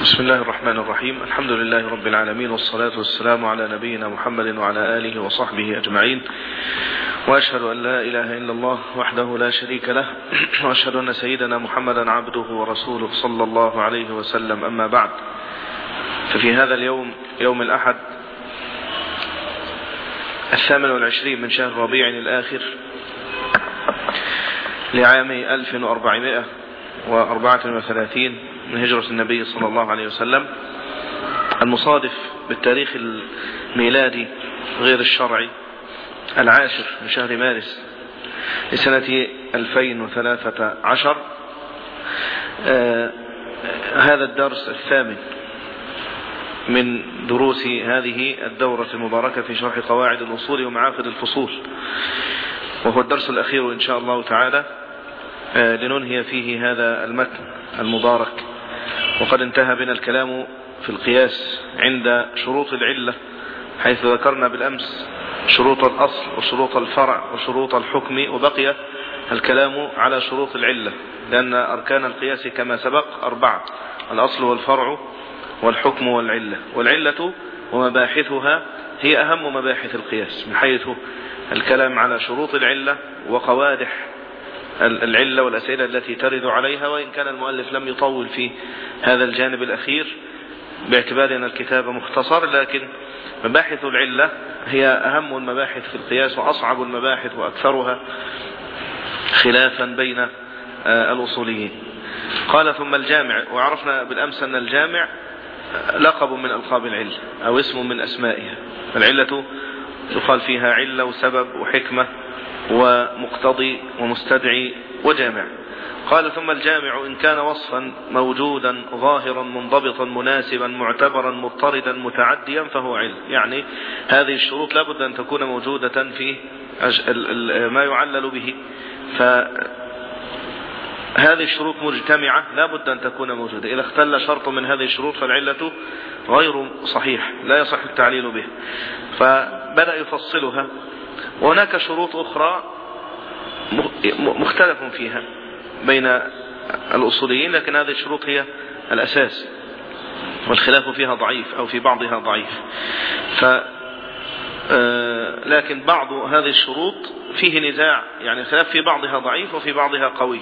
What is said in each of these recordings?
بسم الله الرحمن الرحيم. الحمد لله رب العالمين والصلاة والسلام على نبينا محمد وعلى آله وصحبه أجمعين. وأشهد أن لا إله إلا الله وحده لا شريك له. وأشهد أن سيدنا محمدا عبده ورسوله صلى الله عليه وسلم. أما بعد ففي هذا اليوم يوم الأحد الثامن والعشرين من شهر ربيع الآخر لعام 1434 من هجرة النبي صلى الله عليه وسلم. المصادف بالتاريخ الميلادي غير الشرعي. العاشر من شهر مارس لسنة 2013 آه هذا الدرس الثامن من دروس هذه الدورة المباركة في شرح قواعد الأصول ومعاقد الفصول. وهو الدرس الأخير إن شاء الله تعالى. آه لننهي فيه هذا المتن المبارك. وقد انتهى بنا الكلام في القياس عند شروط العلة حيث ذكرنا بالأمس شروط الأصل وشروط الفرع وشروط الحكم وبقي الكلام على شروط العلة لأن أركان القياس كما سبق أربعة الأصل والفرع والحكم والعلة والعلة ومباحثها هي أهم مباحث القياس من حيث الكلام على شروط العلة وقوادح العلة والأسئلة التي ترد عليها وإن كان المؤلف لم يطول في هذا الجانب الأخير باعتبار أن الكتاب مختصر لكن مباحث العلة هي أهم المباحث في القياس وأصعب المباحث وأكثرها خلافا بين الأصوليين. قال ثم الجامع. وعرفنا بالأمس أن الجامع لقب من ألقاب العلة أو اسم من أسمائها. العلة يقال فيها علة وسبب وحكمة. ومقتضي ومستدعي وجامع. قال ثم الجامع إن كان وصفا موجودا ظاهرا منضبطا مناسبا معتبرا مضطردا متعديا فهو علم. يعني هذه الشروط لابد أن تكون موجودة في ما يعلل به. فهذه الشروط مجتمعة لابد أن تكون موجودة. إذا اختل شرط من هذه الشروط فالعلة غير صحيح لا يصح التعليل به. فبدأ يفصلها وهناك شروط أخرى مختلف فيها بين الأصوليين لكن هذه الشروط هي الأساس والخلاف فيها ضعيف أو في بعضها ضعيف. ف لكن بعض هذه الشروط فيه نزاع يعني الخلاف في بعضها ضعيف وفي بعضها قوي.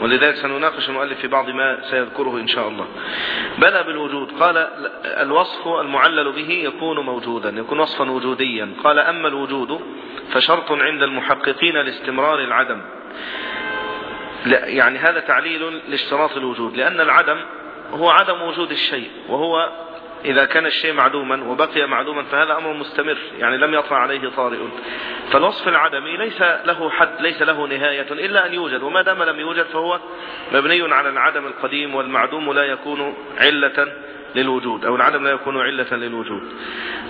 ولذلك سنناقش المؤلف في بعض ما سيذكره إن شاء الله. بدأ بالوجود. قال الوصف المعلل به يكون موجودا يكون وصفا وجوديا. قال أما الوجود فشرط عند المحققين لاستمرار العدم. يعني هذا تعليل لاشتراط الوجود لأن العدم هو عدم وجود الشيء وهو إذا كان الشيء معدوما وبقي معدوما فهذا أمر مستمر يعني لم يطرأ عليه طارئ. فالوصف العدمي ليس له حد ليس له نهاية إلا أن يوجد وما دام لم يوجد فهو مبني على العدم القديم والمعدوم لا يكون علة للوجود أو العدم لا يكون علة للوجود.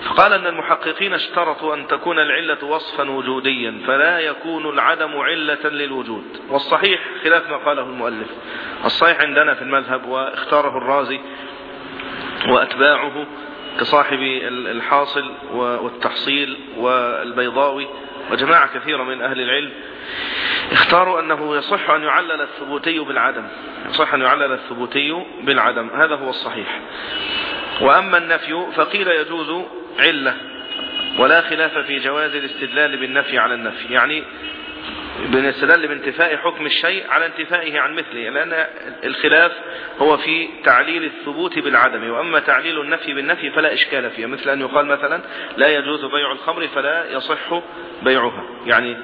فقال أن المحققين اشترطوا أن تكون العلة وصفا وجوديا فلا يكون العدم علة للوجود. والصحيح خلاف ما قاله المؤلف. الصحيح عندنا في المذهب واختاره الرازي وأتباعه كصاحب الحاصل والتحصيل والبيضاوي وجماعة كثيرة من أهل العلم اختاروا أنه يصح أن يعلل الثبوتي بالعدم يصح أن يعلل الثبوتي بالعدم هذا هو الصحيح. وأما النفي فقيل يجوز علة ولا خلاف في جواز الاستدلال بالنفي على النفي يعني بالاستدلال بانتفاء حكم الشيء على انتفائه عن مثله لأن الخلاف هو في تعليل الثبوت بالعدم وأما تعليل النفي بالنفي فلا إشكال فيه مثل أن يقال مثلا لا يجوز بيع الخمر فلا يصح بيعها يعني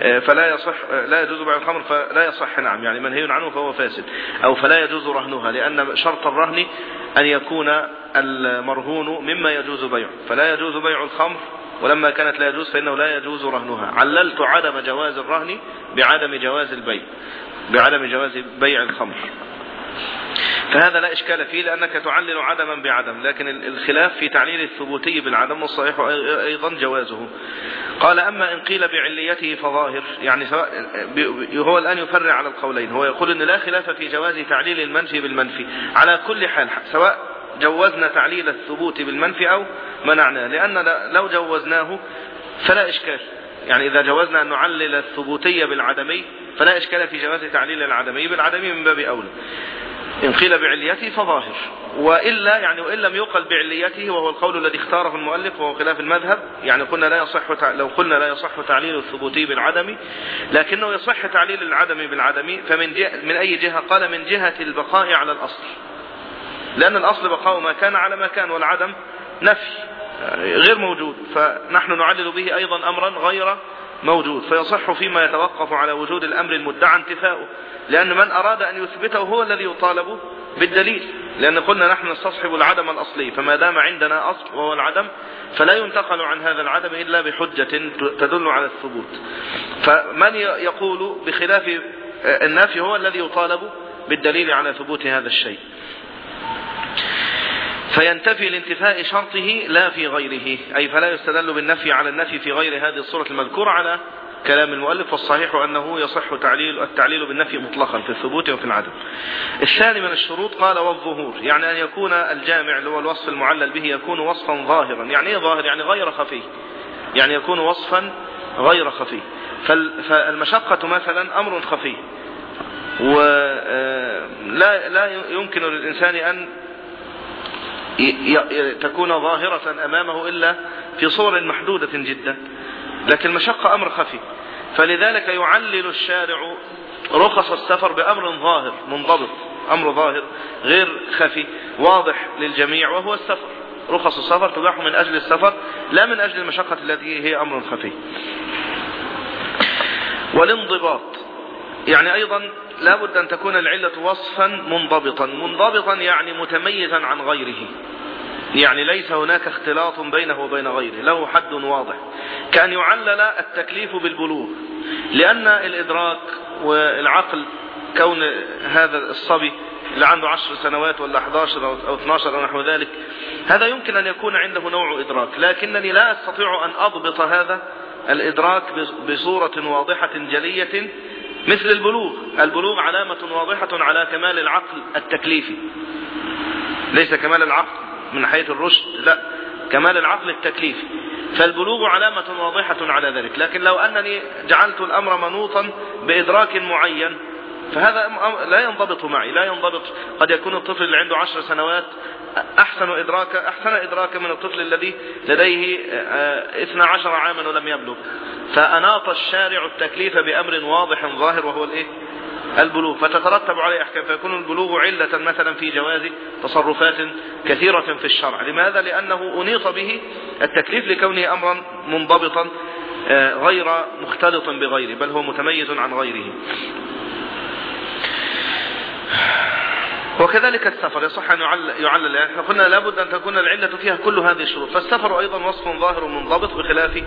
فلا يصح لا يجوز بيع الخمر فلا يصح نعم يعني منهي عنه فهو فاسد أو فلا يجوز رهنها لأن شرط الرهن أن يكون المرهون مما يجوز بيعه فلا يجوز بيع الخمر ولما كانت لا يجوز فإنه لا يجوز رهنها. عللت عدم جواز الرهن بعدم جواز البيع بعدم جواز بيع الخمر. فهذا لا إشكال فيه لأنك تعلل عدما بعدم لكن الخلاف في تعليل الثبوتي بالعدم والصحيح أيضا جوازه. قال أما إن قيل بعليته فظاهر يعني هو الآن يفرع على القولين. هو يقول أن لا خلاف في جواز تعليل المنفي بالمنفي. على كل حال سواء جوزنا تعليل الثبوت بالمنفي أو منعناه لأن لو جوزناه فلا إشكال. يعني إذا جوزنا أن نعلل الثبوتية بالعدمي فلا إشكال في جواز تعليل العدمي بالعدمي من باب أولى. إن قيل بعليته فظاهر. وإلا يعني وإن لم يقل بعليته وهو القول الذي اختاره المؤلف وهو خلاف المذهب يعني قلنا لا يصح لو قلنا لا يصح تعليل الثبوتي بالعدم لكنه يصح تعليل العدم بالعدم فمن من أي جهة؟ قال من جهة البقاء على الأصل. لأن الأصل بقاء ما كان على ما كان والعدم نفي غير موجود فنحن نعلل به أيضا أمرا غير موجود فيصح فيما يتوقف على وجود الأمر المدعى انتفاؤه لأن من أراد أن يثبته هو الذي يطالب بالدليل لأن قلنا نحن نستصحب العدم الأصلي فما دام عندنا أصل وهو العدم فلا ينتقل عن هذا العدم إلا بحجة تدل على الثبوت. فمن يقول بخلاف النافي هو الذي يطالب بالدليل على ثبوت هذا الشيء. فينتفي لانتفاء شرطه لا في غيره أي فلا يستدل بالنفي على النفي في غير هذه الصورة المذكورة على كلام المؤلف والصحيح أنه يصح تعليل التعليل بالنفي مطلقا في الثبوت وفي العدم الثاني من الشروط قال والظهور يعني أن يكون الجامع اللي هو الوصف المعلل به يكون وصفا ظاهرا. يعني إيه ظاهر؟ يعني غير خفي. يعني يكون وصفا غير خفي. فالمشقة مثلا أمر خفي. ولا لا يمكن للإنسان أن تكون ظاهرة أمامه إلا في صور محدودة جدا لكن المشقة أمر خفي. فلذلك يعلل الشارع رخص السفر بأمر ظاهر منضبط أمر ظاهر غير خفي واضح للجميع وهو السفر. رخص السفر تباح من أجل السفر لا من أجل المشقة التي هي أمر خفي. والانضباط. يعني أيضا لابد أن تكون العلة وصفا منضبطا. منضبطا يعني متميزا عن غيره. يعني ليس هناك اختلاط بينه وبين غيره. له حد واضح. كأن يعلل التكليف بالبلوغ. لأن الإدراك والعقل كون هذا الصبي اللي عنده عشر سنوات ولا 11 أو 12 أو نحو ذلك هذا يمكن أن يكون عنده نوع إدراك. لكنني لا أستطيع أن أضبط هذا الإدراك بصورة واضحة جلية مثل البلوغ. البلوغ علامة واضحة على كمال العقل التكليفي. ليس كمال العقل من حيث الرشد لا. كمال العقل التكليفي. فالبلوغ علامة واضحة على ذلك. لكن لو أنني جعلت الأمر منوطا بإدراك معين فهذا لا ينضبط معي لا ينضبط. قد يكون الطفل اللي عنده عشر سنوات أحسن إدراكا أحسن إدراكا من الطفل الذي لديه آه، اثنى عشر عاما ولم يبلغ. فأناط الشارع التكليف بأمر واضح ظاهر وهو الإيه؟ البلوغ. فتترتب عليه أحكام فيكون البلوغ علة مثلا في جواز تصرفات كثيرة في الشرع. لماذا؟ لأنه أنيط به التكليف لكونه أمرا منضبطا آه، غير مختلط بغيره بل هو متميز عن غيره. وكذلك السفر يصح أن يعلل يعني إحنا قلنا لابد أن تكون العلة فيها كل هذه الشروط. فالسفر أيضا وصف ظاهر منضبط بخلاف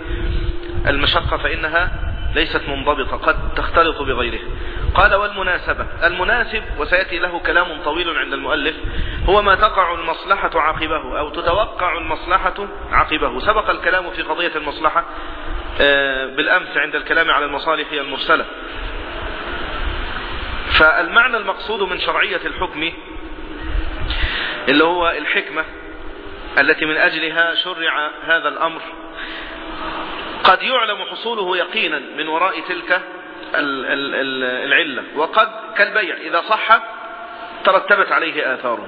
المشقة فإنها ليست منضبطة قد تختلط بغيره. قال والمناسبة. المناسب وسيأتي له كلام طويل عند المؤلف هو ما تقع المصلحة عقبه أو تتوقع المصلحة عقبه. سبق الكلام في قضية المصلحة آه، بالأمس عند الكلام على المصالح المرسلة. فالمعنى المقصود من شرعية الحكم اللي هو الحكمة التي من أجلها شرع هذا الأمر قد يعلم حصوله يقينا من وراء تلك العلة وقد كالبيع إذا صح ترتبت عليه آثاره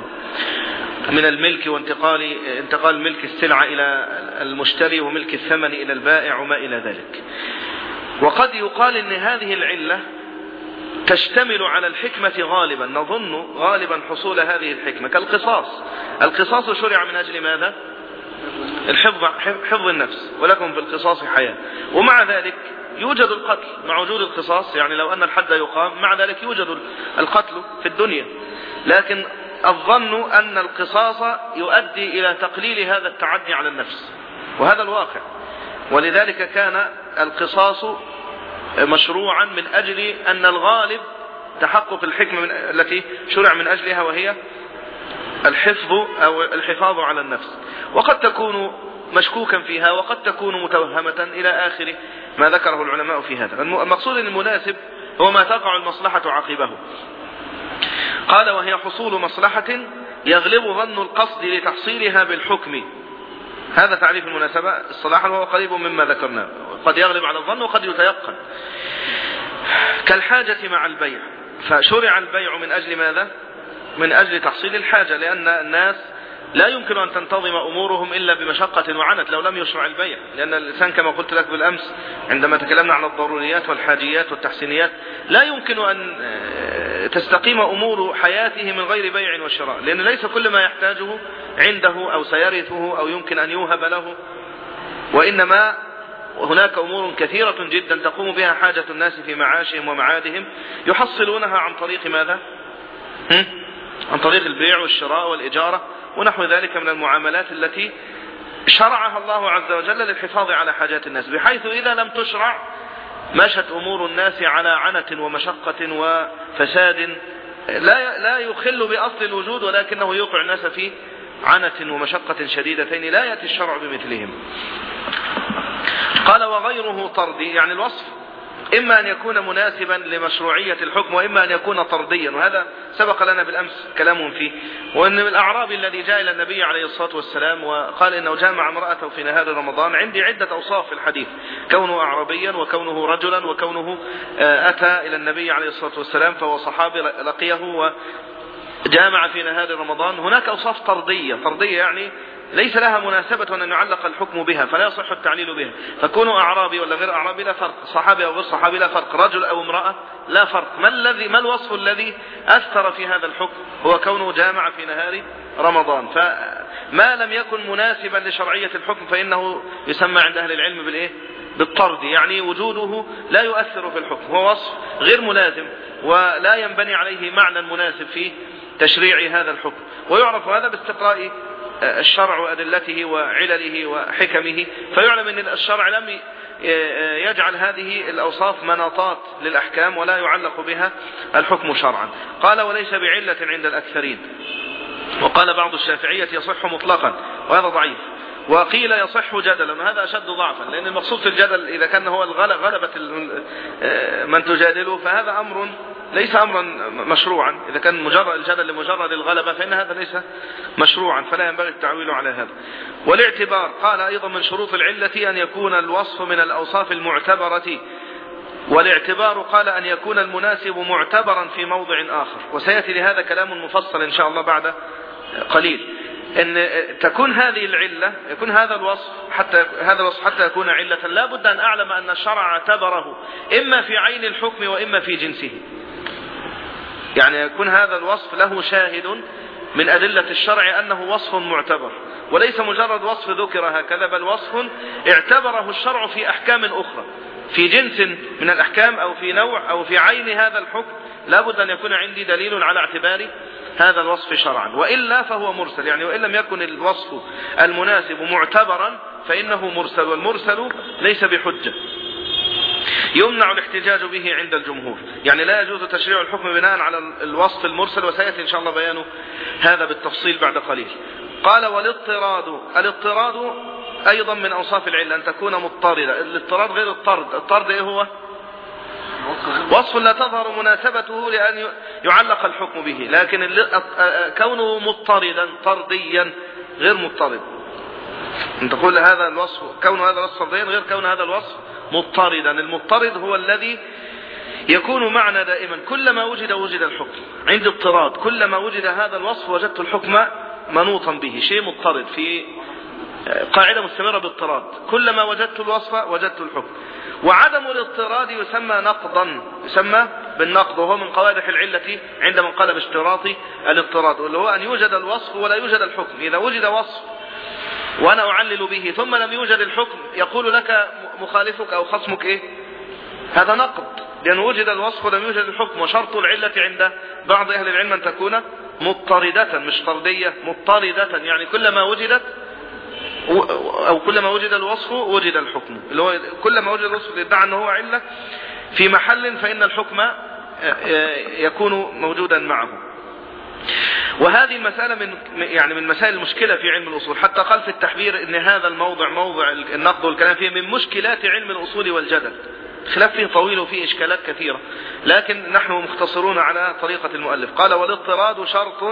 من الملك وانتقال انتقال ملك السلعة إلى المشتري وملك الثمن إلى البائع وما إلى ذلك. وقد يقال إن هذه العلة تشتمل على الحكمة غالبا. نظن غالبا حصول هذه الحكمة. كالقصاص. القصاص شرع من أجل ماذا؟ الحفظ حفظ النفس. ولكم في القصاص حياة. ومع ذلك يوجد القتل مع وجود القصاص. يعني لو أن الحد يقام مع ذلك يوجد القتل في الدنيا. لكن الظن أن القصاص يؤدي إلى تقليل هذا التعدي على النفس. وهذا الواقع. ولذلك كان القصاص مشروعا من أجل أن الغالب تحقق الحكمة التي شرع من أجلها وهي الحفظ أو الحفاظ على النفس. وقد تكون مشكوكا فيها وقد تكون متوهمة إلى آخر ما ذكره العلماء في هذا. المقصود المناسب هو ما تقع المصلحة عقبه. قال وهي حصول مصلحة يغلب ظن القصد لتحصيلها بالحكم. هذا تعريف المناسبة. الصلاح وهو قريب مما ذكرناه قد يغلب على الظن وقد يتيقن. كالحاجة مع البيع. فشرع البيع من أجل ماذا؟ من أجل تحصيل الحاجة لأن الناس لا يمكن أن تنتظم أمورهم إلا بمشقة وعنت لو لم يشرع البيع. لأن الإنسان كما قلت لك بالأمس عندما تكلمنا عن الضروريات والحاجيات والتحسينيات لا يمكن أن آه، تستقيم أمور حياته من غير بيع وشراء. لأن ليس كل ما يحتاجه عنده أو سيرثه أو يمكن أن يوهب له. وإنما وهناك أمور كثيرة جدا تقوم بها حاجة الناس في معاشهم ومعادهم يحصلونها عن طريق ماذا؟ عن طريق البيع والشراء والإجارة ونحو ذلك من المعاملات التي شرعها الله عز وجل للحفاظ على حاجات الناس. بحيث إذا لم تشرع مشت أمور الناس على عنة ومشقة وفساد لا لا يخل بأصل الوجود ولكنه يوقع الناس في عنة ومشقة شديدتين لا يأتي الشرع بمثلهم. قال وغيره طردي يعني الوصف. إما أن يكون مناسبا لمشروعية الحكم وإما أن يكون طرديا وهذا سبق لنا بالأمس كلام فيه. وأن الأعرابي الذي جاء إلى النبي عليه الصلاة والسلام وقال إنه جامع امرأته في نهار رمضان عندي عدة أوصاف في الحديث. كونه أعرابيا وكونه رجلا وكونه آه، أتى إلى النبي عليه الصلاة والسلام فهو صحابي لقيه جامع في نهار رمضان. هناك أوصاف طردية. طردية يعني ليس لها مناسبة أن يعلق الحكم بها فلا يصح التعليل بها. فكونوا أعرابي ولا غير أعرابي لا فرق. صحابي أو غير صحابي لا فرق. رجل أو امرأة لا فرق. ما الذي ما الوصف الذي أثر في هذا الحكم؟ هو كونه جامع في نهار رمضان. فما لم يكن مناسبا لشرعية الحكم فإنه يسمى عند أهل العلم بالإيه؟ بالطرد. يعني وجوده لا يؤثر في الحكم. هو وصف غير ملازم ولا ينبني عليه معنى مناسب في تشريع هذا الحكم. ويعرف هذا باستقراء الشرع وأدلته وعلله وحكمه. فيعلم أن الشرع لم يجعل هذه الأوصاف مناطات للأحكام ولا يعلق بها الحكم شرعا. قال وليس بعلة عند الأكثرين وقال بعض الشافعية يصح مطلقا وهذا ضعيف. وقيل يصح جدلا وهذا أشد ضعفا لأن المقصود في الجدل إذا كان هو غلبة من تجادله فهذا أمر ليس أمرا مشروعا. إذا كان مجرد الجدل لمجرد الغلبة فإن هذا ليس مشروعا فلا ينبغي التعويل على هذا. والاعتبار قال أيضا من شروط العلة أن يكون الوصف من الأوصاف المعتبرة. والاعتبار قال أن يكون المناسب معتبرا في موضع آخر. وسيأتي لهذا كلام مفصل إن شاء الله بعد قليل. إن تكون هذه العلة يكون هذا الوصف حتى هذا الوصف حتى يكون علة لا بد أن أعلم أن الشرع اعتبره إما في عين الحكم وإما في جنسه. يعني يكون هذا الوصف له شاهد من أدلة الشرع أنه وصف معتبر وليس مجرد وصف ذكر هكذا بل وصف اعتبره الشرع في أحكام أخرى. في جنس من الأحكام أو في نوع أو في عين هذا الحكم لا بد أن يكون عندي دليل على اعتبار هذا الوصف شرعا. وإلا فهو مرسل. يعني وإن لم يكن الوصف المناسب معتبرا فإنه مرسل. والمرسل ليس بحجة. يمنع الاحتجاج به عند الجمهور. يعني لا يجوز تشريع الحكم بناء على الوصف المرسل. وسيأتي إن شاء الله بيان هذا بالتفصيل بعد قليل. قال والاضطراد. الاضطراد أيضا من أوصاف العلة. أن تكون مضطردة. الاضطراد غير الطرد. الطرد إيه هو؟ وصف لا تظهر مناسبته لأن يعلق الحكم به لكن كونه مضطردا طرديا غير مضطرد. أن تقول هذا الوصف كون هذا الوصف طرديا غير كون هذا الوصف مضطردا. المضطرد هو الذي يكون معنا دائما. كلما وجد وجد الحكم. عند اضطراد. كلما وجد هذا الوصف وجدت الحكم منوطا به. شيء مضطرد في قاعدة مستمرة باضطراد. كلما وجدت الوصف وجدت الحكم. وعدم الاضطراد يسمى نقضا يسمى بالنقض وهو من قوادح العلة عند من قال باشتراط الاضطراد واللي هو أن يوجد الوصف ولا يوجد الحكم. إذا وجد وصف وأنا أعلل به ثم لم يوجد الحكم يقول لك مخالفك أو خصمك إيه؟ هذا نقض لأن وجد الوصف ولم يوجد الحكم وشرط العلة عند بعض أهل العلم أن تكون مضطردة مش طردية مضطردة يعني كلما وجدت أو كلما وجد الوصف وجد الحكم. اللي هو كلما وجد الوصف يدعى أنه هو علة. في محل فإن الحكم يكون موجودا معه. وهذه المسألة من يعني من مسائل المشكلة في علم الأصول. حتى قال في التحبير أن هذا الموضع موضع النقد والكلام فيه من مشكلات علم الأصول والجدل. خلاف فيه طويل وفيه إشكالات كثيرة. لكن نحن مختصرون على طريقة المؤلف. قال والاضطراد شرط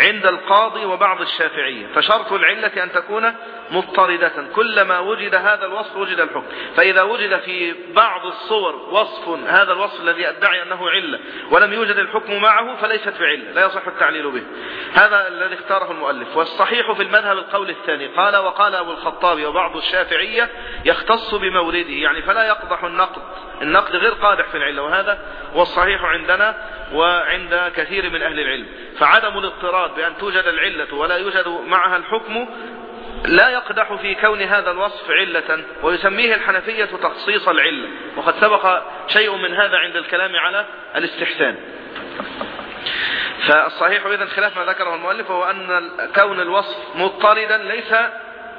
عند القاضي وبعض الشافعية فشرط العلة أن تكون مضطردة. كلما وجد هذا الوصف وجد الحكم. فإذا وجد في بعض الصور وصف هذا الوصف الذي أدعي أنه علة ولم يوجد الحكم معه فليست بعلة. لا يصح التعليل به. هذا الذي اختاره المؤلف. والصحيح في المذهب القول الثاني. قال وقال أبو الخطاب وبعض الشافعية يختص بمورده. يعني فلا يقضح النقد النقد غير قادح في العلة وهذا هو الصحيح عندنا وعند كثير من أهل العلم. فعدم الاضطراد بأن توجد العلة ولا يوجد معها الحكم لا يقدح في كون هذا الوصف علة ويسميه الحنفية تخصيص العلة. وقد سبق شيء من هذا عند الكلام على الاستحسان. فالصحيح إذا خلاف ما ذكره المؤلف هو أن كون الوصف مضطردا ليس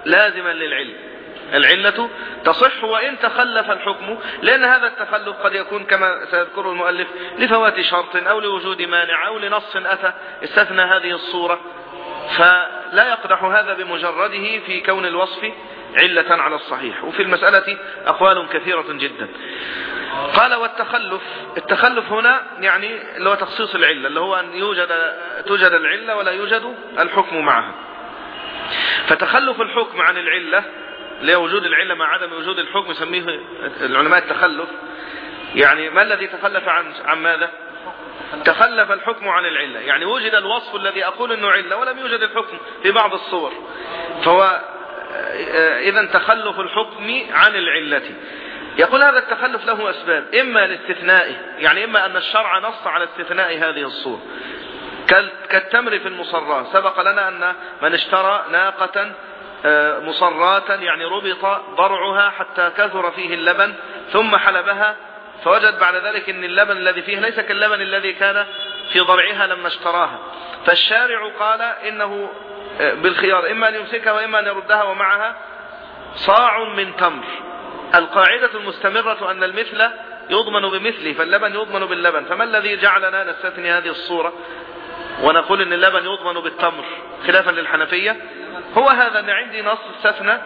لازما للعلم. العلة تصح وإن تخلف الحكم لأن هذا التخلف قد يكون كما سيذكره المؤلف لفوات شرط أو لوجود مانع أو لنص أتى استثنى هذه الصورة. فلا يقدح هذا بمجرده في كون الوصف علة على الصحيح. وفي المسألة أقوال كثيرة جدا. قال والتخلف التخلف هنا يعني اللي هو تخصيص العلة اللي هو أن يوجد توجد العلة ولا يوجد الحكم معها. فتخلف الحكم عن العلة لوجود العلة مع عدم وجود الحكم يسميه العلماء التخلف؟ يعني ما الذي تخلف عن عن ماذا؟ تخلف الحكم عن العلة. يعني وجد الوصف الذي أقول أنه علة ولم يوجد الحكم في بعض الصور. فهو إذا تخلف الحكم عن العلة. يقول هذا التخلف له أسباب. إما لاستثنائه يعني إما أن الشرع نص على استثناء هذه الصور. كالتمر في المصرات سبق لنا أن من اشترى ناقة مصراتا يعني ربط ضرعها حتى كثر فيه اللبن ثم حلبها فوجد بعد ذلك إن اللبن الذي فيه ليس كاللبن الذي كان في ضرعها لما اشتراها. فالشارع قال إنه بالخيار إما أن يمسكها وإما أن يردها ومعها صاع من تمر. القاعدة المستمرة أن المثل يضمن بمثله فاللبن يضمن باللبن. فما الذي جعلنا نستثني هذه الصورة ونقول إن اللبن يضمن بالتمر خلافا للحنفية؟ هو هذا ان عندي نص استثنى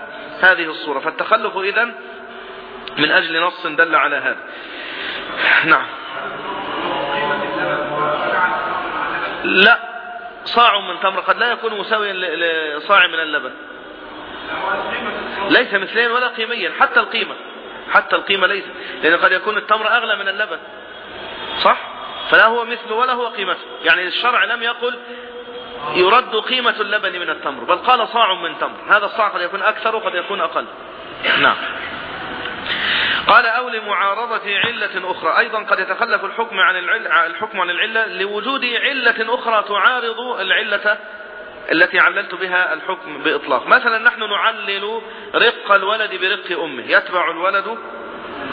هذه الصورة. فالتخلف اذا من أجل نص دل على هذا. نعم. لا. صاع من تمر قد لا يكون مساويا لصاع من اللبن. ليس مثلين ولا قيميا. حتى القيمة. حتى القيمة ليس لأن قد يكون التمر أغلى من اللبن. صح؟ فلا هو مثله ولا هو قيمته يعني الشرع لم يقل يرد قيمة اللبن من التمر بل قال صاع من تمر هذا الصاع قد يكون أكثر وقد يكون أقل. نعم. قال أو لمعارضة علة أخرى. أيضا قد يتخلف الحكم عن العلة, الحكم عن العلة لوجود علة أخرى تعارض العلة التي عللت بها الحكم بإطلاق. مثلا نحن نعلل رق الولد برق أمه. يتبع الولد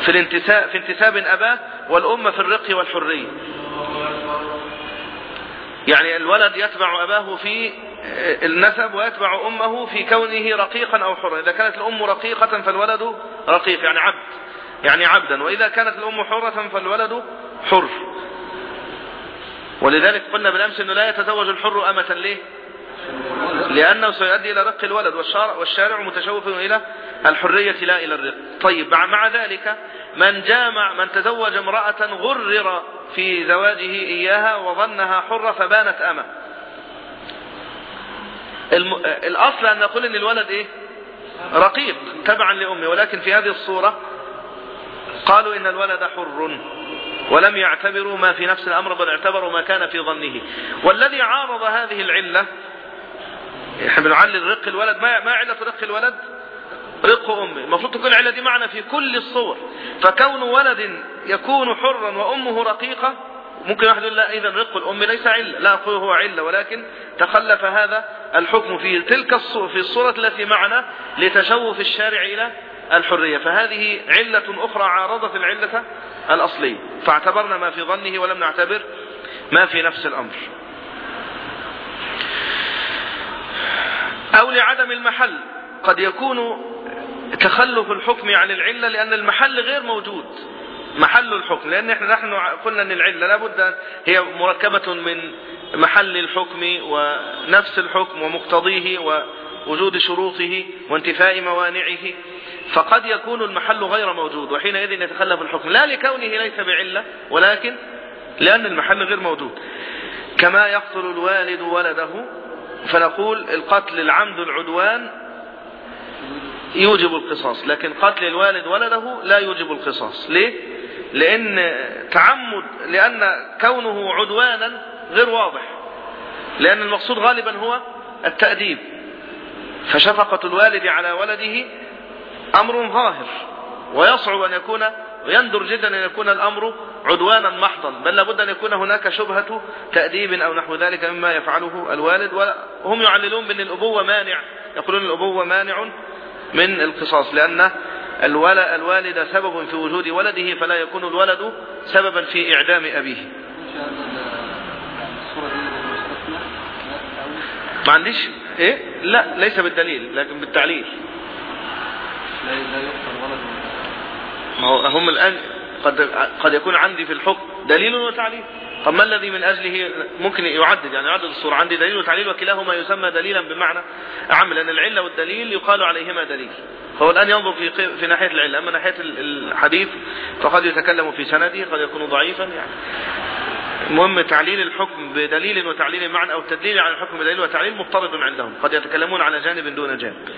في الانتساب في انتساب أباه والأم في الرق والحرية يعني الولد يتبع أباه في النسب ويتبع أمه في كونه رقيقا أو حرا. إذا كانت الأم رقيقة فالولد رقيق يعني عبد يعني عبدا. وإذا كانت الأم حرة فالولد حر. ولذلك قلنا بالأمس أنه لا يتزوج الحر أمة ليه؟ لأنه سيؤدي إلى رق الولد والشارع, والشارع متشوف إلى الحرية لا إلى الرق. طيب مع ذلك من جامع من تزوج امرأة غرر في زواجه إياها وظنها حرة فبانت أمة. الأصل أن نقول أن الولد إيه؟ رقيق تبعا لأمه. ولكن في هذه الصورة قالوا إن الولد حر ولم يعتبروا ما في نفس الأمر بل اعتبروا ما كان في ظنه. والذي عارض هذه العلة إحنا بنعلل رق الولد. ما ما علة رق الولد؟ رق أمه المفروض تكون العلة دي معنا في كل الصور. فكون ولد يكون حرا وأمه رقيقة ممكن واحد يقول لا إذا رق الأم ليس علة. لا أقول هو علة ولكن تخلف هذا الحكم في تلك الصورة في الصورة التي معنا لتشوف الشارع إلى الحرية. فهذه علة أخرى عارضت العلة الأصلية. فاعتبرنا ما في ظنه ولم نعتبر ما في نفس الأمر. أو لعدم المحل. قد يكون تخلف الحكم عن العلة لأن المحل غير موجود. محل الحكم. لأن إحنا نحن قلنا أن العلة لابد هي مركبة من محل الحكم ونفس الحكم ومقتضيه ووجود شروطه وانتفاء موانعه. فقد يكون المحل غير موجود وحينئذ يتخلف الحكم. لا لكونه ليس بعلة ولكن لأن المحل غير موجود. كما يقتل الوالد ولده فنقول القتل العمد العدوان يوجب القصاص لكن قتل الوالد ولده لا يوجب القصاص. ليه؟ لأن تعمد لأن كونه عدوانا غير واضح. لأن المقصود غالبا هو التأديب. فشفقة الوالد على ولده أمر ظاهر ويصعب أن يكون ويندر جدا أن يكون الأمر عدوانا محضا بل لابد أن يكون هناك شبهة تأديب أو نحو ذلك مما يفعله الوالد وهم يعللون بأن الأبوة مانع يقولون الأبوة مانع من القصاص لأن الوالد سبب في وجود ولده فلا يكون الولد سببا في إعدام أبيه. ما عنديش؟ إيه؟ لا ليس بالدليل لكن بالتعليل. لا يقتل ولد ما هو هم الآن قد قد يكون عندي في الحكم دليل وتعليل. طب ما الذي من أجله ممكن يعدد؟ يعني يعدد الصورة. عندي دليل وتعليل وكلاهما يسمى دليلا بمعنى أعم لأن العلة والدليل يقال عليهما دليل. فهو الآن ينظر في في ناحية العلة. أما ناحية الحديث فقد يتكلم في سنده قد يكون ضعيفا يعني. المهم تعليل الحكم بدليل وتعليل معنى أو التدليل على الحكم بدليل وتعليل مفترض عندهم. قد يتكلمون على جانب دون جانب.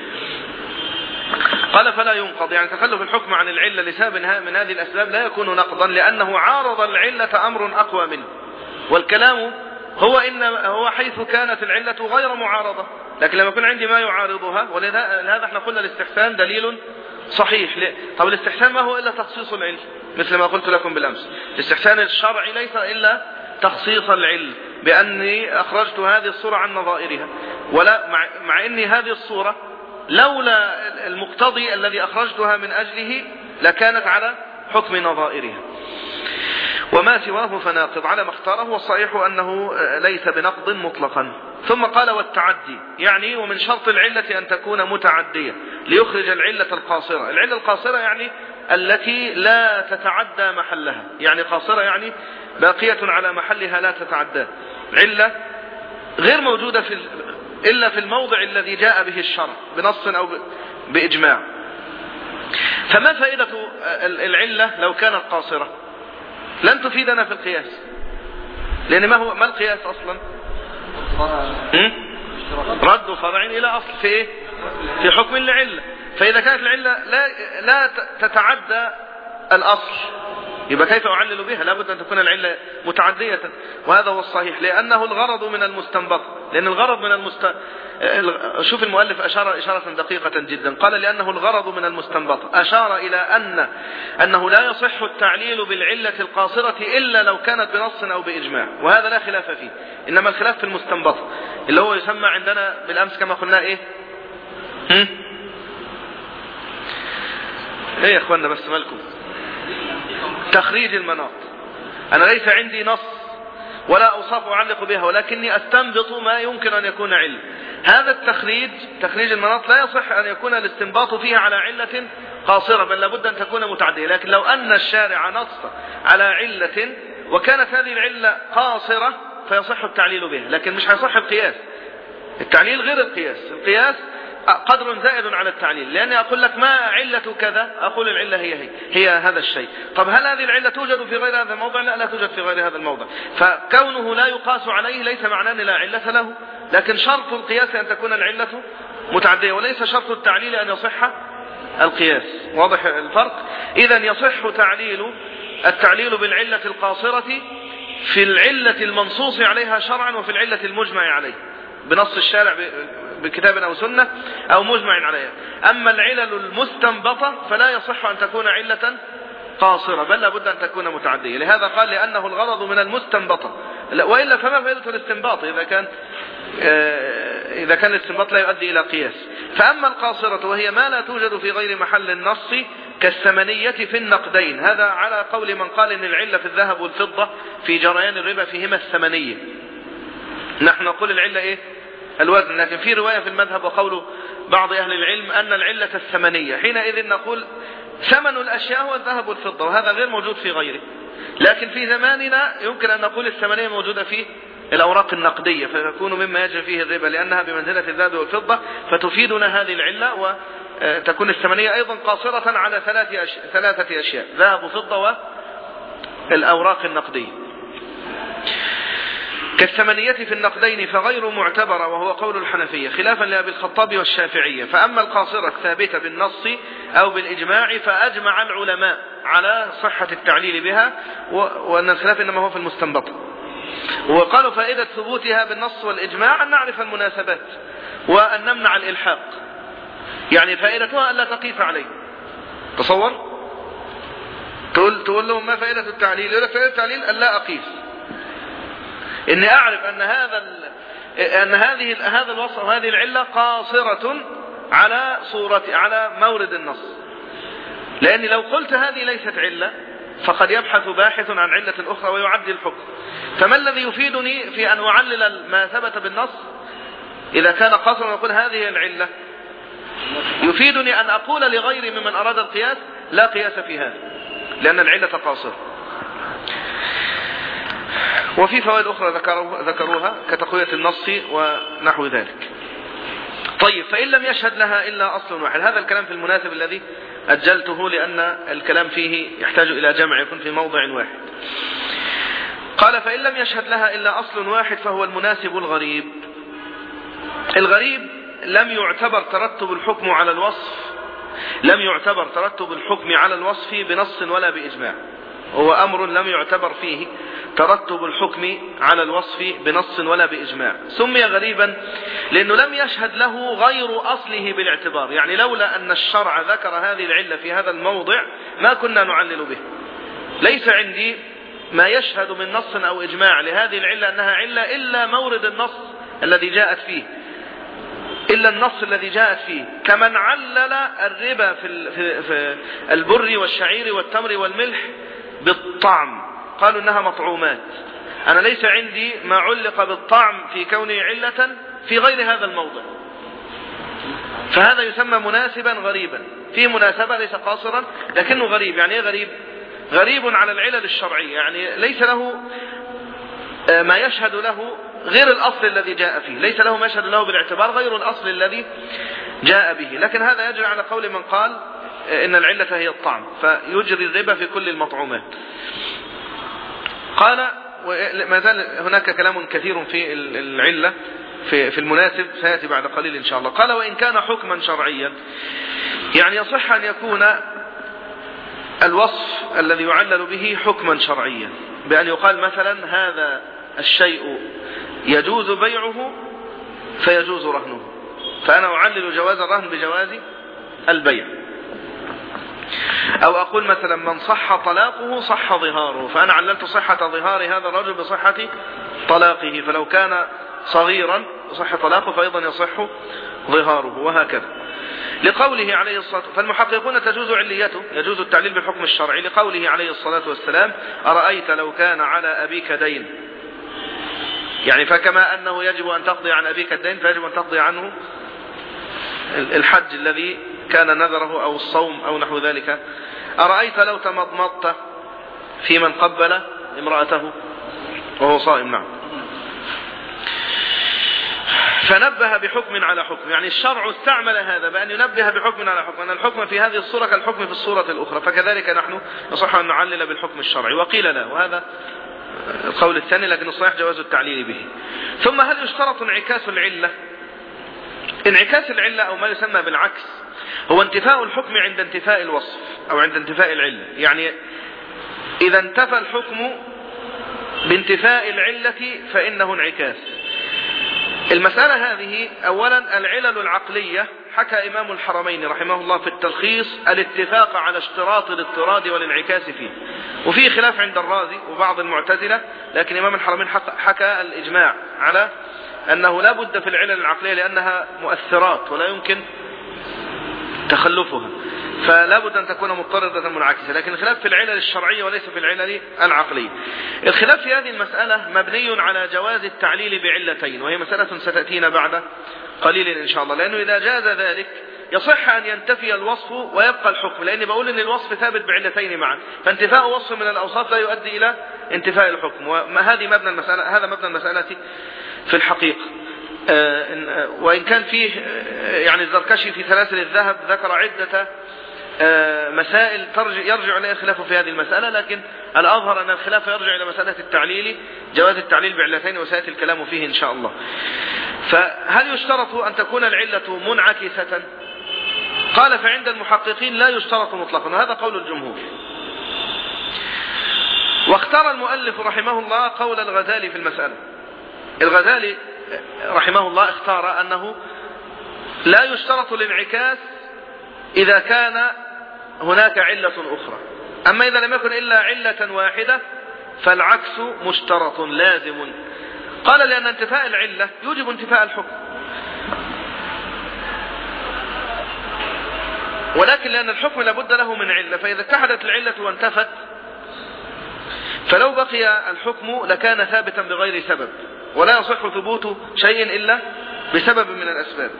قال فلا ينقض. يعني تخلف الحكم عن العلة لسبب من هذه الأسباب لا يكون نقضا لأنه عارض العلة أمر أقوى منه. والكلام هو إن هو حيث كانت العلة غير معارضة. لكن لما يكون عندي ما يعارضها ولهذا إحنا قلنا الاستحسان دليل صحيح. طب الاستحسان ما هو إلا تخصيص العلم؟ مثل ما قلت لكم بالأمس. الاستحسان الشرعي ليس إلا تخصيص العلم بأني أخرجت هذه الصورة عن نظائرها. ولا مع, مع أن هذه الصورة لولا المقتضي الذي أخرجتها من أجله لكانت على حكم نظائرها. وما سواه فناقض. على ما اختاره والصحيح أنه ليس بنقض مطلقا. ثم قال والتعدي. يعني ومن شرط العلة أن تكون متعدية. ليخرج العلة القاصرة. العلة القاصرة يعني التي لا تتعدى محلها. يعني قاصرة يعني باقية على محلها لا تتعدى. علة غير موجودة في إلا في الموضع الذي جاء به الشرع بنص أو بإجماع. فما فائدة العلة لو كانت قاصرة؟ لن تفيدنا في القياس. لأن ما هو ما القياس أصلا؟ رد فرع إلى أصل في إيه؟ في حكم العلة. فإذا كانت العلة لا, لا تتعدى الأصل يبقى كيف أعلل بها؟ لابد أن تكون العلة متعدية. وهذا هو الصحيح لأنه الغرض من المستنبط. لأن الغرض من المست... شوف المؤلف أشار إشارة دقيقة جدا. قال لأنه الغرض من المستنبط. أشار إلى أن أنه لا يصح التعليل بالعلة القاصرة إلا لو كانت بنص أو بإجماع. وهذا لا خلاف فيه. إنما الخلاف في المستنبط. اللي هو يسمى عندنا بالأمس كما قلنا إيه؟ إيه يا اخوانا بس مالكم؟ تخريج المناط. أنا ليس عندي نص. ولا أوصاف أعلق بها ولكني أستنبط ما يمكن أن يكون علم. هذا التخريج تخريج المناط لا يصح أن يكون الاستنباط فيه على علة قاصرة بل لابد أن تكون متعدية. لكن لو أن الشارع نص على علة وكانت هذه العلة قاصرة فيصح التعليل بها. لكن مش هيصح القياس. التعليل غير القياس. القياس قدر زائد على التعليل. لأني أقول لك ما علة كذا؟ أقول العلة هي هي هي هذا الشيء. طب هل هذه العلة توجد في غير هذا الموضع؟ لا لا توجد في غير هذا الموضع. فكونه لا يقاس عليه ليس معناه لا علة له. لكن شرط القياس أن تكون العلة متعدية وليس شرط التعليل أن يصح القياس. واضح الفرق؟ إذا يصح تعليل التعليل بالعلة القاصرة في العلة المنصوص عليها شرعا وفي العلة المجمع عليه. بنص الشارع بكتاب أو سنة أو مجمع عليها. أما العلل المستنبطة فلا يصح أن تكون علة قاصرة بل لابد أن تكون متعدية. لهذا قال لأنه الغرض من المستنبطة. وإلا فما فائدة الاستنباط؟ إذا كان إذا كان الاستنباط لا يؤدي إلى قياس. فأما القاصرة وهي ما لا توجد في غير محل النص كالثمنية في النقدين. هذا على قول من قال إن العلة في الذهب والفضة في جريان الربا فيهما الثمنية. نحن نقول العلة إيه؟ الوزن لكن في رواية في المذهب وقول بعض أهل العلم أن العلة الثمنية. حينئذ نقول ثمن الأشياء هو الذهب والفضة وهذا غير موجود في غيره. لكن في زماننا يمكن أن نقول الثمنية موجودة في الأوراق النقدية فتكون مما يجري فيه الربا لأنها بمنزلة الذهب والفضة فتفيدنا هذه العلة آه، تكون الثمنية أيضا قاصرة على ثلاثة أشياء ذهب وفضة والأوراق النقدية. كالثمنية في النقدين فغير معتبرة وهو قول الحنفية خلافا لأبي الخطاب والشافعية. فأما القاصرة الثابتة بالنص أو بالإجماع فأجمع العلماء على صحة التعليل بها وأن الخلاف إنما هو في المستنبط. وقالوا فائدة ثبوتها بالنص والإجماع أن نعرف المناسبات وأن نمنع الإلحاق. يعني فائدتها ألا تقيس عليه. تصور؟ تقول, تقول لهم ما فائدة التعليل؟ يقول لك فائدة التعليل ألا أقيس. إني أعرف أن هذا أن هذه هذا الوصف أو هذه العلة قاصرة على صورة على مورد النص. لأني لو قلت هذه ليست علة فقد يبحث باحث عن علة أخرى ويعدي الحكم. فما الذي يفيدني في أن أعلل ما ثبت بالنص؟ إذا كان قاصرا يقول هذه العلة. يفيدني أن أقول لغيري ممن أراد القياس لا قياس في هذا لأن العلة قاصرة. وفي فوائد أخرى ذكروها كتقوية النص ونحو ذلك. طيب فإن لم يشهد لها إلا أصل واحد. هذا الكلام في المناسب الذي أجلته لأن الكلام فيه يحتاج إلى جمع يكون في موضع واحد. قال فإن لم يشهد لها إلا أصل واحد فهو المناسب الغريب. الغريب لم يعتبر ترتب الحكم على الوصف لم يعتبر ترتب الحكم على الوصف بنص ولا بإجماع. هو أمر لم يعتبر فيه ترتب الحكم على الوصف بنص ولا بإجماع. سمي غريبا لأنه لم يشهد له غير أصله بالاعتبار. يعني لولا أن الشرع ذكر هذه العلة في هذا الموضع ما كنا نعلل به. ليس عندي ما يشهد من نص أو إجماع لهذه العلة أنها علة إلا مورد النص الذي جاءت فيه. إلا النص الذي جاءت فيه. كمن علل الربا في, في البر والشعير والتمر والملح بالطعم. قالوا إنها مطعومات. أنا ليس عندي ما علق بالطعم في كونه علة في غير هذا الموضع. فهذا يسمى مناسبا غريبا. فيه مناسبة ليس قاصرا لكنه غريب. يعني إيه غريب؟ غريب على العلل الشرعية. يعني ليس له آه، ما يشهد له غير الأصل الذي جاء فيه. ليس له ما يشهد له بالاعتبار غير الأصل الذي جاء به. لكن هذا يجري على قول من قال إن العلة هي الطعم. فيجري الربا في كل المطعومات. قال ما زال هناك كلام كثير في العلة في في المناسب سيأتي بعد قليل إن شاء الله. قال وإن كان حكما شرعيا يعني يصح أن يكون الوصف الذي يعلل به حكما شرعيا بأن يقال مثلا هذا الشيء يجوز بيعه فيجوز رهنه. فأنا أعلل جواز الرهن بجواز البيع. أو أقول مثلا من صح طلاقه صح ظهاره فأنا عللت صحة ظهار هذا الرجل بصحة طلاقه فلو كان صغيرا صح طلاقه فأيضا يصح ظهاره وهكذا. لقوله عليه الصلاة فالمحققون تجوز عليته يجوز التعليل بالحكم الشرعي لقوله عليه الصلاة والسلام أرأيت لو كان على أبيك دين؟ يعني فكما أنه يجب أن تقضي عن أبيك الدين فيجب أن تقضي عنه الحج الذي كان نذره أو الصوم أو نحو ذلك. أرأيت لو تمضمضت في من قبل امرأته؟ وهو صائم نعم. فنبه بحكم على حكم. يعني الشرع استعمل هذا بأن ينبه بحكم على حكم. أن الحكم في هذه الصورة كالحكم في الصورة الأخرى. فكذلك نحن يصح أن نعلل بالحكم الشرعي. وقيل لا وهذا القول الثاني لكن الصحيح جواز التعليل به. ثم هل يشترط انعكاس العلة؟ انعكاس العلة أو ما يسمى بالعكس هو انتفاء الحكم عند انتفاء الوصف أو عند انتفاء العلة. يعني إذا انتفى الحكم بانتفاء العلة فإنه انعكاس. المسألة هذه أولا العلل العقلية حكى إمام الحرمين رحمه الله في التلخيص الاتفاق على اشتراط الاضطراد والانعكاس فيه. وفي خلاف عند الرازي وبعض المعتزلة لكن إمام الحرمين حكى الإجماع على أنه لا بد في العلل العقلية لأنها مؤثرات ولا يمكن تخلفها. فلا بد أن تكون مضطردة منعكسة لكن الخلاف في العلل الشرعية وليس في العلل العقلية. الخلاف في هذه المسألة مبني على جواز التعليل بعلتين وهي مسألة ستأتينا بعد قليل إن شاء الله لأنه إذا جاز ذلك يصح أن ينتفي الوصف ويبقى الحكم لأني بقول أن الوصف ثابت بعلتين معا فانتفاء وصف من الأوصاف لا يؤدي إلى انتفاء الحكم وهذه مبنى المسألة هذا مبنى المسألة في الحقيقة. آه، وإن كان فيه يعني الزركشي في سلاسل الذهب ذكر عدة مسائل يرجع إليها الخلاف في هذه المسألة لكن الأظهر أن الخلاف يرجع إلى مسألة التعليل جواز التعليل بعلتين وسيأتي الكلام فيه إن شاء الله. فهل يشترط أن تكون العلة منعكسة؟ قال فعند المحققين لا يشترط مطلقا وهذا قول الجمهور. واختار المؤلف رحمه الله قول الغزالي في المسألة. الغزالي رحمه الله اختار أنه لا يشترط الانعكاس إذا كان هناك علة أخرى. أما إذا لم يكن إلا علة واحدة فالعكس مشترط لازم. قال لأن انتفاء العلة يوجب انتفاء الحكم. ولكن لأن الحكم لابد له من علة فإذا اتحدت العلة وانتفت فلو بقي الحكم لكان ثابتا بغير سبب. ولا يصح ثبوت شيء إلا بسبب من الأسباب.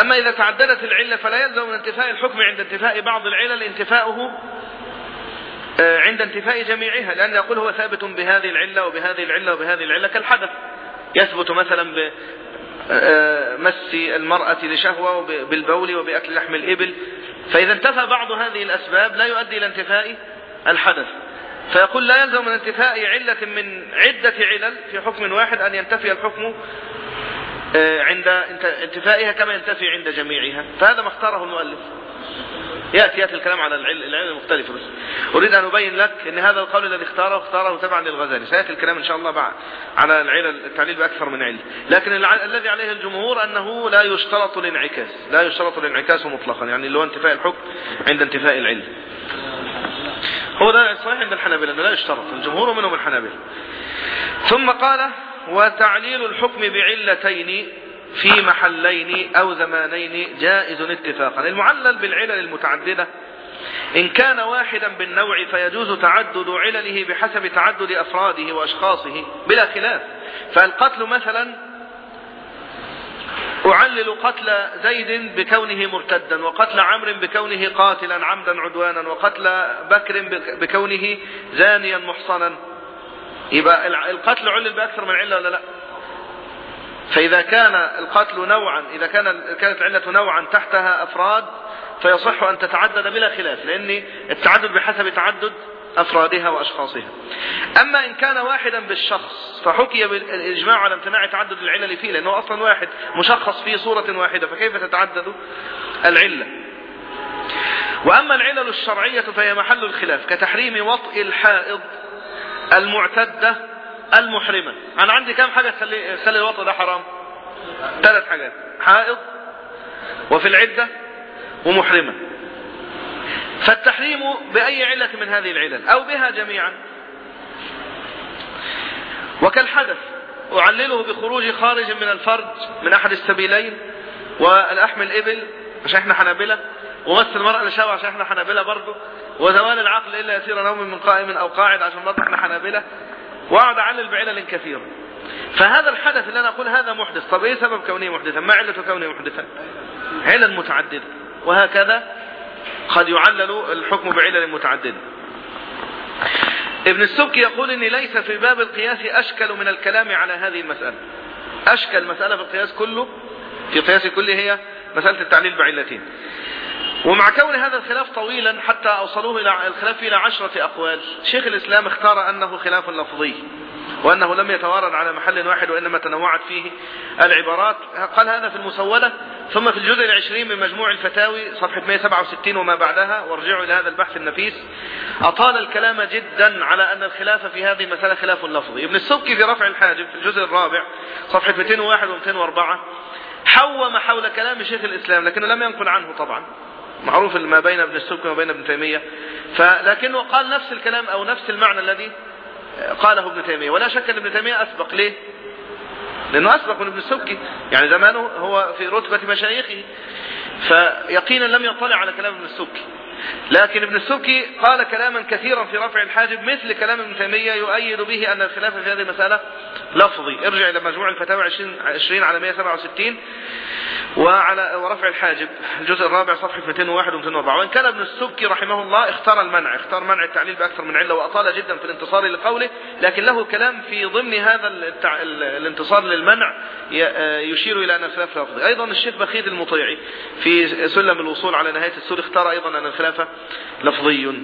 أما إذا تعددت العلة فلا يلزم من انتفاء الحكم عند انتفاء بعض العلل انتفاؤه آه، عند انتفاء جميعها لأن يقول هو ثابت بهذه العلة وبهذه العلة وبهذه العلة كالحدث. يثبت مثلا بمس آه، المرأة لشهوة بالبول وبأكل لحم الإبل. فإذا انتفى بعض هذه الأسباب لا يؤدي إلى انتفاء الحدث. فيقول لا يلزم من انتفاء علة من عدة علل في حكم واحد أن ينتفي الحكم آه، عند انتفائها كما ينتفي عند جميعها. فهذا ما اختاره المؤلف. يأتي يأتي الكلام على العلم المختلفة بس. أريد أن أبين لك أن هذا القول الذي اختاره اختاره تبعا للغزالي. سيأتي الكلام إن شاء الله بعد على العلل التعليل بأكثر من علم لكن الذي عليه الجمهور أنه لا يشترط الانعكاس لا يشترط الانعكاس مطلقا. يعني اللي هو انتفاء الحكم عند انتفاء العلم هو ده صحيح عند الحنابلة أنه لا يشترط الجمهور منهم الحنابلة. ثم قال وتعليل الحكم بعلتين في محلين أو زمانين جائز اتفاقا. المعلل بالعلل المتعددة إن كان واحدا بالنوع فيجوز تعدد علله بحسب تعدد أفراده وأشخاصه بلا خلاف. فالقتل مثلا أعلل قتل زيد بكونه مرتدا وقتل عمرو بكونه قاتلا عمدا عدوانا وقتل بكر بكونه زانيا محصنا. يبقى القتل علل بأكثر من علة ولا لا؟ فإذا كان القتل نوعا إذا كان كانت العلة نوعا تحتها أفراد فيصح أن تتعدد بلا خلاف لأن التعدد بحسب تعدد أفرادها وأشخاصها. أما إن كان واحدا بالشخص فحكي بالإجماع على امتناع تعدد العلل فيه لأنه أصلا واحد مشخص في صورة واحدة فكيف تتعدد العلة؟ وأما العلل الشرعية فهي محل الخلاف كتحريم وطئ الحائض المعتدة المحرمة. أنا عندي كام حاجة تخلي الوطء ده حرام؟ ثلاث حاجات. حائض وفي العدة ومحرمة. فالتحريم بأي علة من هذه العلل؟ أو بها جميعا. وكالحدث أعلله بخروج خارج من الفرج من أحد السبيلين والأحم الإبل عشان إحنا حنابلة؟ ومس المرأة لشاوى عشان إحنا حنابلة برضه. وزوال العقل إلا يسير نوم من قائم أو قاعد عشان برضه إحنا حنابلة. واقعد أعلل بعلل كثيرة. فهذا الحدث اللي أنا أقول هذا محدث. طب إيه سبب كونه محدثا؟ ما علة كونه محدثا؟ علل متعددة. وهكذا قد يعلل الحكم بعلل متعددة ابن السبكي يقول ان ليس في باب القياس أشكل من الكلام على هذه المسألة. أشكل مسألة في القياس كله في القياس كله هي مسألة التعليل بعلتين. ومع كون هذا الخلاف طويلا حتى أوصلوه إلى الخلاف إلى عشرة أقوال شيخ الإسلام اختار أنه خلاف لفظي. وأنه لم يتوارد على محل واحد وإنما تنوعت فيه العبارات. قال هذا في المسودة. ثم في الجزء العشرين من مجموع الفتاوي صفحة 167 وما بعدها. وارجعوا إلى هذا البحث النفيس. أطال الكلام جدا على أن الخلاف في هذه المسألة خلاف لفظي. ابن السبكي في رفع الحاجب في الجزء الرابع صفحة 201 و 204 حوم حول كلام شيخ الإسلام لكنه لم ينقل عنه طبعا. معروف ما بين ابن السبكي وما بين ابن تيمية. فلكنه قال نفس الكلام أو نفس المعنى الذي قاله ابن تيمية. ولا شك أن ابن تيمية أسبق. ليه؟ لأنه أسبق من ابن السبكي يعني زمانه هو في رتبة مشايخه. فيقينا لم يطلع على كلام ابن السبكي لكن ابن السبكي قال كلاما كثيرا في رفع الحاجب مثل كلام ابن تيمية يؤيد به أن الخلاف في هذه المسألة لفظي. ارجع إلى مجموع الفتاوى 20, 20 على 167 وعلى ورفع الحاجب. الجزء الرابع صفحة 201 و 204 وإن كان ابن السبكي رحمه الله اختار المنع اختار منع التعليل بأكثر من علة وأطال جدا في الانتصار لقوله لكن له كلام في ضمن هذا التع... الانتصار للمنع يشير إلى أن الخلاف لفظي. أيضا الشيخ بخيت المطيعي في سلم الوصول على نهاية السور اختار أيضا أن الخلاف لفظي.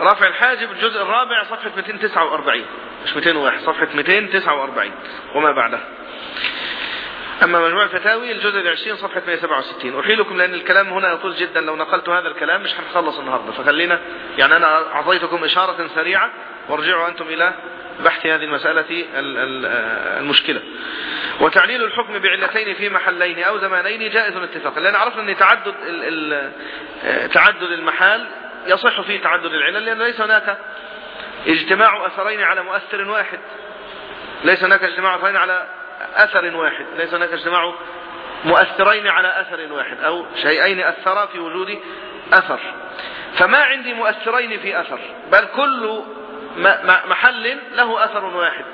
رافع الحاجب الجزء الرابع صفحة 249 مش 201 صفحة 249 وما بعده. أما مجموع الفتاوي الجزء العشرين صفحة 167 أحيلكم لأن الكلام هنا يطول جدا. لو نقلت هذا الكلام مش هنخلص النهاردة. فخلينا يعني أنا أعطيتكم إشارة سريعة. وارجعوا أنتم إلى بحث هذه المسألة المشكلة. وتعليل الحكم بعلتين في محلين أو زمانين جائز اتفاقا لأن عرفنا أن تعدد تعدد المحال يصح فيه تعدد العلل لأن ليس هناك اجتماع أثرين على مؤثر واحد. ليس هناك اجتماع أثرين على أثر واحد. ليس هناك اجتماع مؤثرين على أثر واحد أو شيئين أثرا في وجود أثر. فما عندي مؤثرين في أثر بل كل محل له أثر واحد.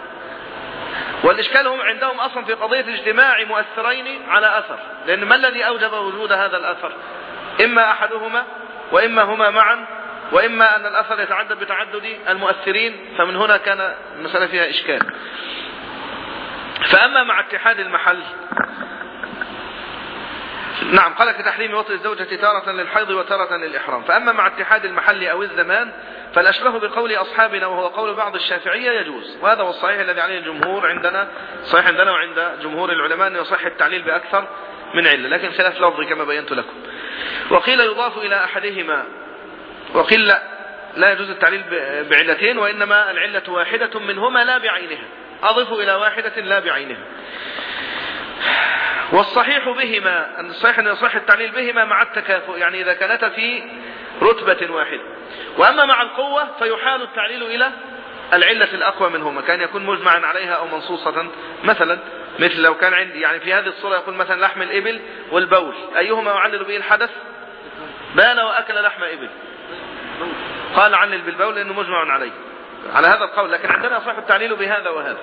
والإشكال هم عندهم أصلا في قضية اجتماع مؤثرين على أثر. لأن ما الذي أوجب وجود هذا الأثر؟ إما أحدهما وإما هما معا وإما أن الأثر يتعدد بتعدد المؤثرين فمن هنا كان المسألة فيها إشكال. فأما مع اتحاد المحل نعم قال كتحريم وطئ الزوجة تارة للحيض وتارة للإحرام. فأما مع اتحاد المحل أو الزمان فالأشبه بقول أصحابنا وهو قول بعض الشافعية يجوز. وهذا هو الصحيح الذي عليه الجمهور عندنا صحيح عندنا وعند جمهور العلماء أن يصح التعليل بأكثر من علة. لكن خلاف لفظي كما بينت لكم. وقيل يضاف إلى أحدهما وقيل لا لا يجوز التعليل بعلتين وإنما العلة واحدة منهما لا بعينها. أضف إلى واحدة لا بعينها. والصحيح بهما أن الصحيح أن يصح التعليل بهما مع التكافؤ يعني إذا كانتا في رتبة واحدة. وأما مع القوة فيحال التعليل إلى العلة الأقوى منهما كان يكون مجمعا عليها أو منصوصة مثلا مثل لو كان عندي يعني في هذه الصورة يقول مثلا لحم الإبل والبول. أيهما يعلل به الحدث؟ بان وأكل لحم إبل. قال علل بالبول لأنه مجمع عليه. على هذا القول لكن عندنا صح التعليل بهذا وهذا.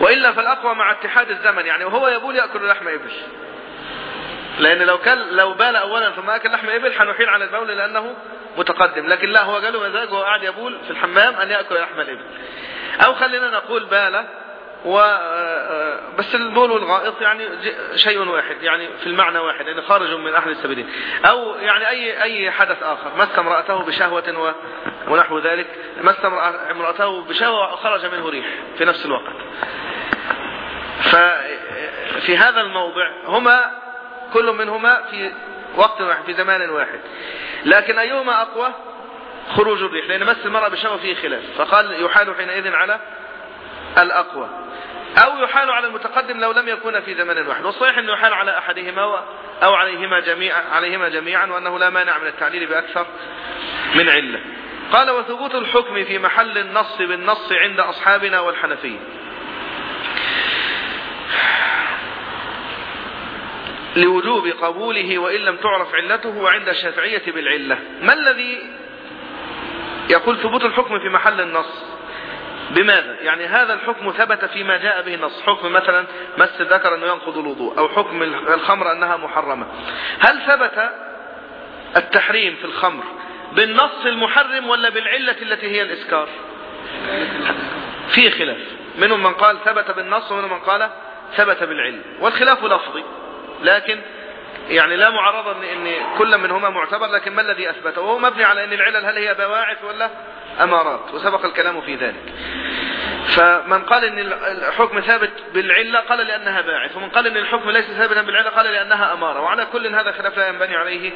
وإلا فالأقوى مع اتحاد الزمن يعني وهو يبول يأكل لحم إبل. لأن لو كان لو بال أولا ثم أكل لحم إبل حنحيل على البول لأنه متقدم. لكن لا هو قالوا مزاج وهو قاعد يبول في الحمام أن يأكل لحم الإبل. أو خلينا نقول بال و بس البول والغائط يعني شيء واحد يعني في المعنى واحد يعني خارج من أحد السبيلين. أو يعني أي أي حدث آخر. مس امرأته بشهوة ونحو ذلك. مس امرأته بشهوة وخرج منه ريح في نفس الوقت. ففي هذا الموضع هما كل منهما في وقت واحد في زمان واحد. لكن أيهما أقوى؟ خروج الريح. لأن مس المرأة بشهوة فيه خلاف. فقال يحال حينئذ على الأقوى. أو يحال على المتقدم لو لم يكون في زمن واحد. والصحيح أنه يحال على أحدهما أو عليهما جميعا, عليهما جميعا وأنه لا مانع من التعليل بأكثر من علة. قال وثبوت الحكم في محل النص بالنص عند أصحابنا والحنفية. لوجوب قبوله وإن لم تعرف علته وعند الشافعية بالعلة. ما الذي يقول ثبوت الحكم في محل النص؟ بماذا؟ يعني هذا الحكم ثبت فيما جاء به النص. حكم مثلا مس الذكر أنه ينقض الوضوء أو حكم الخمر أنها محرمة. هل ثبت التحريم في الخمر بالنص المحرم ولا بالعلة التي هي الإسكار؟ في خلاف. منهم من قال ثبت بالنص ومنهم من قال ثبت بالعلم والخلاف لفظي. لكن يعني لا معارضة ان كل منهما معتبر لكن ما الذي أثبته؟ وهو مبني على أن العلل هل هي بواعث ولا أمارات وسبق الكلام في ذلك. فمن قال إن الحكم ثابت بالعلة قال لأنها باعث ومن قال إن الحكم ليس ثابتا بالعلة قال لأنها أمارة. وعلى كل هذا خلاف لا ينبني عليه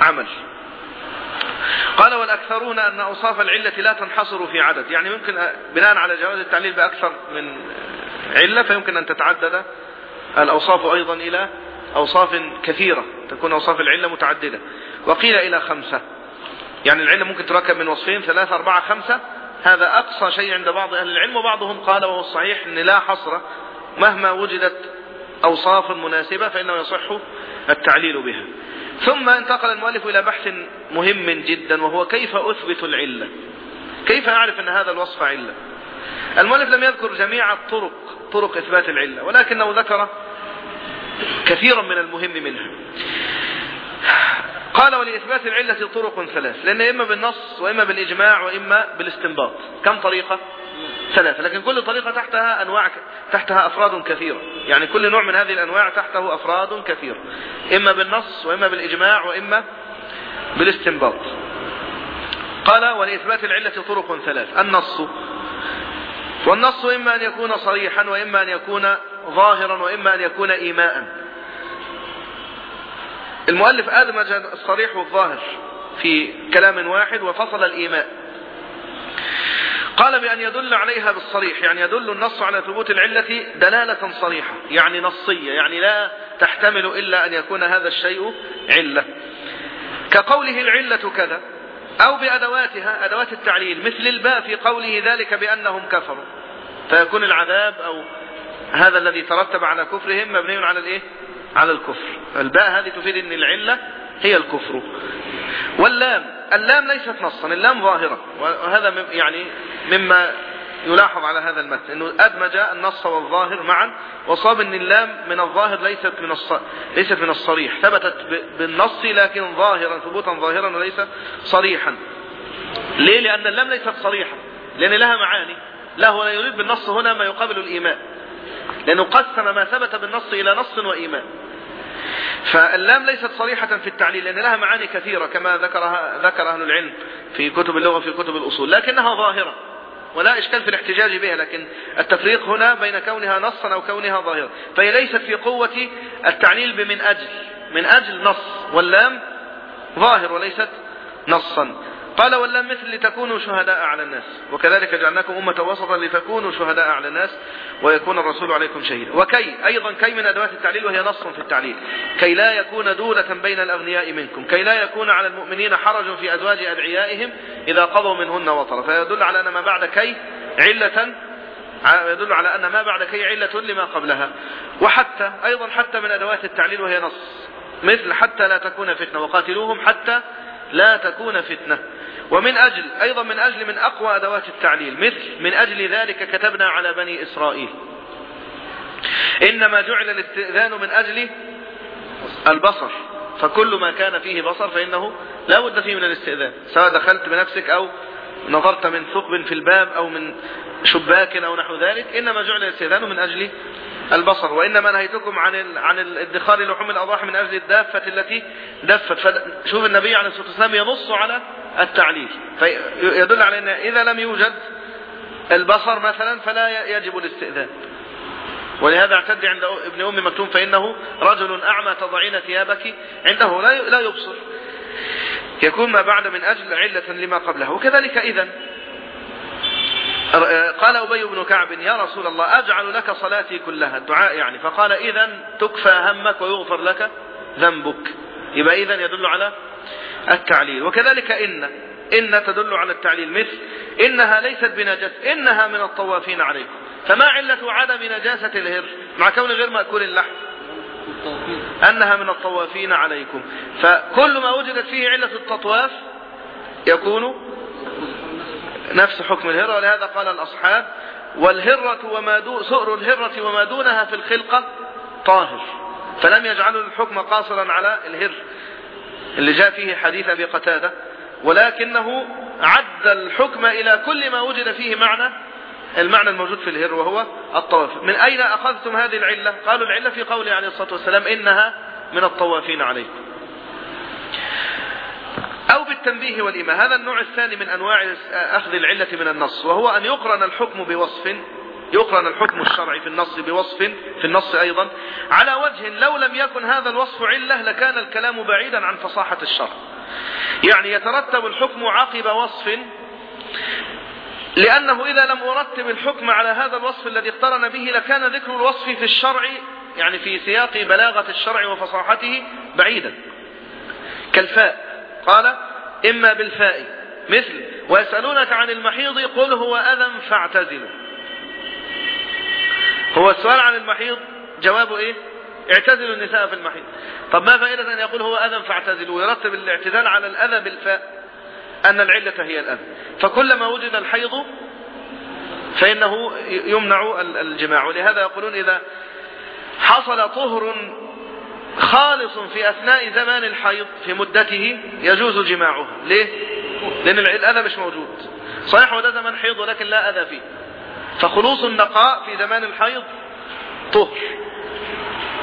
عمل. قال والأكثرون أن أوصاف العلة لا تنحصر في عدد. يعني ممكن بناء على جواز التعليل بأكثر من علة فيمكن أن تتعدد الأوصاف أيضا إلى أوصاف كثيرة تكون أوصاف العلة متعددة. وقيل إلى خمسة. يعني العلة ممكن تركب من وصفين ثلاثة أربعة خمسة. هذا أقصى شيء عند بعض أهل العلم وبعضهم قال وهو الصحيح أن لا حصر مهما وجدت أوصاف مناسبة فإنه يصح التعليل بها. ثم انتقل المؤلف إلى بحث مهم جدا وهو كيف أثبت العلة؟ كيف أعرف أن هذا الوصف علة؟ المؤلف لم يذكر جميع الطرق طرق إثبات العلة ولكنه ذكر كثيرا من المهم منها. قال ولإثبات العلة طرق ثلاث لأن إما بالنص وإما بالإجماع وإما بالاستنباط. كم طريقة؟ ثلاثة لكن كل طريقة تحتها أنواع تحتها أفراد كثيرة. يعني كل نوع من هذه الأنواع تحته أفراد كثيرة. إما بالنص وإما بالإجماع وإما بالاستنباط. قال ولإثبات العلة طرق ثلاث النص. والنص إما أن يكون صريحا وإما أن يكون ظاهرا وإما أن يكون إيماء. المؤلف أدمج الصريح والظاهر في كلام واحد وفصل الإيماء قال بأن يدل عليها بالصريح يعني يدل النص على ثبوت العلة دلالة صريحة يعني نصية يعني لا تحتمل إلا أن يكون هذا الشيء علة. كقوله العلة كذا أو بأدواتها أدوات التعليل مثل الباء في قوله ذلك بأنهم كفروا. فيكون العذاب أو هذا الذي ترتب على كفرهم مبني على الإيه؟ على الكفر. الباء هذه تفيد أن العلة هي الكفر. واللام اللام ليست نصا اللام ظاهرة. وهذا يعني مما يلاحظ على هذا المتن إنه أدمج النص والظاهر معا وصاب إن اللام من الظاهر ليست من الص... ليست من الصريح. ثبتت بالنص لكن ظاهرا ثبوتا ظاهرا وليس صريحا. ليه؟ لأن اللام ليست صريحة. لأن لها معاني. لا هو يريد بالنص هنا ما يقابل الايمان لأنه قسم ما ثبت بالنص إلى نص وايمان فاللام ليست صريحة في التعليل لأن لها معاني كثيرة كما ذكرها ذكر أهل العلم في كتب اللغة في كتب الأصول لكنها ظاهرة ولا إشكال في الاحتجاج بها لكن التفريق هنا بين كونها نصا أو كونها ظاهرة. فهي ليست في قوة التعليل بمن أجل من أجل نص واللام ظاهر وليست نصا. قال ولم مثل لتكونوا شهداء على الناس. وكذلك جعلناكم أمة وسطا لتكونوا شهداء على الناس ويكون الرسول عليكم شهيدا. وكي أيضا كي من أدوات التعليل وهي نص في التعليل. كي لا يكون دولة بين الأغنياء منكم. كي لا يكون على المؤمنين حرج في أزواج أدعيائهم إذا قضوا منهن وطرا. فيدل على أن ما بعد كي علة يدل على أن ما بعد كي علة لما قبلها. وحتى أيضا حتى من أدوات التعليل وهي نص. مثل حتى لا تكون فتنة. وقاتلوهم حتى لا تكون فتنة. ومن أجل أيضا من أجل من أقوى أدوات التعليل. مثل من أجل ذلك كتبنا على بني إسرائيل. إنما جعل الاستئذان من أجل البصر. فكل ما كان فيه بصر فإنه لا بد فيه من الاستئذان سواء دخلت بنفسك أو نظرت من ثقب في الباب أو من شباك أو نحو ذلك إنما جعل الاستئذان من أجل البصر وإنما نهيتكم عن عن الادخار لحوم الأضاحي من أجل الدافة التي دفت. فشوف النبي عليه الصلاة والسلام ينص على التعليل فيدل على أن إذا لم يوجد البصر مثلا فلا يجب الاستئذان. ولهذا اعتد عند ابن أم مكتوم فإنه رجل أعمى تضعين ثيابك عنده لا يبصر. يكون ما بعد من أجل علة لما قبله. وكذلك إذا قال أبي بن كعب يا رسول الله أجعل لك صلاتي كلها الدعاء يعني. فقال إذا تكفى همك ويغفر لك ذنبك. يبقى إذا يدل على التعليل. وكذلك إن إن تدل على التعليل. مثل إنها ليست بنجس إنها من الطوافين عليكم. فما علة عدم نجاسة الهر؟ مع كون غير مأكول اللحم. أنها من الطوافين عليكم. فكل ما وجدت فيه علة التطواف يكون نفس حكم الهرة. ولهذا قال الأصحاب والهرة وما دون سؤر الهرة وما دونها في الخلقة طاهر. فلم يجعلوا الحكم قاصرا على الهر. اللي جاء فيه حديث أبي قتادة ولكنه عد الحكم إلى كل ما وجد فيه معنى المعنى الموجود في الهر وهو الطواف. من أين أخذتم هذه العلة؟ قالوا العلة في قوله عليه الصلاة والسلام إنها من الطوافين عليكم. أو بالتنبيه والإيمان. هذا النوع الثاني من أنواع أخذ العلة من النص وهو أن يقرن الحكم بوصف يقرن الحكم الشرعي في النص بوصف في النص أيضا. على وجه لو لم يكن هذا الوصف علة لكان الكلام بعيدا عن فصاحة الشرع. يعني يترتب الحكم عقب وصف لأنه إذا لم أرتب الحكم على هذا الوصف الذي اقترن به لكان ذكر الوصف في الشرع يعني في سياق بلاغة الشرع وفصاحته بعيدا. كالفاء. قال إما بالفاء مثل ويسألونك عن المحيض قل هو أذى فاعتزلوا. هو السؤال عن المحيض جوابه إيه؟ اعتزلوا النساء في المحيض. طب ما فائدة أن يقول هو أذى فاعتزلوا؟ ويرتب الاعتزال على الأذى بالفاء. أن العلة هي الأذى فكلما وجد الحيض فإنه يمنع الجماع. ولهذا يقولون إذا حصل طهر خالص في أثناء زمان الحيض في مدته يجوز جماعها. ليه؟ لأن الأذى مش موجود. صحيح وده زمان حيض ولكن لا أذى فيه. فخلوص النقاء في زمان الحيض طهر.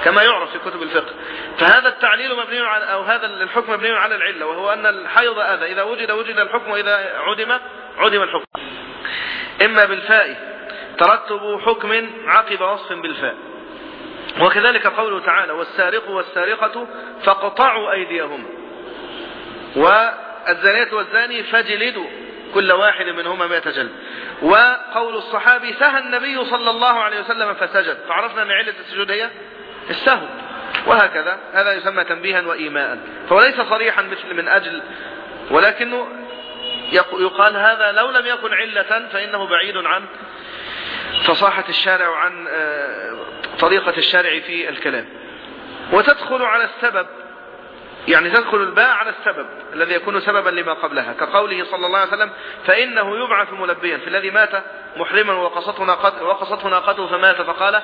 كما يعرف في كتب الفقه. فهذا التعليل مبني على أو هذا الحكم مبني على العلة وهو أن الحيض أذى. إذا وجد وجد الحكم وإذا عدم عدم الحكم. إما بالفاء ترتب حكم عقب وصف بالفاء. وكذلك قوله تعالى والسارق والسارقة فاقطعوا أيديهم. والزانية والزاني فجلدوا كل واحد منهما مئة جلد. وقول الصحابي سهى النبي صلى الله عليه وسلم فسجد. فعرفنا أن علة السجود هي؟ السهو. وهكذا هذا يسمى تنبيها وإيماء. فهو ليس صريحا مثل من أجل ولكنه يقال هذا لو لم يكن علة فإنه بعيد عن فصاحة الشارع وعن آه، طريقة الشارع في الكلام. وتدخل على السبب يعني تدخل الباء على السبب الذي يكون سببا لما قبلها. كقوله صلى الله عليه وسلم فإنه يبعث ملبيا في الذي مات محرما وقصته ناقته, وقصته ناقته فمات فقال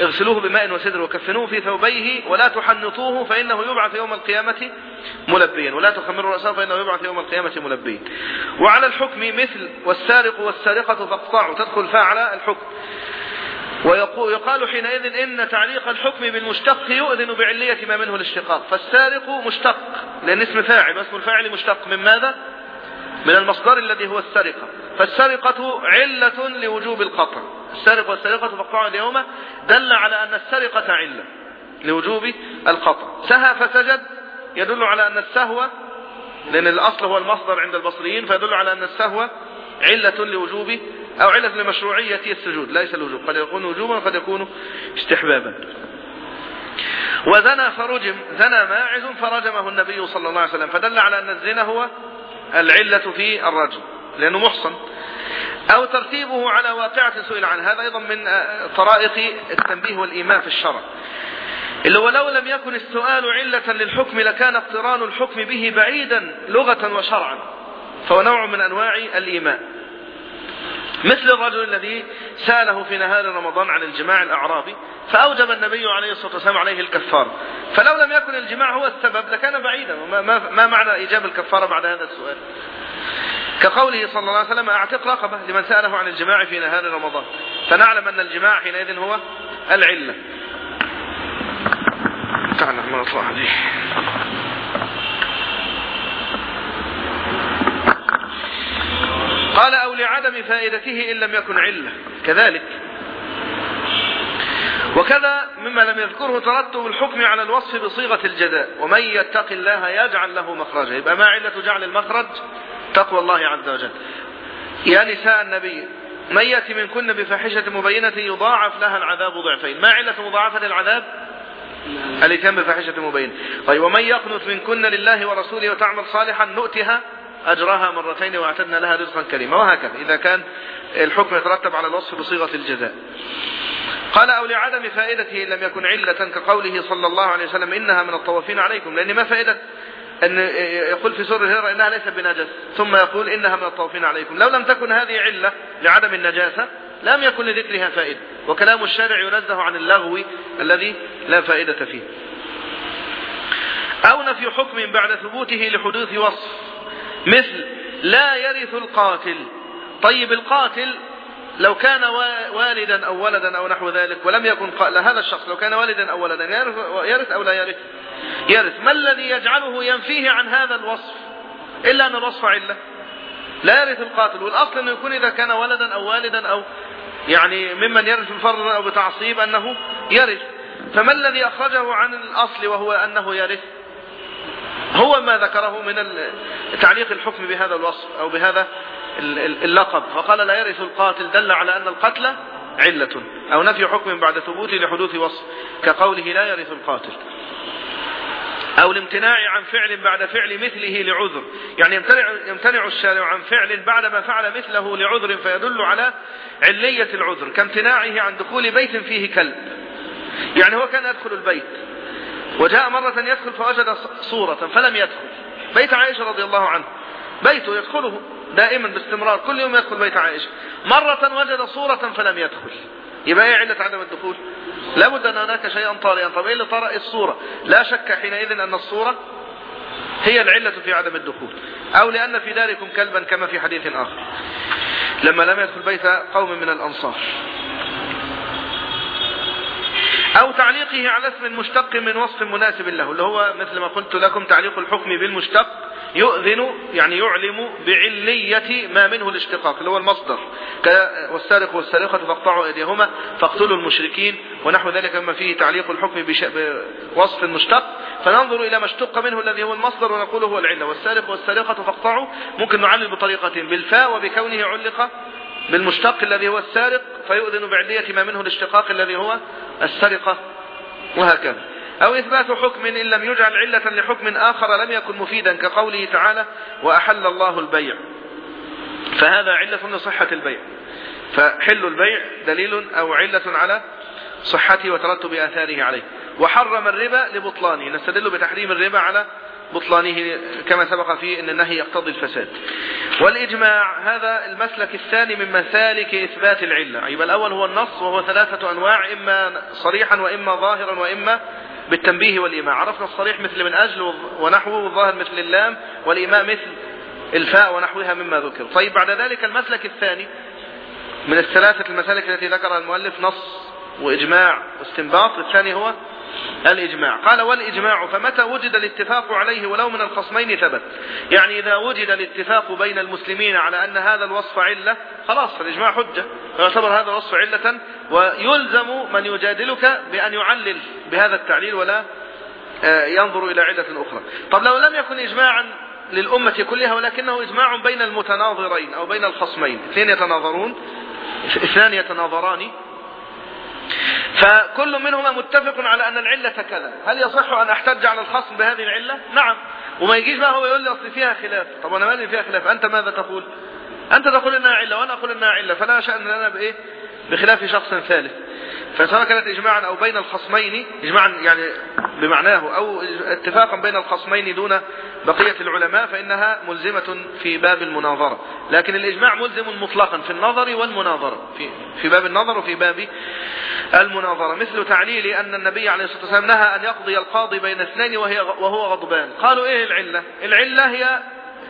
اغسلوه بماء وسدر وكفنوه في ثوبيه ولا تحنطوه فإنه يبعث يوم القيامة ملبيا. ولا تخمروا رأسه فإنه يبعث يوم القيامة ملبيا. وعلى الحكم مثل والسارق والسارقة فاقطعوا تدخل فاعل الحكم. ويقال حينئذ إن تعليق الحكم بالمشتق يؤذن بعلية ما منه الاشتقاق. فالسارق مشتق لأن اسم فاعل واسم الفاعل مشتق من ماذا؟ من المصدر الذي هو السرقة. فالسرقة علة لوجوب القطع. السرق والسرقة فقطعوا اليوم دل على أن السرقة علة لوجوب القطع. سهى فسجد يدل على أن السهو لأن الأصل هو المصدر عند البصريين فيدل على أن السهو علة لوجوب أو علة لمشروعية السجود ليس الوجوب. قد يكون وجوبا وقد يكون استحبابا. وزنى فرجم زنى ماعز فرجمه النبي صلى الله عليه وسلم فدل على أن الزنا هو العلة في الرجم. لأنه محصن. أو ترتيبه على واقعة سئل عنه هذا أيضا من طرائق التنبيه والإيمان في الشرع. اللي هو لم يكن السؤال علة للحكم لكان اقتران الحكم به بعيدا لغة وشرعا. فهو نوع من أنواع الإيمان. مثل الرجل الذي سأله في نهار رمضان عن الجماع الأعرابي فأوجب النبي عليه الصلاة والسلام عليه الكفارة فلو لم يكن الجماع هو السبب لكان بعيدا ما, معنى إيجاب الكفارة بعد هذا السؤال؟ كقوله صلى الله عليه وسلم أعتق رقبة لمن سأله عن الجماع في نهار رمضان. فنعلم أن الجماع حينئذ هو العلة. تعلم من أطلع قال أو لعدم فائدته إن لم يكن علة. كذلك. وكذا مما لم يذكره ترتب الحكم على الوصف بصيغة الجزاء ومن يتق الله يجعل له مخرجا. يبقى ما علة جعل المخرج؟ تقوى الله عز وجل. يا نساء النبي من يأتي منكن بفاحشة مبينة يضاعف لها العذاب ضعفين. ما علة مضاعفة العذاب الإتيان بفاحشة مبينة. طيب ومن يقنط منكن لله ورسوله وتعمل صالحا نؤتها؟ أجرها مرتين واعتدنا لها رزقا كريما وهكذا. إذا كان الحكم يترتب على الوصف بصيغة الجزاء. قال أو لعدم فائدته إن لم يكن علة كقوله صلى الله عليه وسلم إنها من الطوافين عليكم. لأن ما فائدة؟ أن يقول في سورة الهرة إنها ليست بنجس ثم يقول إنها من الطوافين عليكم. لو لم تكن هذه علة لعدم النجاسة لم يكن لذكرها فائدة. وكلام الشارع ينزه عن اللغو الذي لا فائدة فيه. أو نفي حكم بعد ثبوته لحدوث وصف. مثل لا يرث القاتل. طيب القاتل لو كان والدا أو ولدا أو نحو ذلك ولم يكن هذا الشخص لو كان والدا أو ولدا يرث, أو لا يرث؟ يرث. ما الذي يجعله ينفيه عن هذا الوصف؟ إلا أن الوصف علة. لا يرث القاتل. والأصل أنه يكون إذا كان ولدا أو والدا أو يعني ممن يرث بفرض أو بتعصيب أنه يرث. فما الذي أخرجه عن الأصل وهو أنه يرث؟ هو ما ذكره من تعليق الحكم بهذا الوصف أو بهذا اللقب. فقال لا يرث القاتل دل على أن القتل علة أو نفي حكم بعد ثبوته لحدوث وصف كقوله لا يرث القاتل. أو الامتناع عن فعل بعد فعل مثله لعذر. يعني يمتنع, يمتنع الشارع عن فعل بعد ما فعل مثله لعذر فيدل على علية العذر كامتناعه عن دخول بيت فيه كلب. يعني هو كان يدخل البيت. وجاء مرة يدخل فوجد صورة فلم يدخل. بيت عائشة رضي الله عنه. بيته يدخله دائما باستمرار. كل يوم يدخل بيت عائشة. مرة وجد صورة فلم يدخل. يبقى إيه علة عدم الدخول. لابد أن هناك شيئا طارئا. طب إيه اللي طرأ؟ الصورة. لا شك حينئذ أن الصورة هي العلة في عدم الدخول. أو لأن في داركم كلبا كما في حديث آخر. لما لم يدخل بيت قوم من الأنصار. أو تعليقه على اسم مشتق من وصف مناسب له اللي هو مثل ما قلت لكم تعليق الحكم بالمشتق يؤذن يعني يعلم بعلية ما منه الاشتقاق اللي هو المصدر. والسارق والسارقة فاقطعوا إيديهما فاقتلوا المشركين ونحو ذلك مما فيه تعليق الحكم بوصف مشتق. فننظر إلى ما اشتق منه الذي هو المصدر ونقول هو العلة. والسارق والسارقة فاقطعوا ممكن نعلل بطريقتين بالفاء وبكونه علق بالمشتق الذي هو السارق فيؤذن بعلية ما منه الاشتقاق الذي هو السرقة وهكذا. أو إثبات حكم إن لم يجعل علة لحكم آخر لم يكن مفيدا كقوله تعالى وأحل الله البيع. فهذا علة لصحة البيع. فحل البيع دليل أو علة على صحته وترتب آثاره عليه. وحرم الربا لبطلانه. نستدل بتحريم الربا على بطلانه كما سبق فيه أن النهي يقتضي الفساد. والإجماع هذا المسلك الثاني من مسالك إثبات العلة. يبقى الأول هو النص وهو ثلاثة أنواع إما صريحا وإما ظاهرا وإما بالتنبيه والإيماء. عرفنا الصريح مثل من أجل ونحوه والظاهر مثل اللام والإيماء مثل الفاء ونحوها مما ذكر. طيب بعد ذلك المسلك الثاني من الثلاثة المسالك التي ذكرها المؤلف نص. وإجماع واستنباط الثاني هو الإجماع. قال والإجماع فمتى وجد الاتفاق عليه ولو من الخصمين ثبت. يعني إذا وجد الاتفاق بين المسلمين على أن هذا الوصف علة خلاص فالإجماع حجة. يعتبر هذا الوصف علة ويلزم من يجادلك بأن يعلل بهذا التعليل ولا آه، ينظر إلى علة أخرى. طب لو لم يكن إجماعا للأمة كلها ولكنه إجماع بين المتناظرين أو بين الخصمين اثنين يتناظرون اثنان يتناظران فكل منهما متفق على أن العلة كذا. هل يصح أن أحتج على الخصم بهذه العلة؟ نعم. وما يجيش بقى هو يقول لي أصل فيها خلاف. طب أنا مالي فيها خلاف؟ أنت ماذا تقول؟ أنت تقول إنها علة وأنا أقول إنها علة. فلا شأن لنا بإيه؟ بخلاف شخص ثالث. فسواء كانت إجماعا أو بين الخصمين إجماعا يعني بمعناه أو اتفاقا بين الخصمين دون بقية العلماء فإنها ملزمة في باب المناظرة. لكن الإجماع ملزم مطلقا في النظر والمناظرة في, في باب النظر وفي باب المناظرة. مثل تعليل أن النبي عليه الصلاة والسلام نهى أن يقضي القاضي بين اثنين وهي وهو غضبان. قالوا إيه العلة؟ العلة هي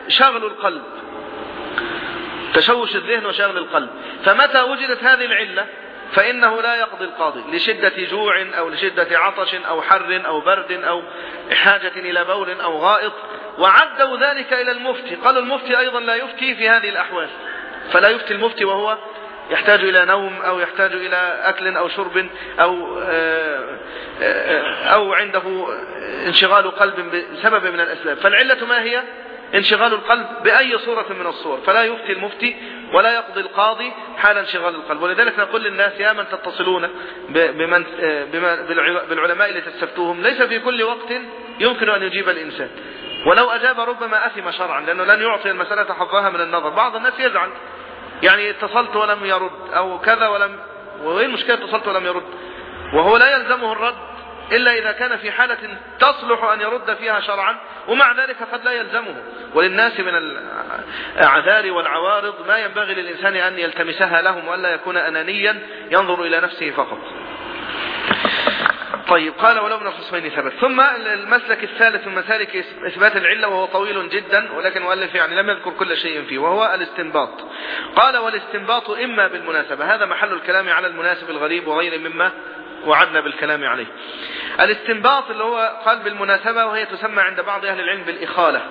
شغل القلب. تشوش الذهن وشغل القلب. فمتى وجدت هذه العلة؟ فإنه لا يقضي القاضي لشدة جوع أو لشدة عطش أو حر أو برد أو حاجة إلى بول أو غائط. وعدوا ذلك إلى المفتي. قالوا المفتي أيضا لا يفتي في هذه الأحوال. فلا يفتي المفتي وهو يحتاج إلى نوم أو يحتاج إلى أكل أو شرب أو آه، آه، أو عنده انشغال قلب بسبب من الأسباب. فالعلة ما هي؟ انشغال القلب بأي صورة من الصور. فلا يفتي المفتي ولا يقضي القاضي حال انشغال القلب. ولذلك نقول للناس يا من تتصلون بمن بالعلماء اللي تستفتوهم ليس في كل وقت يمكن أن يجيب الإنسان. ولو أجاب ربما أثم شرعا لأنه لن يعطي المسألة حظها من النظر. بعض الناس يزعل. يعني اتصلت ولم يرد أو كذا ولم وين المشكلة اتصلت ولم يرد. وهو لا يلزمه الرد. إلا إذا كان في حالة تصلح أن يرد فيها شرعا ومع ذلك قد لا يلزمه. وللناس من الأعذار والعوارض ما ينبغي للإنسان أن يلتمسها لهم وألا يكون أنانيا ينظر إلى نفسه فقط. طيب قال ولو من الخصمين ثبت. ثم المسلك الثالث من مسالك إثبات العلة وهو طويل جدا ولكن مؤلف يعني لم يذكر كل شيء فيه وهو الاستنباط. قال والاستنباط إما بالمناسبة. هذا محل الكلام على المناسب الغريب وغير مما وعدنا بالكلام عليه. الاستنباط اللي هو قال بالمناسبة وهي تسمى عند بعض أهل العلم بالإخالة.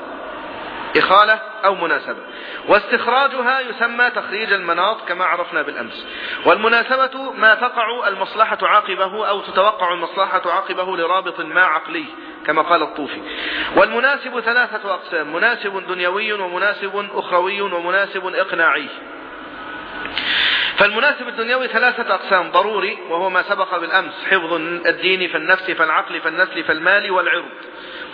إخالة أو مناسبة. واستخراجها يسمى تخريج المناط كما عرفنا بالأمس. والمناسبة ما تقع المصلحة عاقبه أو تتوقع المصلحة عاقبه لرابط ما عقلي كما قال الطوفي. والمناسب ثلاثة أقسام. مناسب دنيوي ومناسب أخروي ومناسب إقناعي. فالمناسب الدنيوي ثلاثة أقسام ضروري وهو ما سبق بالأمس حفظ الدين فالنفس فالعقل فالنسل فالمال والعرض.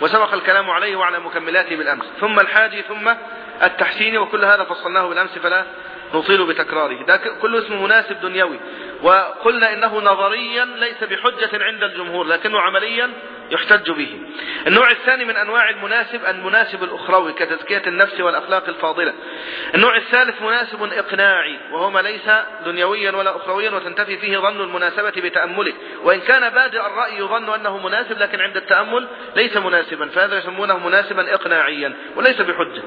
وسبق الكلام عليه وعلى مكملاته بالأمس. ثم الحاجي ثم التحسين وكل هذا فصلناه بالأمس فلا نطيل بتكراره. ده كله اسمه مناسب دنيوي. وقلنا إنه نظريا ليس بحجة عند الجمهور لكنه عمليا يحتج به. النوع الثاني من أنواع المناسب المناسب الأخروي كتزكية النفس والأخلاق الفاضلة. النوع الثالث مناسب إقناعي وهو ما ليس دنيويا ولا أخرويا وتنتفي فيه ظن المناسبة بتأمله. وإن كان بادئ الرأي يظن أنه مناسب لكن عند التأمل ليس مناسبا فهذا يسمونه مناسبا إقناعيا وليس بحجة.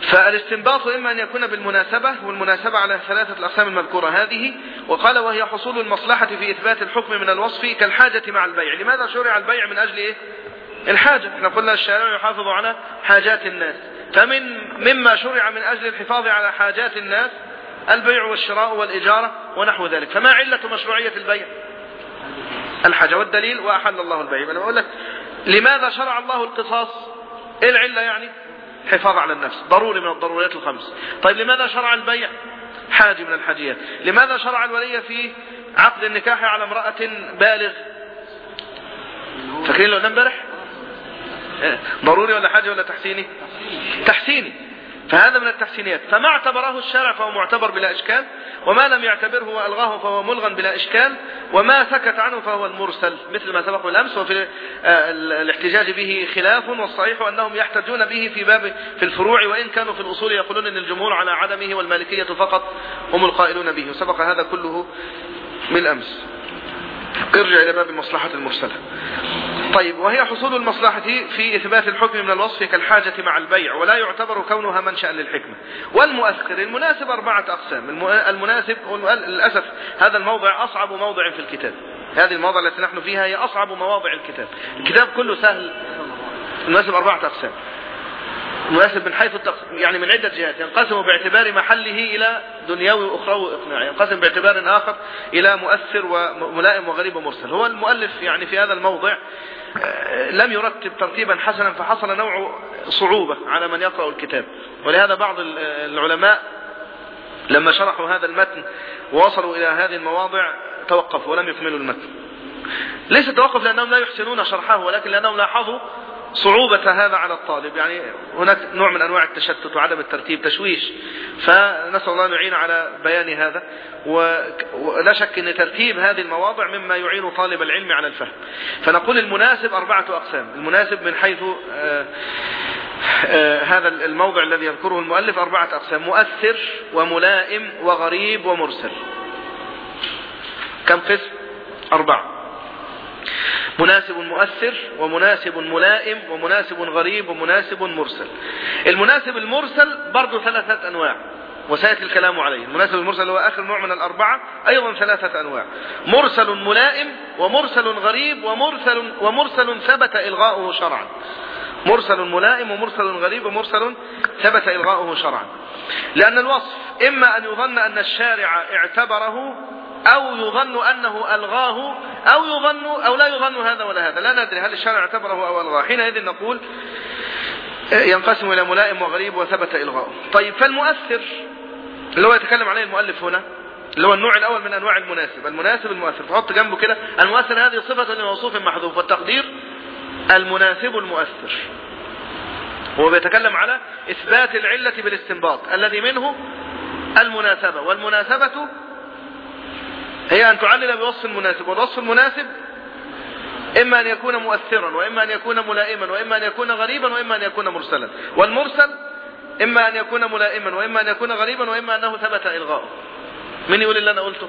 فالاستنباط إما أن يكون بالمناسبة والمناسبة على ثلاثة الأقسام المذكورة هذه وقال وهي حصول المصلحة في إثبات الحكم من الوصف كالحاجة مع البيع. لماذا شرع البيع من أجل إيه؟ الحاجة. إحنا قلنا الشارع يحافظ على حاجات الناس. فمن مما شرع من أجل الحفاظ على حاجات الناس البيع والشراء والإجارة ونحو ذلك. فما علة مشروعية البيع؟ الحاجة والدليل وأحل الله البيع. أنا بقول لك لماذا شرع الله القصاص؟ إيه العلة يعني؟ حفاظ على النفس. ضروري من الضروريات الخمس. طيب لماذا شرع البيع؟ حاجة من الحاجيات. لماذا شرع الولي في عقد النكاح على امرأة بالغ؟ فاكرين لو امبارح؟ إيه، ضروري ولا حاجة ولا تحسيني؟ تحسيني. فهذا من التحسينيات. فما اعتبره الشارع فهو معتبر بلا إشكال وما لم يعتبره وألغاه فهو ملغى بلا إشكال وما سكت عنه فهو المرسل مثل ما سبق بالأمس وفي آه، الاحتجاج به خلاف والصحيح أنهم يحتجون به في باب في الفروع وإن كانوا في الأصول يقولون أن الجمهور على عدمه والمالكية فقط هم القائلون به. وسبق هذا كله بالأمس ارجع إلى باب المصلحة المرسلة. طيب وهي حصول المصلحة في إثبات الحكم من الوصف كالحاجة مع البيع ولا يعتبر كونها منشأ للحكمة. والمؤثر المناسب أربعة أقسام. المناسب للأسف هذا الموضع أصعب موضع في الكتاب. هذه المواضع التي نحن فيها هي أصعب مواضع الكتاب. الكتاب كله سهل. المناسب أربعة أقسام. مناسب من حيث التقسيم يعني من عدة جهات. ينقسم باعتبار محله إلى دنيوي وأخروي وإقناعي. ينقسم باعتبار آخر إلى مؤثر وملائم وغريب ومرسل. هو المؤلف يعني في هذا الموضع آه، لم يرتب ترتيبا حسنا فحصل نوع صعوبة على من يقرأ الكتاب. ولهذا بعض العلماء لما شرحوا هذا المتن ووصلوا إلى هذه المواضع توقفوا ولم يكملوا المتن. ليس توقف لأنهم لا يحسنون شرحه ولكن لأنهم لاحظوا صعوبة هذا على الطالب. يعني هناك نوع من أنواع التشتت وعدم الترتيب تشويش. فنسأل الله أن يعين على بيان هذا. ولا شك أن ترتيب هذه المواضع مما يعين طالب العلم على الفهم. فنقول المناسب أربعة أقسام. المناسب من حيث آه، آه، هذا الموضع الذي يذكره المؤلف. أربعة أقسام. مؤثر وملائم وغريب ومرسل. كم قسم؟ أربعة. مناسب مؤثر ومناسب ملائم ومناسب غريب ومناسب مرسل. المناسب المرسل برضو ثلاثة أنواع وسيأتي الكلام عليه. المناسب المرسل هو آخر نوع من الأربعة أيضا ثلاثة أنواع. مرسل ملائم ومرسل غريب ومرسل, ومرسل ثبت إلغاؤه شرعا. مرسل ملائم ومرسل غريب ومرسل ثبت إلغاؤه شرعا. لأن الوصف إما أن يظن أن الشارع اعتبره أو يظن أنه ألغاه أو يظن أو لا يظن هذا ولا هذا. لا ندري هل الشارع اعتبره أو ألغاه. حينئذ نقول ينقسم إلى ملائم وغريب وثبت إلغاؤه. طيب فالمؤثر اللي هو يتكلم عليه المؤلف هنا اللي هو النوع الأول من أنواع المناسب. المناسب المؤثر. تحط جنبه كده. المؤثر هذه صفة لموصوف محذوف والتقدير المناسب المؤثر. هو بيتكلم على إثبات العلة بالاستنباط. الذي منه المناسبة والمناسبة هي أن تعلل بوصف مناسب والوصف المناسب إما أن يكون مؤثرا وإما أن يكون ملائما وإما أن يكون غريبا وإما أن يكون مرسلا. والمرسل إما أن يكون ملائما وإما أن يكون غريبا وإما أنه ثبت إلغاؤه من يقول اللي أنا قلته؟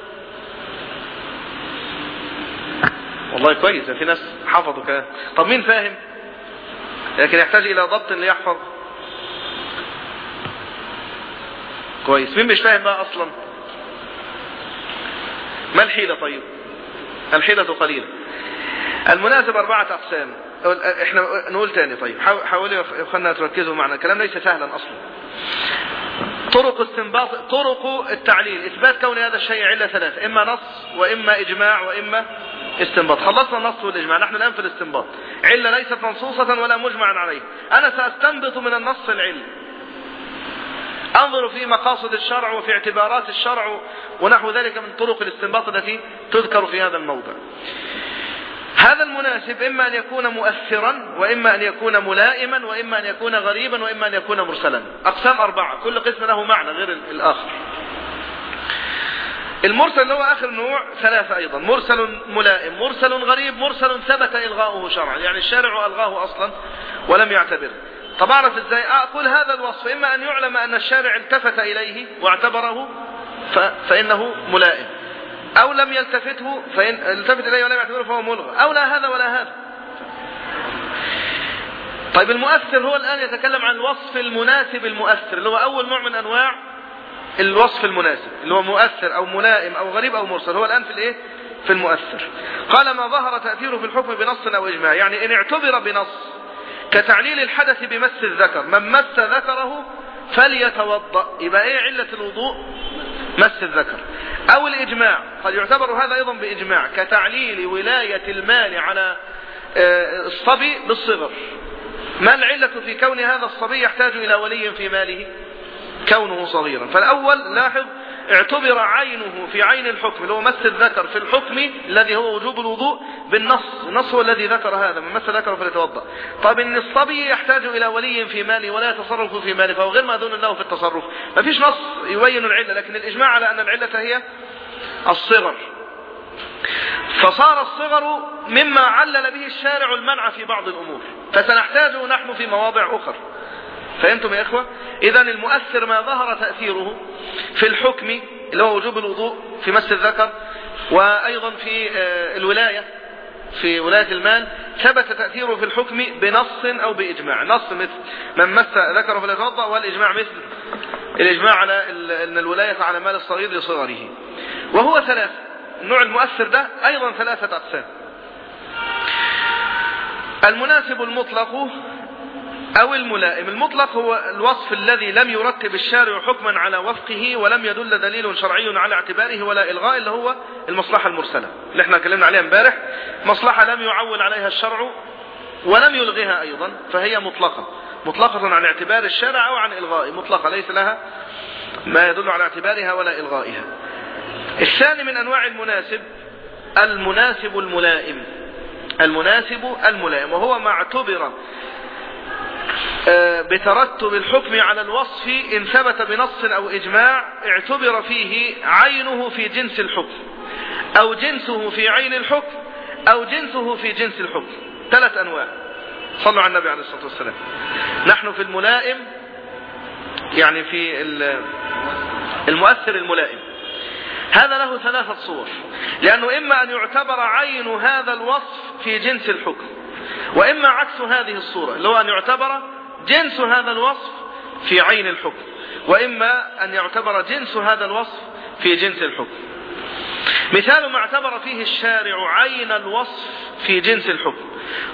والله كويس في ناس حفظوا كلام. طب مين فاهم؟ لكن يحتاج إلى ضبط ليحفظ. كويس. مين مش فاهم بقى أصلا؟ ما الحيلة طيب؟ الحيلة قليلة. المناسب أربعة أقسام. إحنا نقول تاني طيب. حاولوا اخوانا تركزوا معنا. الكلام ليس سهلا أصلا. طرق استنباط طرق التعليل. إثبات كون هذا الشيء علة ثلاث إما نص وإما إجماع وإما استنباط. خلصنا النص والإجماع. نحن الآن في الاستنباط. علة ليست منصوصة ولا مجمعا عليه أنا سأستنبط من النص العلم. أنظروا في مقاصد الشرع وفي اعتبارات الشرع ونحو ذلك من طرق الاستنباط التي تذكر في هذا الموضع. هذا المناسب إما أن يكون مؤثرا وإما أن يكون ملائما وإما أن يكون غريبا وإما أن يكون مرسلا. أقسام أربعة كل قسم له معنى غير الآخر. المرسل اللي هو آخر نوع ثلاثة أيضا. مرسل ملائم مرسل غريب مرسل ثبت إلغاؤه شرعا. يعني الشارع ألغاه أصلا ولم يعتبره طب أعرف إزاي أقول هذا الوصف. إما أن يعلم أن الشارع التفت إليه واعتبره فإنه ملائم. أو لم يلتفته فإن التفت إليه ولم يعتبره فهو ملغى أو لا هذا ولا هذا. طيب المؤثر هو الآن يتكلم عن الوصف المناسب المؤثر اللي هو أول نوع من أنواع الوصف المناسب اللي هو مؤثر أو ملائم أو غريب أو مرسل. هو الآن في الإيه؟ في المؤثر. قال ما ظهر تأثيره في الحكم بنص أو إجماع. يعني إن اعتبر بنص كتعليل الحدث بمس الذكر. من مس ذكره فليتوضأ. يبقى إيه علة الوضوء؟ مس الذكر. أو الإجماع. قد يعتبر هذا أيضا بإجماع. كتعليل ولاية المال على آه، الصبي بالصغر. ما العلة في كون هذا الصبي يحتاج إلى ولي في ماله؟ كونه صغيرا. فالأول لاحظ اعتبر عينه في عين الحكم اللي هو مس الذكر في الحكم الذي هو وجوب الوضوء بالنص النص هو الذي ذكر هذا من مس ذكره فليتوضأ. طب إن الصبي يحتاج إلى ولي في ماله ولا يتصرف في ماله فهو غير مأذون له في التصرف. ما فيش نص يبين العلة لكن الإجماع على أن العلة هي الصغر. فصار الصغر مما علل به الشارع المنع في بعض الأمور. فسنحتاجه نحن في مواضع أخرى فهمتم يا إخوة؟ إذا المؤثر ما ظهر تأثيره في الحكم اللي هو وجوب الوضوء في مس الذكر وأيضا في آه، الولاية في ولاية المال ثبت تأثيره في الحكم بنص أو بإجماع. نص مثل من مس ذكره فليتوضأ والإجماع مثل. الإجماع على أن الولاية على مال الصغير لصغره. وهو ثلاث النوع المؤثر ده أيضا ثلاثة أقسام. المناسب المطلق أو الملائم. المطلق هو الوصف الذي لم يرتب الشارع حكما على وفقه ولم يدل دليل شرعي على اعتباره ولا إلغاء اللي هو المصلحة المرسلة اللي إحنا اتكلمنا عليها امبارح. مصلحة لم يعول عليها الشرع ولم يلغيها أيضا فهي مطلقة. مطلقة عن اعتبار الشارع أو عن إلغائه مطلقة ليس لها ما يدل على اعتبارها ولا إلغائها. الثاني من أنواع المناسب المناسب الملائم. المناسب الملائم وهو ما اعتبر بترتب الحكم على الوصف إن ثبت بنص أو إجماع اعتبر فيه عينه في جنس الحكم أو جنسه في عين الحكم أو جنسه في جنس الحكم. ثلاث أنواع. صلوا على النبي عليه الصلاة والسلام. نحن في الملائم يعني في المؤثر الملائم. هذا له ثلاثة صور. لأنه إما أن يعتبر عين هذا الوصف في جنس الحكم. وإما عكس هذه الصورة اللي هو أن يعتبر جنس هذا الوصف في عين الحكم وإما أن يعتبر جنس هذا الوصف في جنس الحكم. مثال ما اعتبر فيه الشارع عين الوصف في جنس الحكم.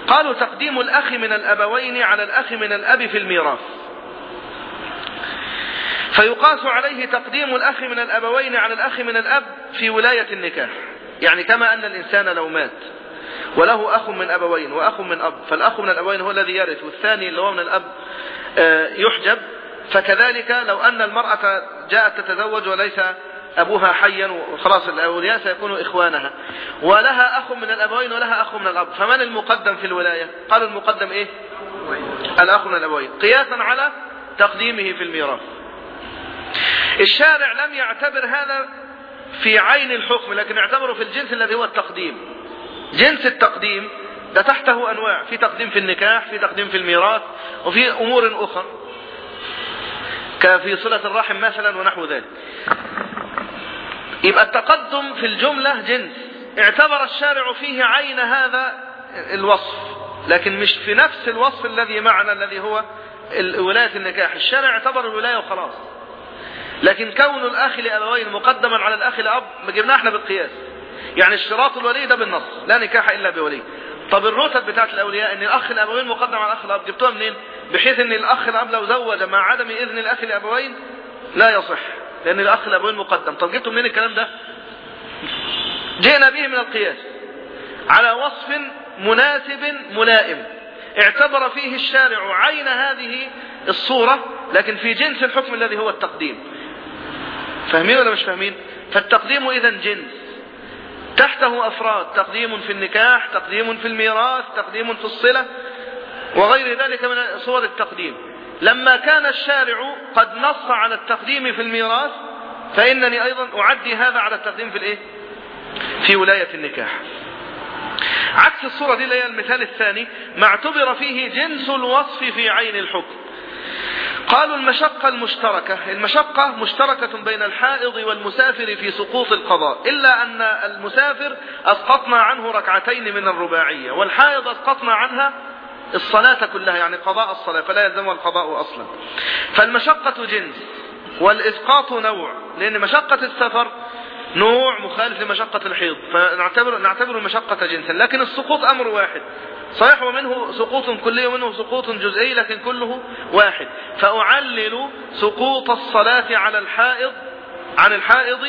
قالوا تقديم الأخ من الأبوين على الأخ من الأب في الميراث. فيقاس عليه تقديم الأخ من الأبوين على الأخ من الأب في ولاية النكاح. يعني كما أن الإنسان لو مات. وله أخ من أبوين وأخ من أب فالأخ من الأبوين هو الذي يرث والثاني اللي هو من الأب آه، يحجب. فكذلك لو أن المرأة جاءت تتزوج وليس أبوها حيا وخلاص الأولياء سيكونوا إخوانها. ولها أخ من الأبوين ولها أخ من الأب. فمن المقدم في الولاية؟ قالوا المقدم إيه؟ الأخ من الأبوين. قياسا على تقديمه في الميراث. الشارع لم يعتبر هذا في عين الحكم لكن اعتبره في الجنس الذي هو التقديم. جنس التقديم ده تحته أنواع في تقديم في النكاح في تقديم في الميراث وفي أمور أخرى. كفي صلة الرحم مثلا ونحو ذلك. يبقى التقدم في الجملة جنس. اعتبر الشارع فيه عين هذا الوصف لكن مش في نفس الوصف الذي معنا الذي هو ولاية النكاح. الشارع اعتبر الولاية وخلاص. لكن كون الأخ لأبوين مقدما على الأخ لأب ما جبناه إحنا بالقياس. يعني اشتراط الولي ده بالنص لا نكاح إلا بولي. طب الرتب بتاعت الأولياء إن الأخ الأبوين مقدم على الأخ الأب جبتوها منين؟ بحيث إن الأخ الأب لو زوج مع عدم إذن الأخ الأبوين لا يصح لأن الأخ الأبوين مقدم. طب جبتوا منين الكلام ده؟ جئنا به من القياس. على وصف مناسب ملائم. اعتبر فيه الشارع عين هذه الصورة لكن في جنس الحكم الذي هو التقديم. فاهمين ولا مش فاهمين؟ فالتقديم إذا جنس. تحته أفراد تقديم في النكاح تقديم في الميراث تقديم في الصلة وغير ذلك من صور التقديم. لما كان الشارع قد نص على التقديم في الميراث فإنني أيضا أعدي هذا على التقديم في الإيه؟ في ولاية النكاح. عكس الصورة دي اللي هي المثال الثاني ما اعتبر فيه جنس الوصف في عين الحكم. قالوا المشقة المشتركة. المشقة مشتركة بين الحائض والمسافر في سقوط القضاء. إلا أن المسافر أسقطنا عنه ركعتين من الرباعية والحائض أسقطنا عنها الصلاة كلها يعني قضاء الصلاة فلا يلزمها القضاء أصلا. فالمشقة جنس والإسقاط نوع لأن مشقة السفر نوع مخالف لمشقة الحيض. فنعتبر نعتبر مشقة جنسا لكن السقوط أمر واحد. صحيح ومنه سقوط كلي ومنه سقوط جزئي لكن كله واحد. فأعلل سقوط الصلاة على الحائض عن الحائض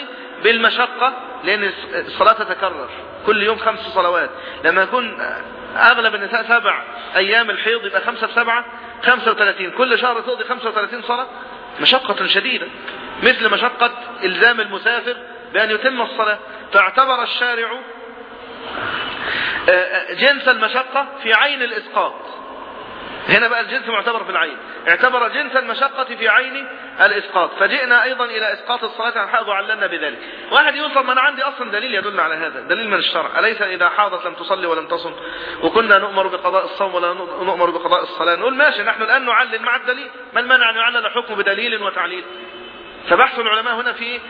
بالمشقة لأن الصلاة تتكرر. كل يوم خمس صلوات. لما يكون أغلب النساء سبع أيام الحيض يبقى خمسة في سبعة خمسة وثلاثين. كل شهر تقضي خمسة وثلاثين صلاة. مشقة شديدة. مثل مشقة إلزام المسافر بأن يتم الصلاة. فاعتبر الشارع جنس المشقة في عين الإسقاط. هنا بقى الجنس معتبر في العين. اعتبر جنس المشقة في عين الإسقاط. فجئنا أيضا إلى إسقاط الصلاة. عن حائض وعلنا بذلك. واحد طب ما أنا عندي أصلا دليل يدل على هذا دليل من الشرع. أليس إذا حاضت لم تصلي ولم تصم؟ وكنا نؤمر بقضاء الصوم ولا نؤمر بقضاء الصلاة. نقول ماشي نحن الآن نعلل مع الدليل. ما المانع أن يعلل الحكم بدليل وتعليل؟ فبحث العلماء هنا في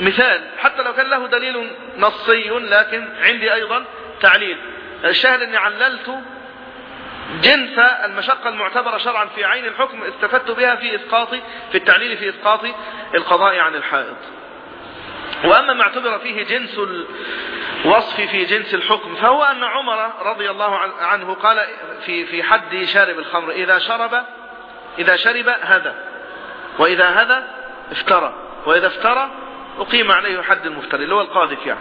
مثال حتى لو كان له دليل نصي لكن عندي أيضا تعليل. الشاهد أني عللت جنس المشقة المعتبرة شرعا في عين الحكم استفدت بها في إسقاط في التعليل في إسقاط القضاء عن الحائض وأما ما اعتبر فيه جنس الوصف في جنس الحكم فهو أن عمر رضي الله عنه قال في في حد شارب الخمر إذا شرب إذا شرب هذا وإذا هذا افترى وإذا افترى أقيم عليه حد المفتري اللي هو القاذف يعني.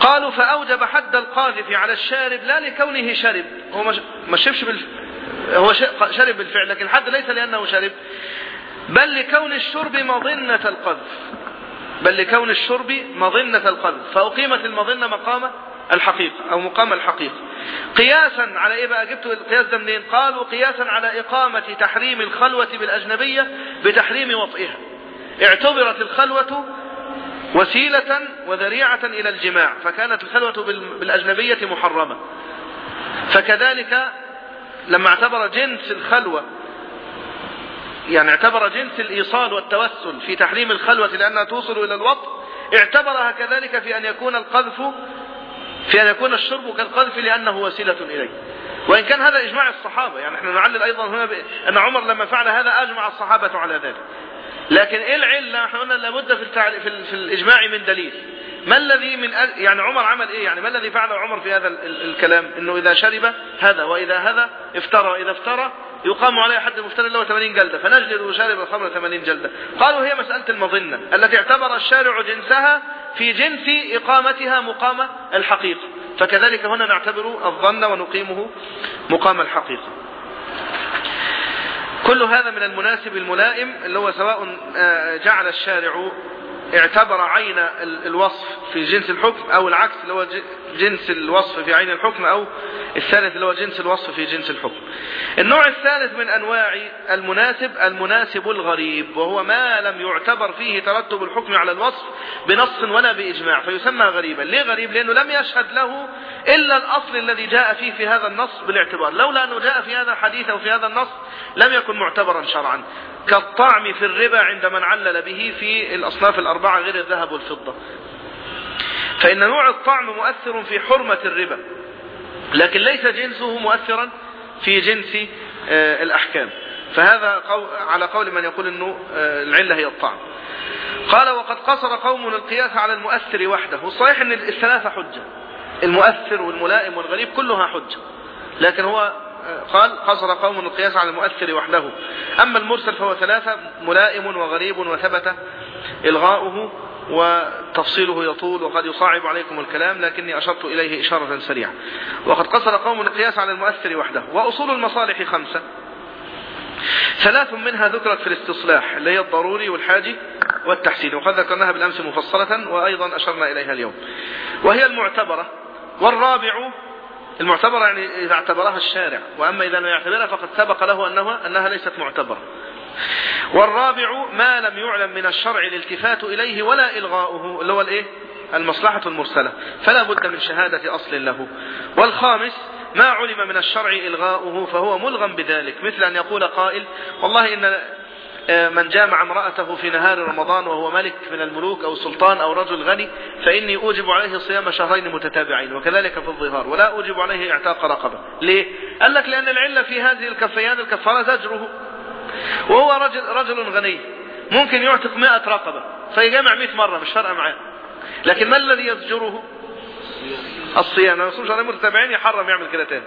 قالوا فأوجب حد القاذف على الشارب لا لكونه شرب هو ما شربش بالف... هو شرب بالفعل لكن الحد ليس لأنه شرب بل لكون الشرب مظنة القذف. بل لكون الشرب مظنة القذف. فأقيمت المظنة مقام الحقيقة أو مقام الحقيقة. قياسا على إيه بقى؟ جبتوا القياس ده منين؟ قالوا قياسا على إقامة تحريم الخلوة بالأجنبية بتحريم وطئها. اعتبرت الخلوة وسيلة وذريعة إلى الجماع فكانت الخلوة بالأجنبية محرمة. فكذلك لما اعتبر جنس الخلوة يعني اعتبر جنس الإيصال والتوسل في تحريم الخلوة لأنها توصل إلى الوطء اعتبرها كذلك في أن يكون القذف في أن يكون الشرب كالقذف لأنه وسيلة إليه. وإن كان هذا إجماع الصحابة يعني إحنا نعلل أيضا هنا أن عمر لما فعل هذا أجمع الصحابة على ذلك. لكن إيه العلة؟ إحنا قلنا لابد في التعليق في, في الإجماع من دليل. ما الذي من أ... يعني عمر عمل إيه؟ يعني ما الذي فعله عمر في هذا ال... ال... الكلام؟ إنه إذا شرب هذا وإذا هذا افترى واذا افترى يقام عليه حد المفتري اللي هو 80 جلدة. فنجلد شارب الخمر 80 جلدة. قالوا هي مسألة المظنة التي اعتبر الشارع جنسها في جنس إقامتها مقام الحقيقة. فكذلك هنا نعتبر الظن ونقيمه مقام الحقيقة. كل هذا من المناسب الملائم اللي هو سواء جعل الشارع اعتبر عين الوصف في جنس الحكم أو العكس اللي هو جنس الوصف في عين الحكم أو الثالث اللي هو جنس الوصف في جنس الحكم. النوع الثالث من أنواع المناسب المناسب الغريب وهو ما لم يعتبر فيه ترتب الحكم على الوصف بنص ولا بإجماع فيسمى غريبا. ليه غريب؟ لأنه لم يشهد له إلا الأصل الذي جاء فيه في هذا النص بالاعتبار. لولا أنه جاء في هذا الحديث أو في هذا النص لم يكن معتبرا شرعا. كالطعم في الربا عند من علل به في الأصناف الأربعة غير الذهب والفضة. فإن نوع الطعم مؤثر في حرمة الربا. لكن ليس جنسه مؤثرا في جنس الأحكام. فهذا على قول من يقول أنه العلة هي الطعم. قال وقد قصر قوم القياس على المؤثر وحده. والصحيح أن الثلاثة حجة. المؤثر والملائم والغريب كلها حجة. لكن هو قال قصر قوم القياس على المؤثر وحده. أما المرسل فهو ثلاثة ملائم وغريب وثبت إلغاؤه وتفصيله يطول وقد يصعب عليكم الكلام لكني أشرت إليه إشارة سريعة. وقد قصر قوم القياس على المؤثر وحده. وأصول المصالح خمسة. ثلاث منها ذكرت في الاستصلاح اللي هي الضروري والحاجي والتحسين. وقد ذكرناها بالأمس مفصلة وأيضا أشرنا إليها اليوم. وهي المعتبرة. والرابع المعتبرة يعني إذا اعتبرها الشارع. وأما إذا لم يعتبرها فقد سبق له أنه أنها ليست معتبرة. والرابع ما لم يعلم من الشرع الالتفات إليه ولا إلغاؤه اللي هو الإيه؟ المصلحة المرسلة فلا بد من شهادة أصل له والخامس ما علم من الشرع إلغاؤه فهو ملغم بذلك مثل أن يقول قائل والله إن من جامع امرأته في نهار رمضان وهو ملك من الملوك أو سلطان أو رجل غني فإني أوجب عليه صيام شهرين متتابعين وكذلك في الظهار ولا أوجب عليه إعتاق رقبة ليه؟ قال لك لأن العلة في هذه الكفيان الكفارة زجره وهو رجل, رجل غني. ممكن يعتق مئة رقبة. فيجمع مئة مرة مش فارقة معاه. لكن ما الذي يزجره؟ الصيام. الرسول صلى الله عليه يحرم يعمل كده تاني.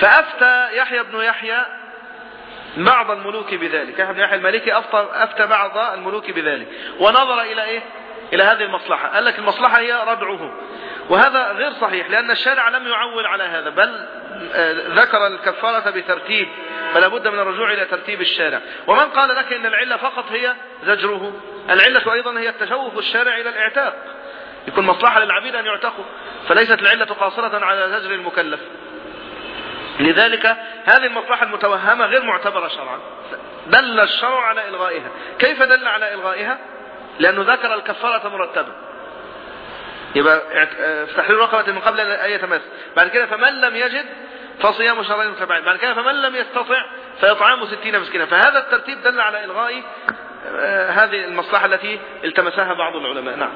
فأفتى يحيى بن يحيى بعض الملوك بذلك. يحيى بن يحيى المالكي أفتى, أفتى بعض الملوك بذلك. ونظر إلى إيه؟ إلى هذه المصلحة. قال لك المصلحة هي ردعه. وهذا غير صحيح لأن الشارع لم يعول على هذا بل آه، ذكر الكفارة بترتيب فلا بد من الرجوع إلى ترتيب الشارع. ومن قال لك إن العلة فقط هي زجره؟ العلة أيضا هي التشوف الشارع إلى الاعتاق. يكون مصلحة للعبيد أن يعتقوا فليست العلة قاصرة على زجر المكلف. لذلك هذه المصلحة المتوهمة غير معتبرة شرعا. دل الشرع على إلغائها. كيف دل على إلغائها؟ لأنه ذكر الكفارة مرتبة. يبقى تحرير رقبة من قبل أن يتمس بعد كده فمن لم يجد فصيام شهرين وسبعين بعد كده فمن لم يستطع فيطعم ستين مسكينا. فهذا الترتيب دل على إلغاء آه، هذه المصلحة التي التمسها بعض العلماء. نعم.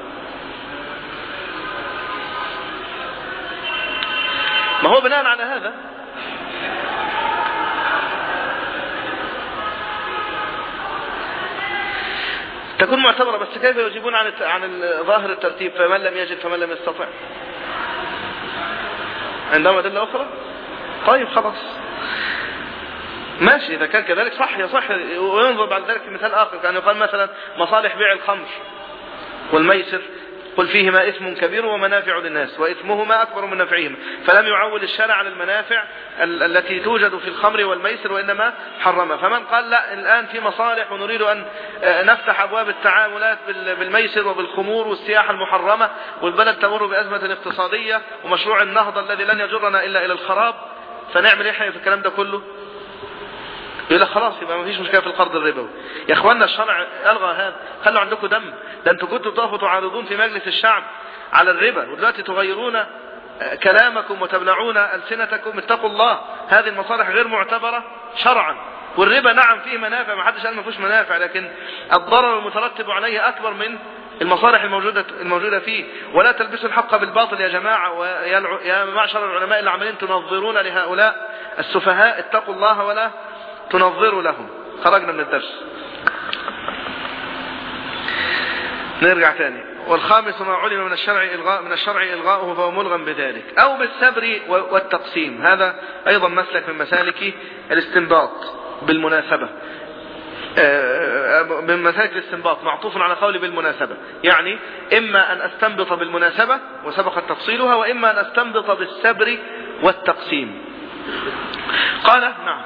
ما هو بناء على هذا؟ تكون معتبرة بس كيف يجيبون عن عن ظاهر الترتيب؟ فمن لم يجد فمن لم يستطع. عندهم أدلة أخرى؟ طيب خلاص. ماشي إذا كان كذلك صح يصح وينظر بعد ذلك مثال آخر كان يقال مثلا مصالح بيع الخمر والميسر. قل فيهما إثم كبير ومنافع للناس وإثمهما أكبر من نفعهما. فلم يعول الشارع على المنافع التي توجد في الخمر والميسر وإنما حرمها. فمن قال لا الآن في مصالح ونريد أن آه، نفتح أبواب التعاملات بالميسر وبالخمور والسياحة المحرمة والبلد تمر بأزمة اقتصادية ومشروع النهضة الذي لن يجرنا إلا إلى الخراب فنعمل إيه في الكلام ده كله؟ يقول لك خلاص يبقى ما فيش مشكلة في القرض الربوي. يا اخوانا الشرع ألغى هذا. خلوا عندكم دم. ده أنتوا كنتوا تقفوا تعارضون في مجلس الشعب على الربا ودلوقتي تغيرون آه، كلامكم وتبلعون ألسنتكم. اتقوا الله. هذه المصالح غير معتبرة شرعا. والربا نعم فيه منافع ما حدش قال ما فيهوش منافع لكن الضرر المترتب عليه أكبر من المصالح الموجودة الموجودة فيه. ولا تلبسوا الحق بالباطل يا جماعة ويا معشر العلماء اللي عمالين تنظرون لهؤلاء السفهاء. اتقوا الله ولا تنظر لهم. خرجنا من الدرس. نرجع تاني. والخامس ما علم من الشرع إلغاء من الشرع إلغاؤه فهو ملغم بذلك. أو بالسبر والتقسيم. هذا أيضا مسلك من مسالك الاستنباط بالمناسبة. آه، من مسالك الاستنباط معطوف على قولي بالمناسبة. يعني إما أن أستنبط بالمناسبة وسبق تفصيلها وإما أن أستنبط بالسبر والتقسيم. قال نعم.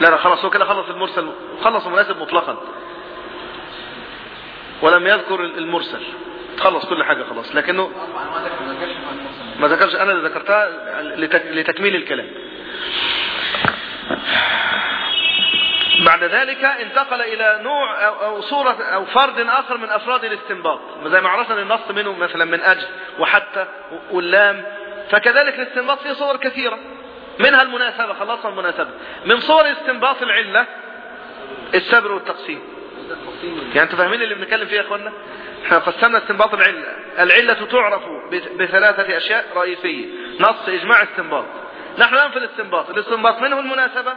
لا لا خلاص هو كده خلص المرسل خلص المناسب مطلقا. ولم يذكر المرسل. خلص كل حاجة خلاص لكنه ما ذكرش أنا اللي ذكرتها لتكميل الكلام. بعد ذلك انتقل إلى نوع أو صورة أو فرد آخر من أفراد الاستنباط. زي ما عرفنا النص منه مثلا من أجل وحتى واللام. فكذلك الاستنباط فيه صور كثيرة. منها المناسبة خلصنا المناسبة. من صور استنباط العلة السبر والتقسيم. يعني أنتوا فاهمين اللي بنتكلم فيه يا اخوانا؟ إحنا قسمنا استنباط العلة. العلة تعرف بثلاثة أشياء رئيسية. نص إجماع استنباط. نحن الآن في الاستنباط. الاستنباط منه المناسبة؟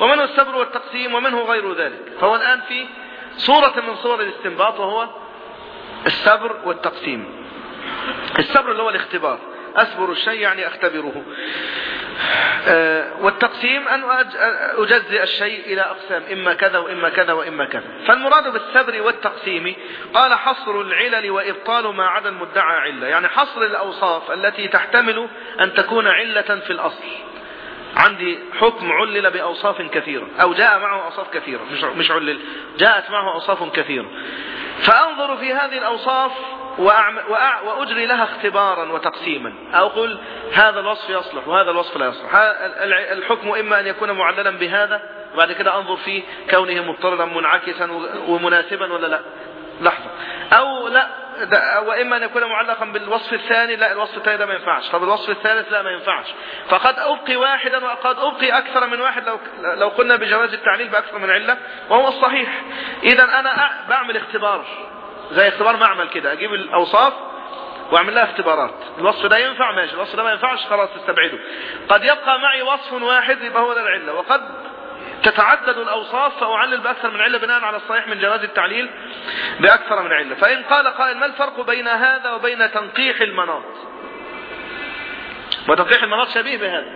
ومنه السبر والتقسيم؟ ومنه غير ذلك؟ فهو الآن في صورة من صور الاستنباط وهو السبر والتقسيم. السبر اللي هو الاختبار. أسبر الشيء يعني أختبره. آه، والتقسيم أن أجزئ الشيء إلى أقسام إما كذا وإما كذا وإما كذا. فالمراد بالسبر والتقسيم قال حصر العلل وإبطال ما عدا المدعى علة. يعني حصر الأوصاف التي تحتمل أن تكون علة في الأصل. عندي حكم علل بأوصاف كثيرة أو جاء معه أوصاف كثيرة مش مش علل جاءت معه أوصاف كثيرة. فأنظر في هذه الأوصاف وأجري لها اختبارا وتقسيما. أقول هذا الوصف يصلح وهذا الوصف لا يصلح. الحكم إما أن يكون معللا بهذا وبعد كده أنظر في كونه مضطردا منعكسا ومناسبا ولا لا. لحظة. أو لا ده وإما أن يكون معلقا بالوصف الثاني لا الوصف الثاني ده ما ينفعش. طب الوصف الثالث لا ما ينفعش. فقد أبقي واحدا وقد أبقي أكثر من واحد لو لو قلنا بجواز التعليل بأكثر من علة وهو الصحيح. اذا أنا بعمل اختبار. زي اختبار معمل كده أجيب الأوصاف وأعمل لها اختبارات. الوصف ده ينفع؟ ماشي. الوصف ده ما ينفعش؟ خلاص استبعده. قد يبقى معي وصف واحد يبقى هو ده العلة. وقد تتعدد الأوصاف فأعلل بأكثر من علة بناء على الصحيح من جواز التعليل بأكثر من علة. فإن قال قائل ما الفرق بين هذا وبين تنقيح المناط؟ وتنقيح المناط شبيه بهذا.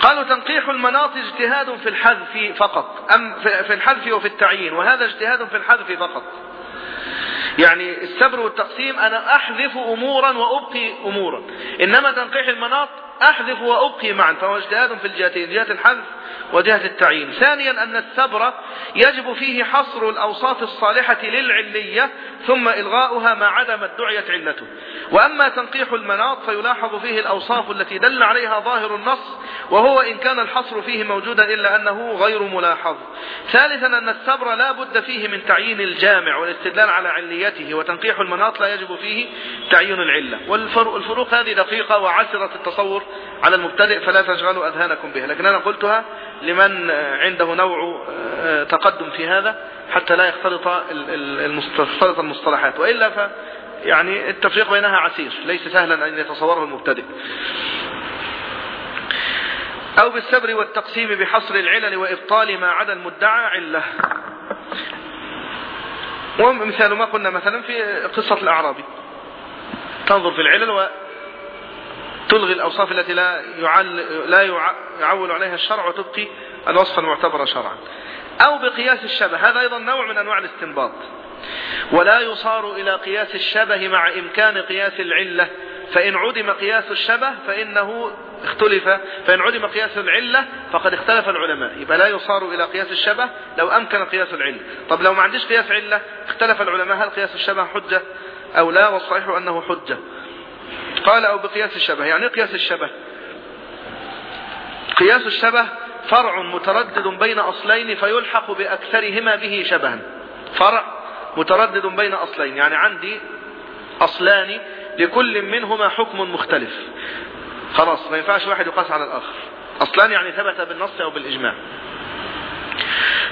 قالوا تنقيح المناط اجتهاد في الحذف فقط أم في الحذف وفي التعيين وهذا اجتهاد في الحذف فقط. يعني السبر والتقسيم أنا أحذف أمورا وأبقي أمورا. إنما تنقيح المناط أحذف وأبقي معا. فهو اجتهاد في الجهتين جهة الحذف وجهة التعيين. ثانيا أن السبر يجب فيه حصر الأوصاف الصالحة للعلية ثم إلغاؤها ما عدمت دعيت علته. وأما تنقيح المناط فيلاحظ فيه الأوصاف التي دل عليها ظاهر النص وهو إن كان الحصر فيه موجودا إلا أنه غير ملاحظ. ثالثا أن السبر لا بد فيه من تعيين الجامع والاستدلال على عليته وتنقيح المناط لا يجب فيه تعيين العلة. والفروق هذه دقيقة وعسرة التصور. على المبتدئ فلا تشغلوا أذهانكم بها. لكن أنا قلتها لمن عنده نوع آه، تقدم في هذا حتى لا يختلط المصطلحات. وإلا ف يعني التفريق بينها عسير. ليس سهلا أن يتصوره المبتدئ. أو بالسبر والتقسيم بحصر العلل وإبطال ما عدا المدعى علة. ومثال ما قلنا مثلا في قصة الأعرابي. تنظر في العلل تلغي الأوصاف التي لا لا يعول عليها الشرع وتبقي الوصف المعتبر شرعا. أو بقياس الشبه هذا أيضا نوع من أنواع الاستنباط. ولا يصار إلى قياس الشبه مع إمكان قياس العلة. فإن عدم قياس الشبه فإنه اختلف فإن عدم قياس العلة فقد اختلف العلماء. يبقى لا يصار إلى قياس الشبه لو أمكن قياس العلة. طب لو ما عنديش قياس علة اختلف العلماء هل قياس الشبه حجة أو لا؟ والصحيح أنه حجة. قال أو بقياس الشبه يعني قياس الشبه؟ قياس الشبه فرع متردد بين أصلين فيلحق بأكثرهما به شبها. فرع متردد بين أصلين يعني عندي أصلان لكل منهما حكم مختلف. خلاص ما ينفعش واحد يقاس على الآخر. أصلان يعني ثبت بالنص أو بالإجماع.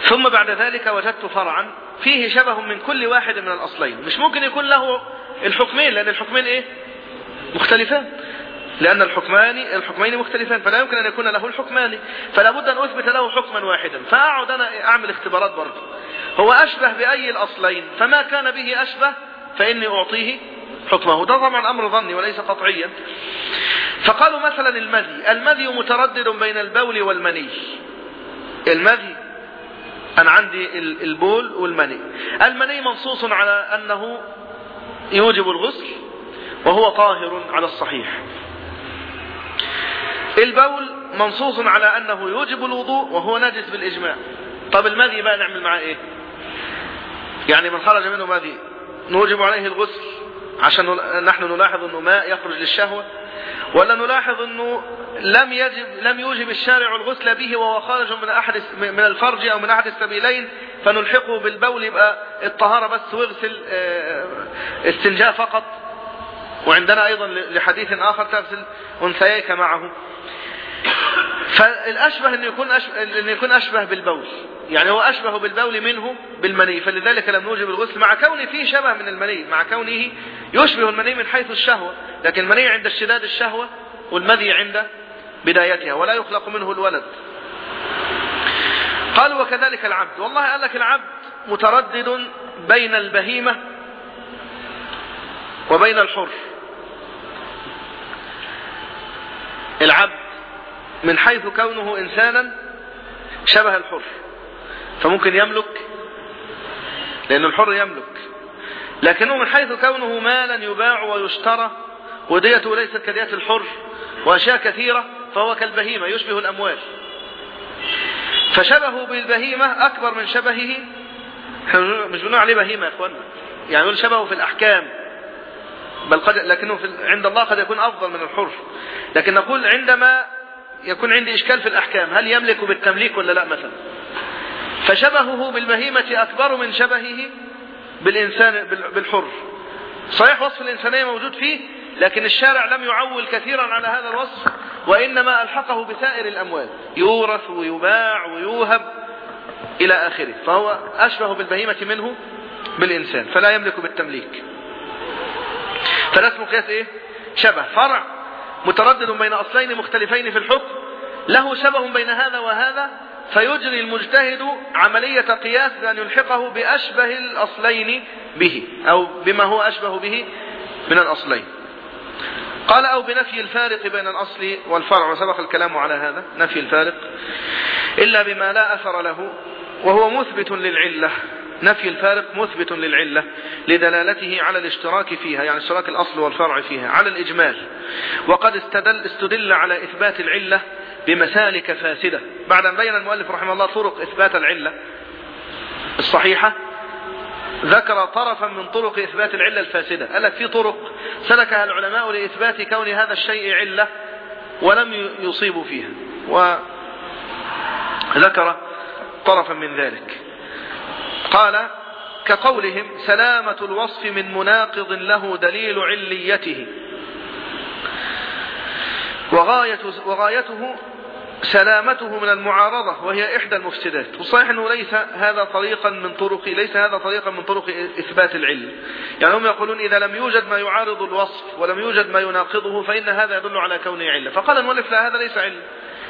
ثم بعد ذلك وجدت فرعا فيه شبه من كل واحد من الأصلين. مش ممكن يكون له الحكمين لأن الحكمين إيه؟ مختلفان لأن الحكمان الحكمين مختلفان فلا يمكن أن يكون له الحكمان فلا بد أن أثبت له حكما واحدا. فأقعد أنا أعمل اختبارات برضه. هو أشبه بأي الأصلين فما كان به أشبه فإني أعطيه حكمه. ده طبعا أمر ظني وليس قطعيا. فقالوا مثلا المذي. المذي متردد بين البول والمني. المذي أنا عندي البول والمني. المني منصوص على أنه يوجب الغسل وهو طاهر على الصحيح. البول منصوص على أنه يوجب الوضوء وهو نجس بالإجماع. طب المذي بقى نعمل معاه إيه؟ يعني من خرج منه مذي نوجب عليه الغسل عشان نحن نلاحظ أنه ماء يخرج للشهوة ولا نلاحظ أنه لم يجب لم يوجب الشارع الغسل به وهو خارج من أحد من الفرج أو من أحد السبيلين فنلحقه بالبول يبقى الطهارة بس ويغسل آه، استنجاء فقط. وعندنا أيضا لحديث آخر تغسل أنثييك معه. فالأشبه أن يكون أشبه, أن يكون أشبه بالبول. يعني هو أشبه بالبول منه بالمني. فلذلك لم نوجب الغسل مع كونه فيه شبه من المني. مع كونه يشبه المني من حيث الشهوة. لكن المني عند اشتداد الشهوة والمذي عند بدايتها. ولا يخلق منه الولد. قال وكذلك العبد. والله قال لك العبد متردد بين البهيمة وبين الحر. العبد من حيث كونه إنسانا شبه الحر. فممكن يملك لأن الحر يملك. لكنه من حيث كونه مالا يباع ويشترى وديته ليست كدية الحر وأشياء كثيرة فهو كالبهيمة يشبه الأموال. فشبهه بالبهيمة أكبر من شبهه مش بنقول عليه بهيمة يا أخوانا يعني يقول شبهه في الأحكام. بل قد لكنه في عند الله قد يكون أفضل من الحر لكن نقول عندما يكون عندي إشكال في الأحكام هل يملك بالتمليك ولا لا مثلا؟ فشبهه بالبهيمة أكبر من شبهه بالإنسان بالحر. صحيح وصف الإنسانية موجود فيه لكن الشارع لم يعول كثيرا على هذا الوصف وإنما ألحقه بسائر الأموال. يورث ويباع ويوهب إلى آخره. فهو أشبه بالبهيمة منه بالإنسان فلا يملك بالتمليك. فلا اسمه قياس إيه؟ شبه. فرع متردد بين أصلين مختلفين في الحكم. له شبه بين هذا وهذا فيجري المجتهد عملية قياس بأن يلحقه بأشبه الأصلين به أو بما هو أشبه به من الأصلين. قال أو بنفي الفارق بين الأصل والفرع. وسبق الكلام على هذا نفي الفارق. إلا بما لا أثر له وهو مثبت للعلة. نفي الفارق مثبت للعلة لدلالته على الاشتراك فيها يعني اشتراك الأصل والفرع فيها على الإجمال. وقد استدل, استدل على إثبات العلة بمسالك فاسدة. بعد أن بين المؤلف رحمه الله طرق إثبات العلة الصحيحة ذكر طرفا من طرق إثبات العلة الفاسدة. قال لك في طرق سلكها العلماء لإثبات كون هذا الشيء علة ولم يصيبوا فيها. وذكر طرفا من ذلك. قال كقولهم سلامة الوصف من مناقض له دليل عليته. وغاية وغايته سلامته من المعارضة وهي إحدى المفسدات. وصحيح أنه ليس هذا طريقا من طرق ليس هذا طريقا من طرق إثبات العلم. يعني هم يقولون إذا لم يوجد ما يعارض الوصف ولم يوجد ما يناقضه فإن هذا يدل على كونه علة فقال المؤلف لا هذا ليس علم.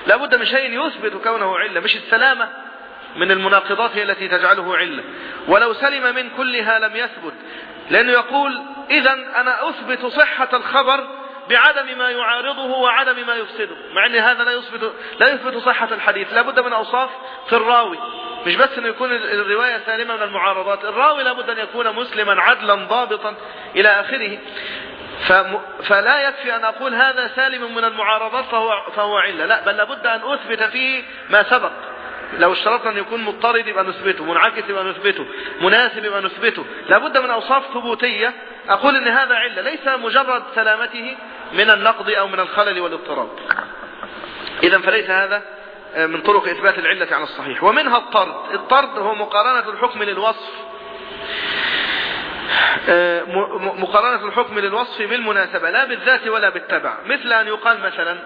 لابد من شيء يثبت كونه علة مش السلامة من المناقضات هي التي تجعله علة ولو سلم من كلها لم يثبت لأنه يقول إذا أنا أثبت صحة الخبر بعدم ما يعارضه وعدم ما يفسده. مع أن هذا لا يثبت لا يثبت صحة الحديث. لابد من أوصاف في الراوي. مش بس إنه يكون الرواية سالمة من المعارضات. الراوي لابد أن يكون مسلما عدلا ضابطا إلى آخره. فلا يكفي أن أقول هذا سالم من المعارضات فهو, فهو علة. لا بل لابد أن أثبت فيه ما سبق. لو اشترطنا أن يكون مضطرد يبقى نثبته منعكس يبقى نثبته مناسب يبقى نثبته. لابد من أوصاف ثبوتية. أقول إن هذا علة ليس مجرد سلامته من النقض أو من الخلل والاضطراب. اذا فليس هذا من طرق إثبات العلة على الصحيح. ومنها الطرد. الطرد هو مقارنة الحكم للوصف. مقارنة الحكم للوصف بالمناسبة لا بالذات ولا بالتبع. مثل أن يقال مثلا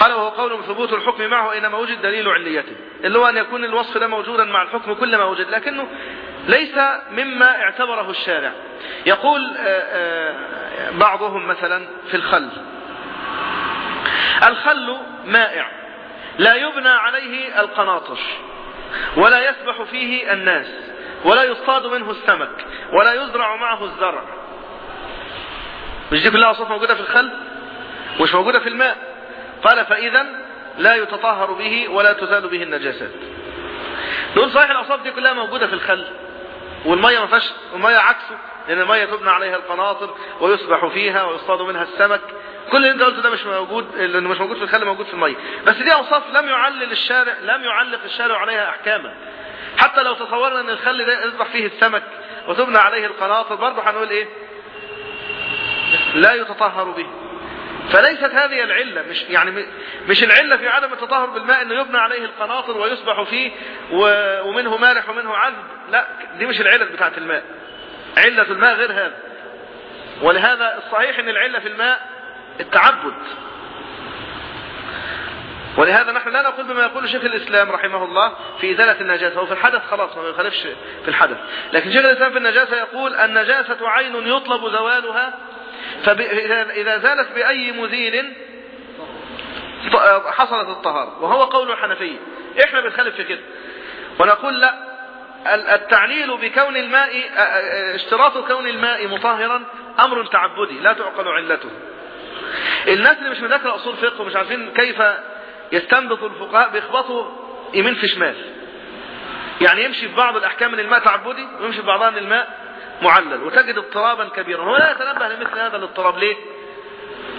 قال وهو قول ثبوت الحكم معه إنما وجد دليل عليته. اللي هو أن يكون الوصف ده موجودا مع الحكم كلما وجد لكنه ليس مما اعتبره الشارع. يقول بعضهم مثلا في الخل. الخل مائع لا يبنى عليه القناطر ولا يسبح فيه الناس ولا يصطاد منه السمك ولا يزرع معه الزرع. مش دي كلها أوصاف موجودة في الخل؟ مش موجودة في الماء. قال فإذا لا يتطهر به ولا تزال به النجاسات. دول صحيح الأوصاف دي كلها موجودة في الخل. والمية ما فيهاش المية عكسه لأن المية تبنى عليها القناطر ويسبح فيها ويصطاد منها السمك. كل اللي أنت قلته ده مش موجود لأنه مش موجود في الخل موجود في المية. بس دي أوصاف لم يعلل الشارع لم يعلق الشارع عليها أحكاما. حتى لو تصورنا إن الخل ده يصبح فيه السمك وتبنى عليه القناطر برضه هنقول إيه؟ لا يتطهر به. فليست هذه العلة مش يعني مش العلة في عدم التطهر بالماء إنه يبنى عليه القناطر ويسبح فيه ومنه مالح ومنه عذب لا دي مش العلة بتاعت الماء. علة الماء غير هذا. ولهذا الصحيح إن العلة في الماء التعبد. ولهذا نحن لا نقول بما يقول شيخ الإسلام رحمه الله في إزالة النجاسة هو في الحدث خلاص ما يخالفش في الحدث. لكن شيخ الإسلام في النجاسة يقول النجاسة عين يطلب زوالها فإذا زالت بأي مزيل حصلت الطهارة. وهو قول الحنفية إحنا بنخالف في كده. ونقول لا التعليل بكون الماء اشتراط كون الماء مطهرا أمر تعبدي لا تعقل علته. الناس اللي مش مذاكرة أصول فقه ومش عارفين كيف يستنبط الفقهاء بيخبطوا يمين في شمال. يعني يمشي في بعض الأحكام من الماء تعبدي ويمشي في بعضها من الماء معلل وتجد اضطرابا كبيرا. هو لا يتنبه لمثل هذا الاضطراب ليه؟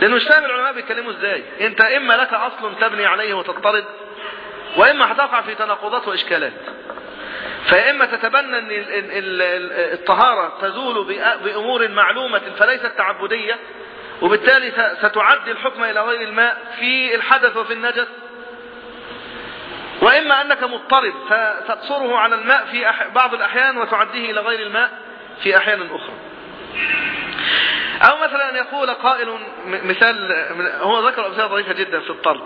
لأنه مش فاهم العلماء بيتكلموا إزاي؟ أنت إما لك أصل تبني عليه وتضطرد وإما هتقع في تناقضات وإشكالات. فيا اما تتبنى إن الطهارة تزول بأمور معلومة فليست تعبدية وبالتالي ستعدي الحكم إلى غير الماء في الحدث وفي النجس. وإما أنك مضطرب فتقصره على الماء في بعض الأحيان وتعديه إلى غير الماء. في أحيان أخرى. أو مثلا أن يقول قائل مثال هو ذكر أمثلة ضعيفة جدا في الطرد.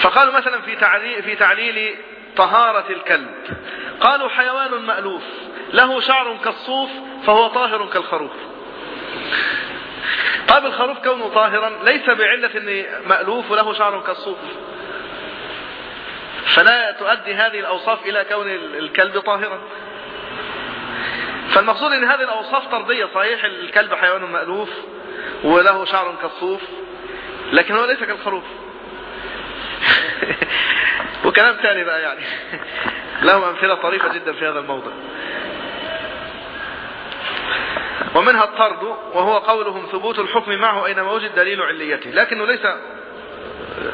فقالوا مثلا في تعليل, في تعليل طهارة الكلب. قالوا حيوان مألوف له شعر كالصوف فهو طاهر كالخروف. طيب الخروف كونه طاهرا ليس بعلة ان مألوف وله شعر كالصوف. فلا تؤدي هذه الأوصاف إلى كون الكلب طاهرا. فالمقصود إن هذه الأوصاف طردية صحيح الكلب حيوان مألوف وله شعر كالصوف لكن هو ليس كالخروف. وكلام ثاني بقى يعني. له أمثلة طريفة جدا في هذا الموضع. ومنها الطرد وهو قولهم ثبوت الحكم معه أينما وجد دليل عليته. لكنه ليس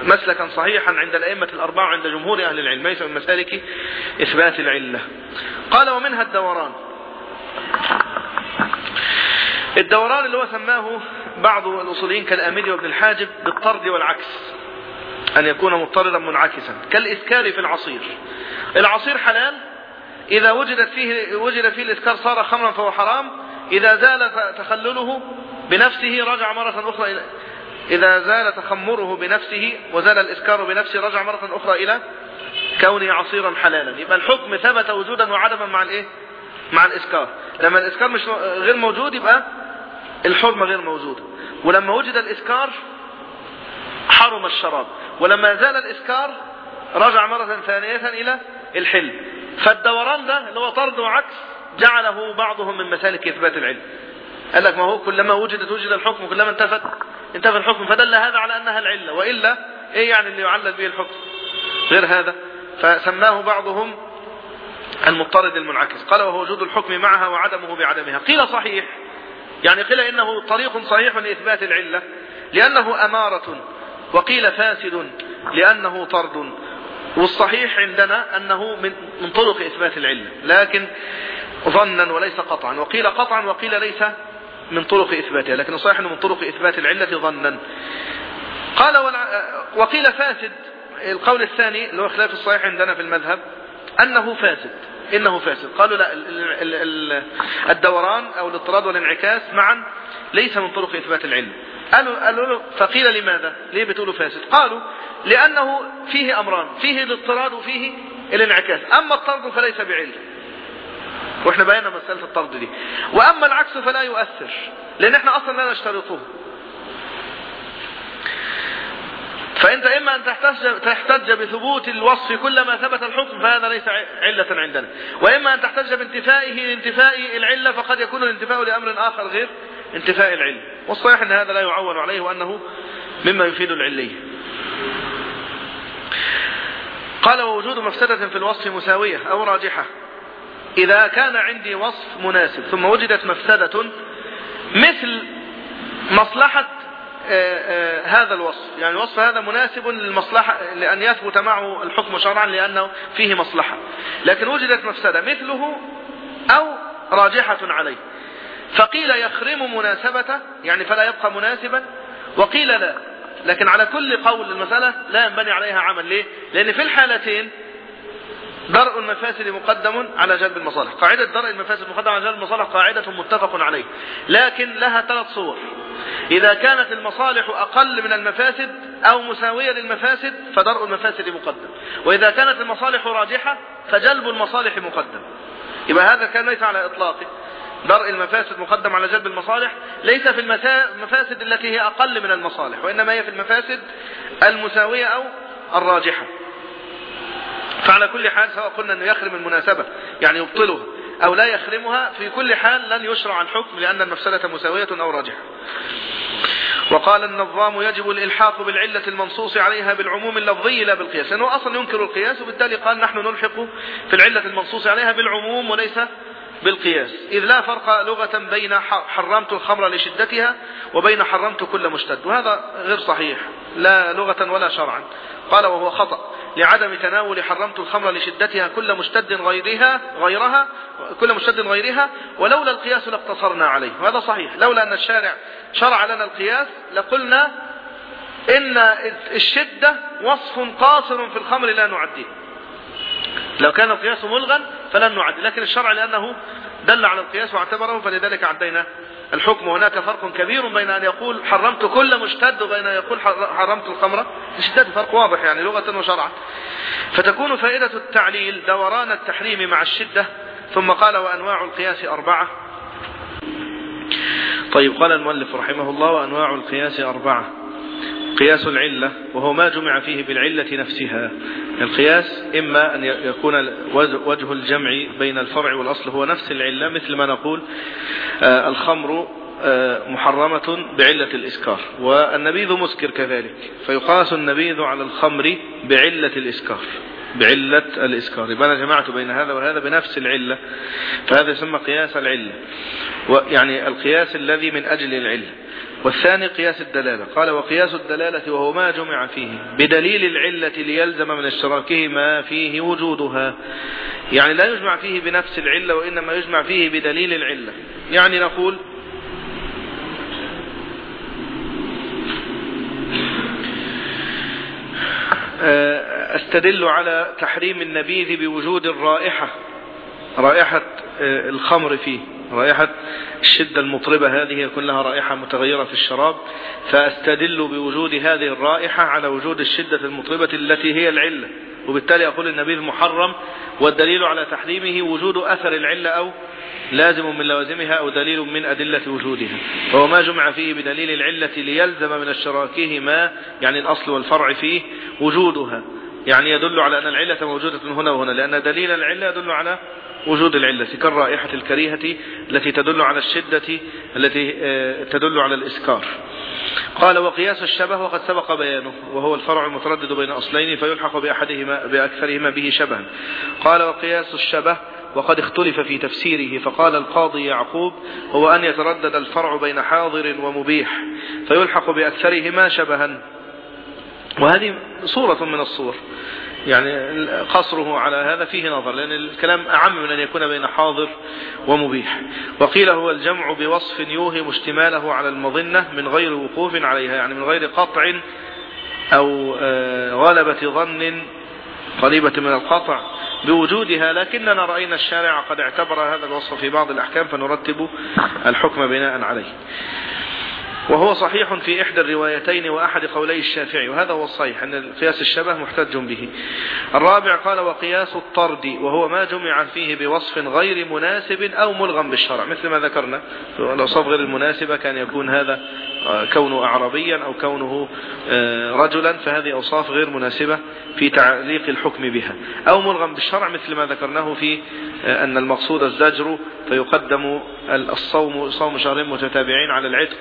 مسلكا صحيحا عند الأئمة الأربعة عند جمهور أهل العلم ليس من مسالك إثبات العلة. قال ومنها الدوران. الدوران اللي هو سماه بعض الأصوليين كالآمدي وابن الحاجب بالطرد والعكس أن يكون مضطردا منعكسا كالإسكار في العصير. العصير حلال إذا وجدت فيه وجد فيه الإسكار صار خمرا فهو حرام إذا زال تخلله بنفسه رجع مرة أخرى إلى إذا زال تخمره بنفسه وزال الإسكار بنفسه رجع مرة أخرى إلى كونه عصيرا حلالا. يبقى الحكم ثبت وجودا وعدما مع الإيه؟ مع الإسكار. لما الإسكار مش غير موجود يبقى الحرمة غير موجودة. ولما وجد الإسكار حرم الشراب. ولما زال الإسكار رجع مرة ثانية إلى الحل فالدوران ده اللي هو طرد وعكس جعله بعضهم من مسالك إثبات العلم. قال لك ما هو كلما وجدت وجد الحكم كلما انتفت انتفى الحكم. فدل هذا على أنها العلة. وإلا إيه يعني اللي يعلل به الحكم؟ غير هذا. فسماه بعضهم المضطرد المنعكس. قال وهو وجود الحكم معها وعدمه بعدمها. قيل صحيح. يعني قيل إنه طريق صحيح لإثبات العلة. لأنه أمارة وقيل فاسد لأنه طرد. والصحيح عندنا أنه من طرق إثبات العلة. لكن ظنا وليس قطعا. وقيل قطعا وقيل ليس من طرق إثباتها. لكن الصحيح أنه من طرق إثبات العلة ظنا. قال وقيل فاسد. القول الثاني اللي هو خلاف الصحيح عندنا في المذهب أنه فاسد. إنه فاسد. قالوا لا الدوران أو الاضطراد والانعكاس معا ليس من طرق إثبات العلم. قالوا, قالوا له فقيل لماذا؟ ليه بتقولوا فاسد؟ قالوا لأنه فيه أمران فيه الاضطراد وفيه الانعكاس. أما الطرد فليس بعلم. وإحنا بينا مسألة الطرد دي. وأما العكس فلا يؤثر لأن إحنا أصلا لا نشترطه. فأنت إما أن تحتج, بثبوت الوصف كلما ثبت الحكم فهذا ليس علة عندنا. وإما أن تحتج بانتفائه لانتفاء العلة فقد يكون الانتفاء لأمر آخر غير انتفاء العلم والصحيح أن هذا لا يعول عليه وأنه مما يفيد العلية. قال ووجود مفسدة في الوصف مساوية أو راجحة. إذا كان عندي وصف مناسب ثم وجدت مفسدة مثل مصلحة هذا الوصف. يعني الوصف هذا مناسب للمصلحة لأن يثبت معه الحكم شرعا لأنه فيه مصلحة. لكن وجدت مفسدة مثله أو راجحة عليه. فقيل يخرم مناسبته يعني فلا يبقى مناسبا وقيل لا. لكن على كل قول المسألة لا ينبني عليها عمل. ليه؟ لأن في الحالتين درء المفاسد مقدم على جلب المصالح. قاعدة درء المفاسد مقدم على جلب المصالح قاعدة متفق عليه. لكن لها ثلاث صور. إذا كانت المصالح أقل من المفاسد أو مساوية للمفاسد فدرء المفاسد مقدم. وإذا كانت المصالح راجحة فجلب المصالح مقدم. يبقى هذا كان ليس على إطلاقه. درء المفاسد مقدم على جلب المصالح ليس في المفاسد التي هي أقل من المصالح وإنما هي في المفاسد المساوية أو الراجحة. فعلى كل حال سواء قلنا أنه يخرم المناسبة يعني يبطلها أو لا يخرمها في كل حال لن يشرع الحكم لأن المفسدة مساوية أو راجحة. وقال النظام يجب الإلحاق بالعلة المنصوص عليها بالعموم اللفظي لا بالقياس لأنه أصلا ينكر القياس وبالتالي قال نحن نلحق في العلة المنصوص عليها بالعموم وليس بالقياس. إذ لا فرق لغة بين حرمت الخمر لشدتها وبين حرمت كل مشتد. وهذا غير صحيح. لا لغة ولا شرعا. قال وهو خطأ. لعدم تناول حرمت الخمر لشدتها كل مشتد غيرها غيرها كل مشتد غيرها ولولا القياس لاقتصرنا عليه. وهذا صحيح. لولا أن الشارع شرع لنا القياس لقلنا إن الشدة وصف قاصر في الخمر لا نعديه. لو كان القياس ملغا فلن نعد لكن الشرع لأنه دل على القياس واعتبره فلذلك عدينا الحكم. هناك فرق كبير بين أن يقول حرمت كل مشتد وبين أن يقول حرمت الخمر. الشدة فرق واضح يعني لغة وشرعا فتكون فائدة التعليل دوران التحريم مع الشدة. ثم قال وأنواع القياس أربعة. طيب قال المؤلف رحمه الله وأنواع القياس أربعة. قياس العلة وهو ما جمع فيه بالعلة نفسها. القياس إما أن يكون وجه الجمع بين الفرع والأصل هو نفس العلة مثل ما نقول آه، الخمر آه، محرمة بعلة الإسكار. والنبيذ مسكر كذلك. فيقاس النبيذ على الخمر بعلة الإسكار بعلة الإسكار. يبقى أنا جمعت بين هذا وهذا بنفس العلة فهذا يسمى قياس العلة. يعني القياس الذي من أجل العلة. والثاني قياس الدلالة. قال وقياس الدلالة وهو ما جمع فيه. بدليل العلة ليلزم من اشتراكه ما فيه وجودها. يعني لا يجمع فيه بنفس العلة وإنما يجمع فيه بدليل العلة. يعني نقول آه، أستدل على تحريم النبيذ بوجود الرائحة رائحة آه، الخمر فيه. رائحة الشدة المطربة هذه يكون لها رائحة متغيرة في الشراب فأستدل بوجود هذه الرائحة على وجود الشدة المطربة التي هي العلة وبالتالي أقول النبيذ محرم والدليل على تحريمه وجود أثر العلة أو لازم من لوازمها أو دليل من أدلة وجودها. فهو ما جمع فيه بدليل العلة ليلزم من اشتراكه ما يعني الأصل والفرع فيه وجودها. يعني يدل على أن العلة موجودة هنا وهنا لأن دليل العلة يدل على وجود العلة كالرائحة الكريهة التي تدل على الشدة التي آه، تدل على الإسكار. قال وقياس الشبه وقد سبق بيانه وهو الفرع المتردد بين أصلين فيلحق بأحدهما بأكثرهما به شبها. قال وقياس الشبه وقد اختلف في تفسيره فقال القاضي يعقوب هو أن يتردد الفرع بين حاضر ومبيح فيلحق بأكثرهما شبها. وهذه صورة من الصور. يعني قصره على هذا فيه نظر لأن الكلام أعم من أن يكون بين حاضر ومبيح. وقيل هو الجمع بوصف يوهم اشتماله على المظنة من غير وقوف عليها يعني من غير قطع أو آه، غلبة ظن قريبة من القطع بوجودها لكننا رأينا الشارع قد اعتبر هذا الوصف في بعض الأحكام فنرتب الحكم بناء عليه. وهو صحيح في إحدى الروايتين وأحد قولي الشافعي وهذا هو الصحيح أن قياس الشبه محتج به. الرابع قال وقياس الطرد وهو ما جمع فيه بوصف غير مناسب أو ملغم بالشرع مثل ما ذكرنا. الأوصاف غير المناسبة كان يكون هذا آه، كونه أعربيا أو كونه آه، رجلا فهذه أوصاف غير مناسبة في تعليق الحكم بها. أو ملغم بالشرع مثل ما ذكرناه في آه، أن المقصود الزجر فيقدم الصوم صوم شهرين متتابعين على العتق.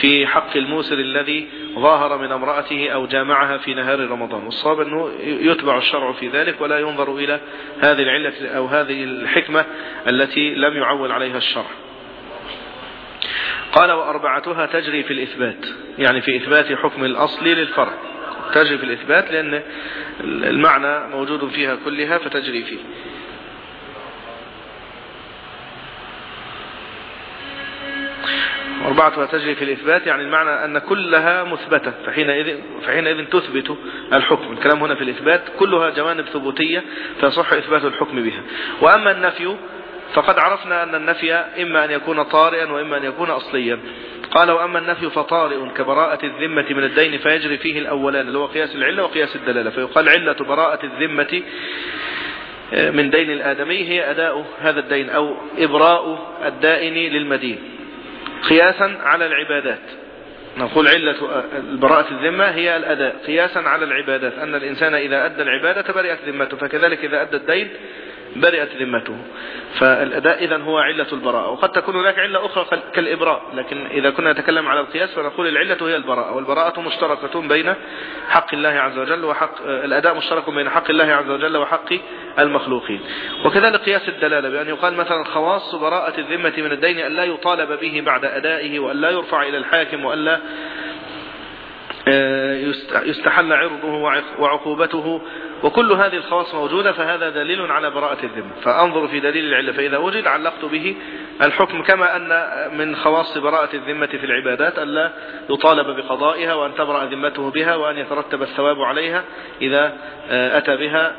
في حق الموسر الذي ظاهر من امرأته أو جامعها في نهار رمضان. والصواب أنه يتبع الشرع في ذلك ولا ينظر إلى هذه العلة أو هذه الحكمة التي لم يعول عليها الشرع. قال وأربعتها تجري في الإثبات يعني في إثبات حكم الأصل للفرع. تجري في الإثبات لأن المعنى موجود فيها كلها فتجري فيه. أربعتها تجري في الإثبات يعني المعنى أن كلها مثبتة فحينئذ, فحينئذ تثبت الحكم. الكلام هنا في الإثبات كلها جوانب ثبوتية فيصح إثبات الحكم بها. وأما النفي فقد عرفنا أن النفي إما أن يكون طارئا وإما أن يكون أصليا. قال وأما النفي فطارئ كبراءة الذمة من الدين فيجري فيه الأولان اللي هو قياس العلة وقياس الدلالة. فيقال علة براءة الذمة آه، من دين الآدمي هي أداء هذا الدين أو إبراء الدائن للمدين. قياسا على العبادات. نقول علة براءة الذمة هي الأداء. قياسا على العبادات. أن الإنسان إذا أدى العبادة برئت ذمته فكذلك إذا أدى الدين برئت ذمته. فالأداء إذا هو علة البراءة. وقد تكون هناك علة أخرى كالإبراء. لكن إذا كنا نتكلم على القياس فنقول العلة هي البراءة. والبراءة مشتركة بين حق الله عز وجل وحق الأداء مشترك بين حق الله عز وجل وحق المخلوقين. وكذلك قياس الدلالة بأن يقال مثلا خواص براءة الذمة من الدين أن لا يطالب به بعد أدائه وأن لا يرفع إلى الحاكم وأن لا آه، يستحل عرضه وعقوبته وكل هذه الخواص موجودة فهذا دليل على براءة الذمة. فأنظر في دليل العلة فإذا وجد علقت به الحكم كما أن من خواص براءة الذمة في العبادات ألا يطالب بقضائها وأن تبرأ ذمته بها وأن يترتب الثواب عليها إذا أتى بها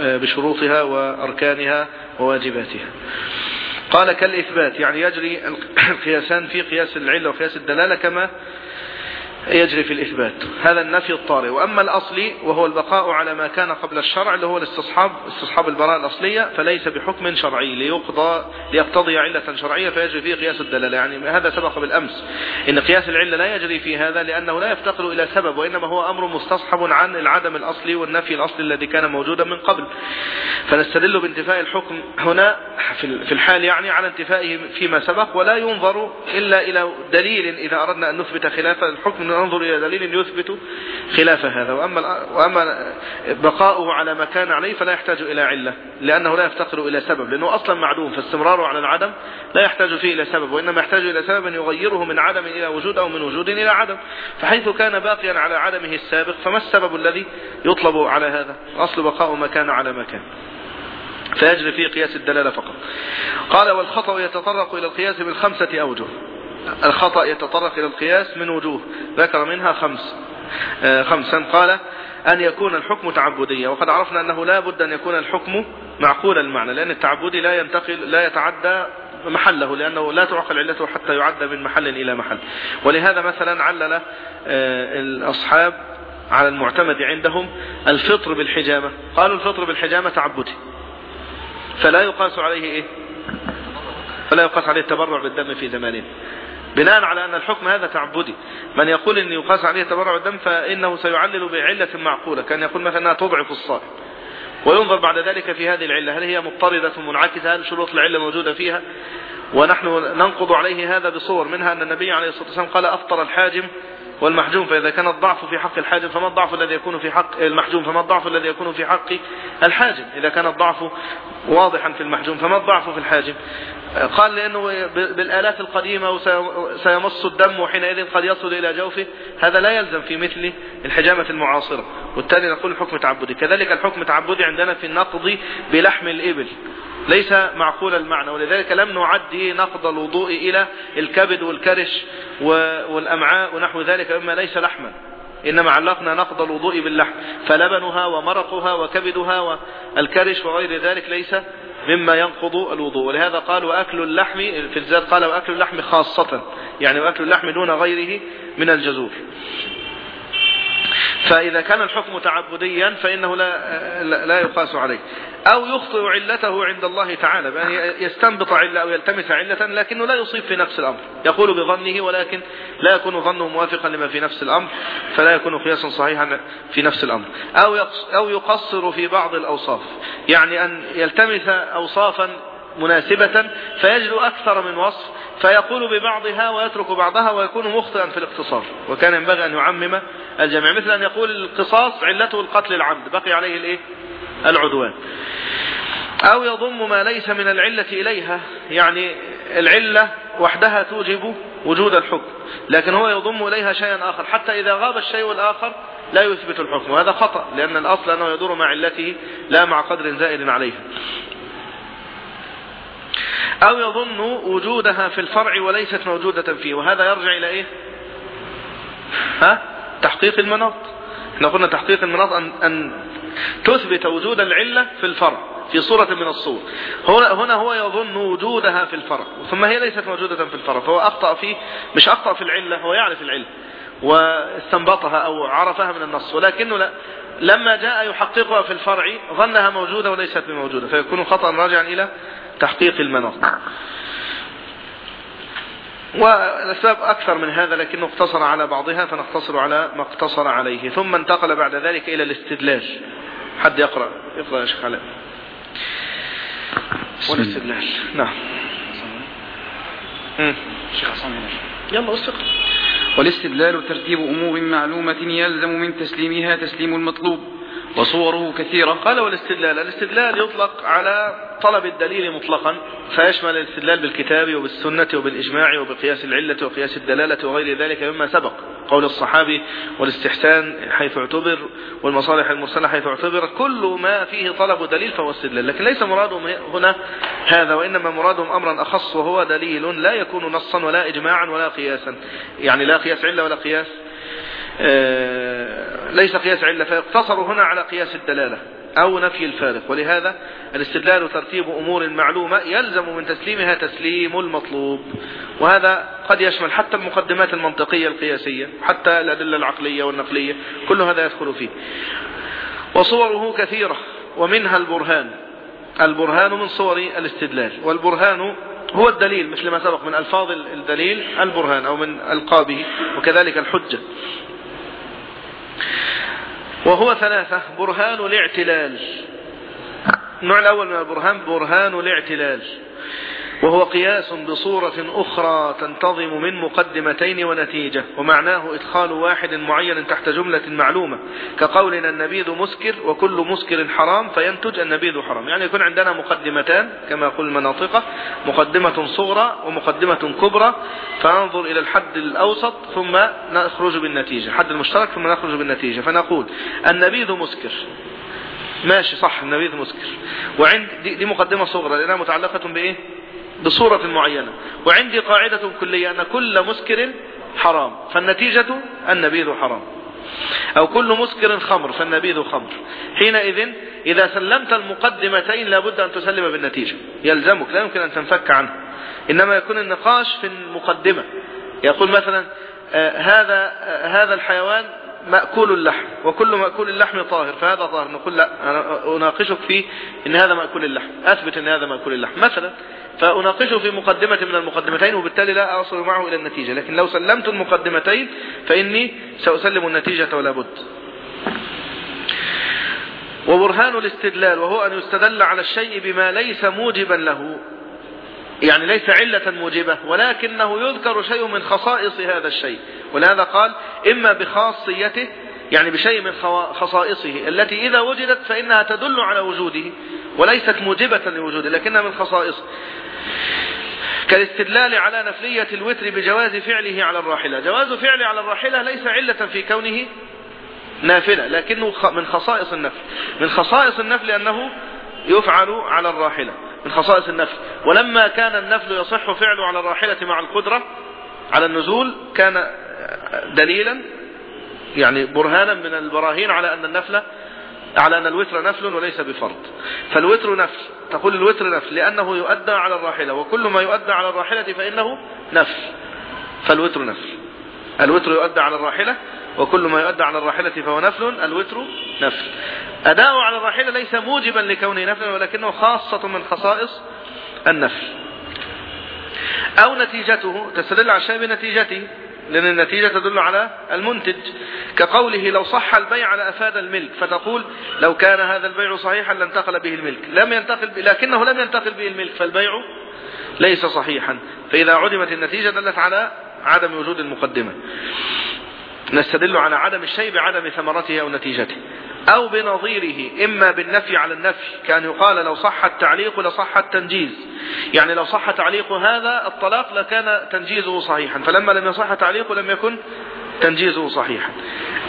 بشروطها وأركانها وواجباتها. قال كالإثبات يعني يجري القياسان في قياس العلة وقياس الدلالة كما يجري في الإثبات. هذا النفي الطارئ. وأما الأصلي وهو البقاء على ما كان قبل الشرع اللي هو الاستصحاب استصحاب البراءة الأصلية فليس بحكم شرعي. ليقضى ليقتضي علة شرعية فيجري فيه قياس الدلالة. يعني هذا سبق بالأمس. إن قياس العلة لا يجري في هذا لأنه لا يفتقر إلى سبب وإنما هو أمر مستصحب عن العدم الأصلي والنفي الأصلي الذي كان موجودا من قبل. فنستدل بانتفاء الحكم هنا في الحال يعني على انتفائه فيما سبق ولا ينظر إلا إلى دليل إذا أردنا أن نثبت خلاف الحكم ننظر إلى دليل يثبت خلاف هذا. وأما, وأما بقاؤه على ما كان عليه فلا يحتاج إلى علة لأنه لا يفتقر إلى سبب لأنه أصلا معدوم فاستمراره على العدم لا يحتاج فيه إلى سبب وإنما يحتاج إلى سبب يغيره من عدم إلى وجود أو من وجود إلى عدم. فحيث كان باقيا على عدمه السابق فما السبب الذي يطلب على هذا؟ أصل بقاء ما كان على ما كان. فيجري فيه قياس الدلالة فقط. قال والخطأ يتطرق إلى القياس بالخمسة أوجه. الخطأ يتطرق إلى القياس من وجوه. ذكر منها خمس. آه، خمسا قال أن يكون الحكم تعبديا. وقد عرفنا أنه لا بد أن يكون الحكم معقول المعنى لأن التعبدي لا ينتقل لا يتعدى محله لأنه لا تعقل علته حتى يعد من محل إلى محل. ولهذا مثلا علل آه، الأصحاب على المعتمد عندهم الفطر بالحجامة. قالوا الفطر بالحجامة تعبدي. فلا يقاس عليه إيه؟ فلا يقاس عليه التبرع بالدم في زمانه. بناء على أن الحكم هذا تعبدي. من يقول أن يقاس عليه تبرع الدم فإنه سيعلل بعلة معقولة كان يقول مثلا أنها تضعف الصائم وينظر بعد ذلك في هذه العلة هل هي مضطردة منعكسة؟ هل شروط العلة موجودة فيها؟ ونحن ننقض عليه هذا بصور منها أن النبي عليه الصلاة والسلام قال أفطر الحاجم والمحجوم فإذا كان الضعف في حق الحاجم فما الضعف الذي يكون في حق المحجوم؟ فما الضعف الذي يكون في حق الحاجم؟ إذا كان الضعف واضحا في المحجوم فما الضعف في الحاجم؟ قال لأنه بالآلات القديمة وسيمص الدم وحينئذ قد يصل إلى جوفه هذا لا يلزم في مثل الحجامة المعاصرة. والتالي نقول الحكم تعبدي. كذلك الحكم تعبدي عندنا في النقض بلحم الإبل. ليس معقول المعنى ولذلك لم نعدي نقض الوضوء إلى الكبد والكرش والأمعاء ونحو ذلك مما ليس لحما. إنما علقنا نقض الوضوء باللحم. فلبنها ومرقها وكبدها والكرش وغير ذلك ليس مما ينقض الوضوء. ولهذا قال وأكل اللحم في الزاد قال وأكل اللحم خاصة يعني وأكل اللحم دون غيره من الجزور. فإذا كان الحكم تعبديا فإنه لا, لا يقاس عليه. أو يخطئ علته عند الله تعالى بأن يستنبط علة أو يلتمس علة لكنه لا يصيب في نفس الأمر. يقول بظنه ولكن لا يكون ظنه موافقا لما في نفس الأمر فلا يكون قياسا صحيحا في نفس الأمر. أو أو يقصر في بعض الأوصاف. يعني أن يلتمس أوصافا مناسبة فيجد أكثر من وصف فيقول ببعضها ويترك بعضها ويكون مخطئا في الاقتصار وكان ينبغي أن يعمم الجميع مثل أن يقول القصاص علته القتل العمد بقي عليه الإيه؟ العدوان. أو يضم ما ليس من العلة إليها يعني العلة وحدها توجب وجود الحكم لكن هو يضم إليها شيئا آخر حتى إذا غاب الشيء الآخر لا يثبت الحكم وهذا خطأ لأن الأصل أنه يدور مع علته لا مع قدر زائد عليها أو يظن وجودها في الفرع وليست موجودة فيه. وهذا يرجع إلى إيه؟ ها؟ تحقيق المناط. إحنا قلنا تحقيق المناط أن, أن تثبت وجود العلة في الفرع في صورة من الصور. هنا, هو يظن وجودها في الفرع ثم هي ليست موجودة في الفرع فهو أخطأ في مش أخطأ في العلة هو يعرف العلة واستنبطها أو عرفها من النص ولكنه لا لما جاء يحققها في الفرع ظنها موجودة وليست بموجودة فيكون خطأ راجعا إلى تحقيق المناط والأسباب أكثر من هذا لكنه اقتصر على بعضها فنقتصر على ما اقتصر عليه. ثم انتقل بعد ذلك إلى الاستدلال حد يقرأ؟ يقرأ يا شيخ علاء. والاستدلال نعم. شيخ يلا استقر والاستدلال ترتيب أمور معلومة يلزم من تسليمها تسليم المطلوب. وصوره كثيرة قال والاستدلال الاستدلال يطلق على طلب الدليل مطلقا فيشمل الاستدلال بالكتاب وبالسنة وبالإجماع وبقياس العلة وقياس الدلالة وغير ذلك مما سبق. قول الصحابي والاستحسان حيث اعتبر والمصالح المرسلة حيث اعتبر كل ما فيه طلب دليل فهو استدلال. لكن ليس مرادهم هنا هذا وإنما مرادهم أمرا أخص وهو دليل لا يكون نصا ولا إجماعا ولا قياسا. يعني لا قياس علة ولا قياس ليس قياس علة فيقتصر هنا على قياس الدلالة أو نفي الفارق. ولهذا الاستدلال ترتيب أمور معلومة يلزم من تسليمها تسليم المطلوب. وهذا قد يشمل حتى المقدمات المنطقية القياسية حتى الأدلة العقلية والنقلية كل هذا يدخل فيه. وصوره كثيرة ومنها البرهان. البرهان من صور الاستدلال والبرهان هو الدليل مثل ما سبق من ألفاظ الدليل البرهان أو من ألقابه وكذلك الحجة. وهو ثلاثة برهان الاعتلال. النوع الأول من البرهان برهان الاعتلال. وهو قياس بصورة أخرى تنتظم من مقدمتين ونتيجة ومعناه إدخال واحد معين تحت جملة معلومة كقولنا النبيذ مسكر وكل مسكر حرام فينتج النبيذ حرام. يعني يكون عندنا مقدمتان كما يقول المناطقة مقدمة صغرى ومقدمة كبرى فننظر إلى الحد الأوسط ثم نخرج بالنتيجة. حد المشترك ثم نخرج بالنتيجة. فنقول النبيذ مسكر. ماشي صح النبيذ مسكر. وعند دي, دي مقدمة صغرى لأنها متعلقة بإيه؟ بصورة معينة. وعندي قاعدة كلية أن كل مسكر حرام فالنتيجة النبيذ حرام. أو كل مسكر خمر فالنبيذ خمر. حينئذ إذا سلمت المقدمتين لابد أن تسلم بالنتيجة. يلزمك لا يمكن أن تنفك عنه. إنما يكون النقاش في المقدمة. يقول مثلا آه هذا آه هذا الحيوان مأكول اللحم وكل مأكول اللحم طاهر فهذا طاهر. نقول لا أنا أناقشك في أن هذا مأكول اللحم. أثبت أن هذا مأكول اللحم. مثلا فأناقشه في مقدمة من المقدمتين وبالتالي لا أصل معه إلى النتيجة. لكن لو سلمت المقدمتين فإني سأسلم النتيجة ولا بد. وبرهان الاستدلال وهو أن يستدل على الشيء بما ليس موجبا له. يعني ليس علة موجبة ولكنه يذكر شيء من خصائص هذا الشيء. ولهذا قال إما بخاصيته يعني بشيء من خصائصه التي إذا وجدت فإنها تدل على وجوده وليست موجبة لوجوده لكنها من خصائصه كالاستدلال على نفلية الوتر بجواز فعله على الراحلة. جواز فعله على الراحلة ليس علة في كونه نافلة لكنه من خصائص النفل. من خصائص النفل أنه يفعل على الراحلة. من خصائص النفل. ولما كان النفل يصح فعله على الراحلة مع القدرة على النزول كان دليلا يعني برهانا من البراهين على أن النفل على أن الوتر نفل وليس بفرض. فالوتر نفل تقول الوتر نفل لأنه يؤدى على الراحلة وكل ما يؤدى على الراحلة فإنه نفل. فالوتر نفل. الوتر يؤدى على الراحلة وكل ما يؤدى على الراحلة فهو نفل الوتر نفل. أداء على الراحلة ليس موجبا لكونه نفلا ولكنه خاصة من خصائص النفل. أو نتيجته تستدل على الشيء بنتيجته لأن النتيجة تدل على المنتج. كقوله لو صح البيع لأفاد الملك فتقول لو كان هذا البيع صحيحا لانتقل به الملك. لم ينتقل. لكنه لم ينتقل به الملك فالبيع ليس صحيحا. فإذا عدمت النتيجة دلت على عدم وجود المقدمة. نستدل على عدم الشيء بعدم ثمرته أو نتيجته. أو بنظيره إما بالنفي على النفي كأن يقال لو صح التعليق لصح التنجيز. يعني لو صح تعليق هذا الطلاق لكان تنجيزه صحيحا. فلما لم يصح تعليقه لم يكن تنجيزه صحيحا.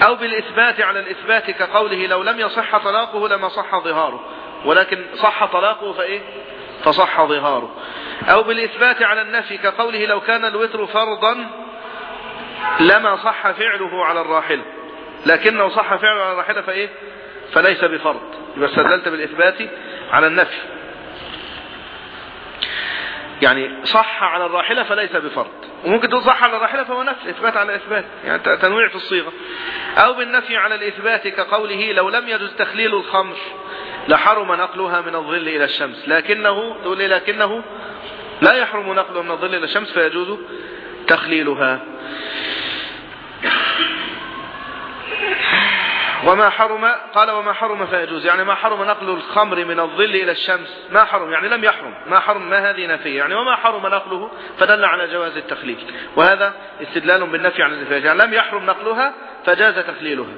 أو بالإثبات على الإثبات كقوله لو لم يصح طلاقه لما صح ظهاره. ولكن صح طلاقه فإيه؟ فصح ظهاره. أو بالإثبات على النفي كقوله لو كان الوتر فرضا لما صح فعله على الراحلة. لكنه صح فعله على الراحلة فإيه؟ فليس بفرض. يبقى استدلت بالإثبات على النفي. يعني صح على الراحلة فليس بفرض. وممكن تقول صح على الراحلة فهو نفس إثبات على إثبات يعني تنويع في الصيغة. أو بالنفي على الإثبات كقوله لو لم يجوز تخليل الخمر لحرم نقلها من الظل إلى الشمس. لكنه تقول لي لكنه لا يحرم نقلها من الظل إلى الشمس فيجوز تخليلها. وما حرم قال وما حرم فيجوز. يعني ما حرم نقل الخمر من الظل إلى الشمس. ما حرم يعني لم يحرم. ما حرم ما هذه نفية يعني وما حرم نقله فدل على جواز التخليل. وهذا استدلال بالنفي عن النفي يعني لم يحرم نقلها فجاز تخليلها.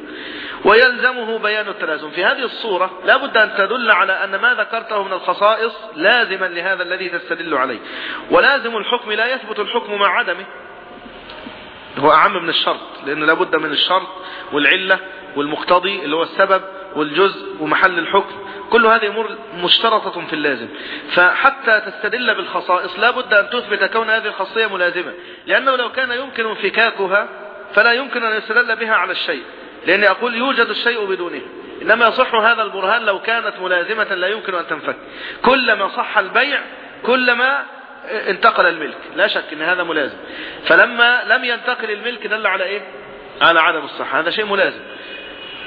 ويلزمه بيان التلازم. في هذه الصورة لا بد أن تدل على أن ما ذكرته من الخصائص لازما لهذا الذي تستدل عليه. ولازم الحكم لا يثبت الحكم مع عدمه. هو أعم من الشرط لأنه لابد من الشرط والعلة والمقتضي اللي هو السبب والجزء ومحل الحكم كل هذه أمور مشترطة في اللازم. فحتى تستدل بالخصائص لا بد أن تثبت كون هذه الخاصية ملازمة. لأنه لو كان يمكن انفكاكها فلا يمكن أن يستدل بها على الشيء لأني أقول يوجد الشيء بدونه. إنما يصح هذا البرهان لو كانت ملازمة لا يمكن أن تنفك. كلما صح البيع كلما انتقل الملك. لا شك إن هذا ملازم. فلما لم ينتقل الملك دل على إيه؟ على عدم الصحة. هذا شيء ملازم.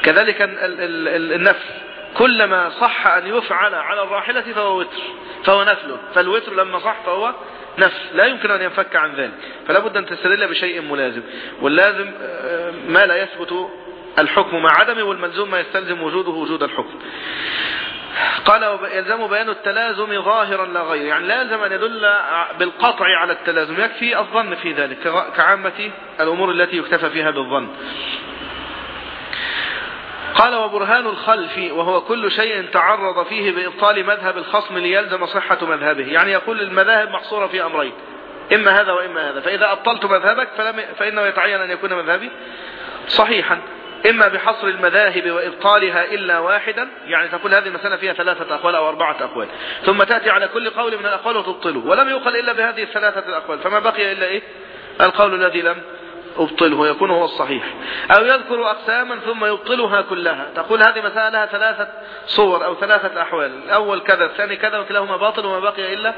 كذلك النفل كلما صح أن يفعل على الراحلة فهو وتر فهو نفل. فالوتر لما صح فهو نفل. لا يمكن أن ينفك عن ذلك. فلا بد أن تستدل بشيء ملازم. واللازم ما لا يثبت الحكم مع عدمه والملزوم ما يستلزم وجوده وجود الحكم. قال يلزم بيان التلازم ظاهرا لا غير. يعني لا يلزم أن يدل بالقطع على التلازم. يكفي الظن في ذلك كعامة الأمور التي يكتفى فيها بالظن. قال وبرهان الخلف وهو كل شيء تعرض فيه بإبطال مذهب الخصم ليلزم صحة مذهبه. يعني يقول المذاهب محصورة في أمرين إما هذا وإما هذا فإذا أبطلت مذهبك فلم فإنه يتعين أن يكون مذهبي صحيحا. إما بحصر المذاهب وإبطالها إلا واحدا يعني تقول هذه المسألة فيها ثلاثة أقوال أو أربعة أقوال. ثم تأتي على كل قول من الأقوال وتبطله ولم يقل إلا بهذه الثلاثة الأقوال. فما بقي إلا إيه؟ القول الذي لم أبطله يكون هو الصحيح. أو يذكر أقساما ثم يبطلها كلها. تقول هذه مسألة لها ثلاثة صور أو ثلاثة أحوال. الأول كذا الثاني كذا وكلاهما باطل وما بقي إلا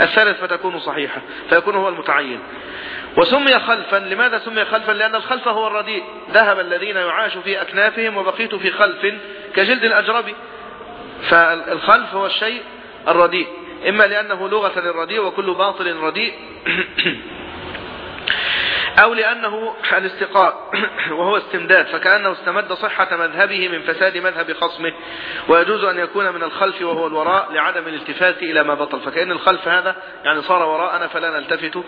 الثالث فتكون صحيحة فيكون هو المتعين. وسمي خلفا. لماذا سمي خلفا؟ لأن الخلف هو الرديء. ذهب الذين يعاش في أكنافهم وبقيت في خلف كجلد الأجربي فالخلف هو الشيء الرديء. إما لأنه لغة للرديء وكل باطل رديء. أو لأنه الاستقاء وهو استمداد فكأنه استمد صحة مذهبه من فساد مذهب خصمه ويجوز أن يكون من الخلف وهو الوراء لعدم الالتفات إلى ما بطل فكأن الخلف هذا يعني صار وراءنا فلا نلتفت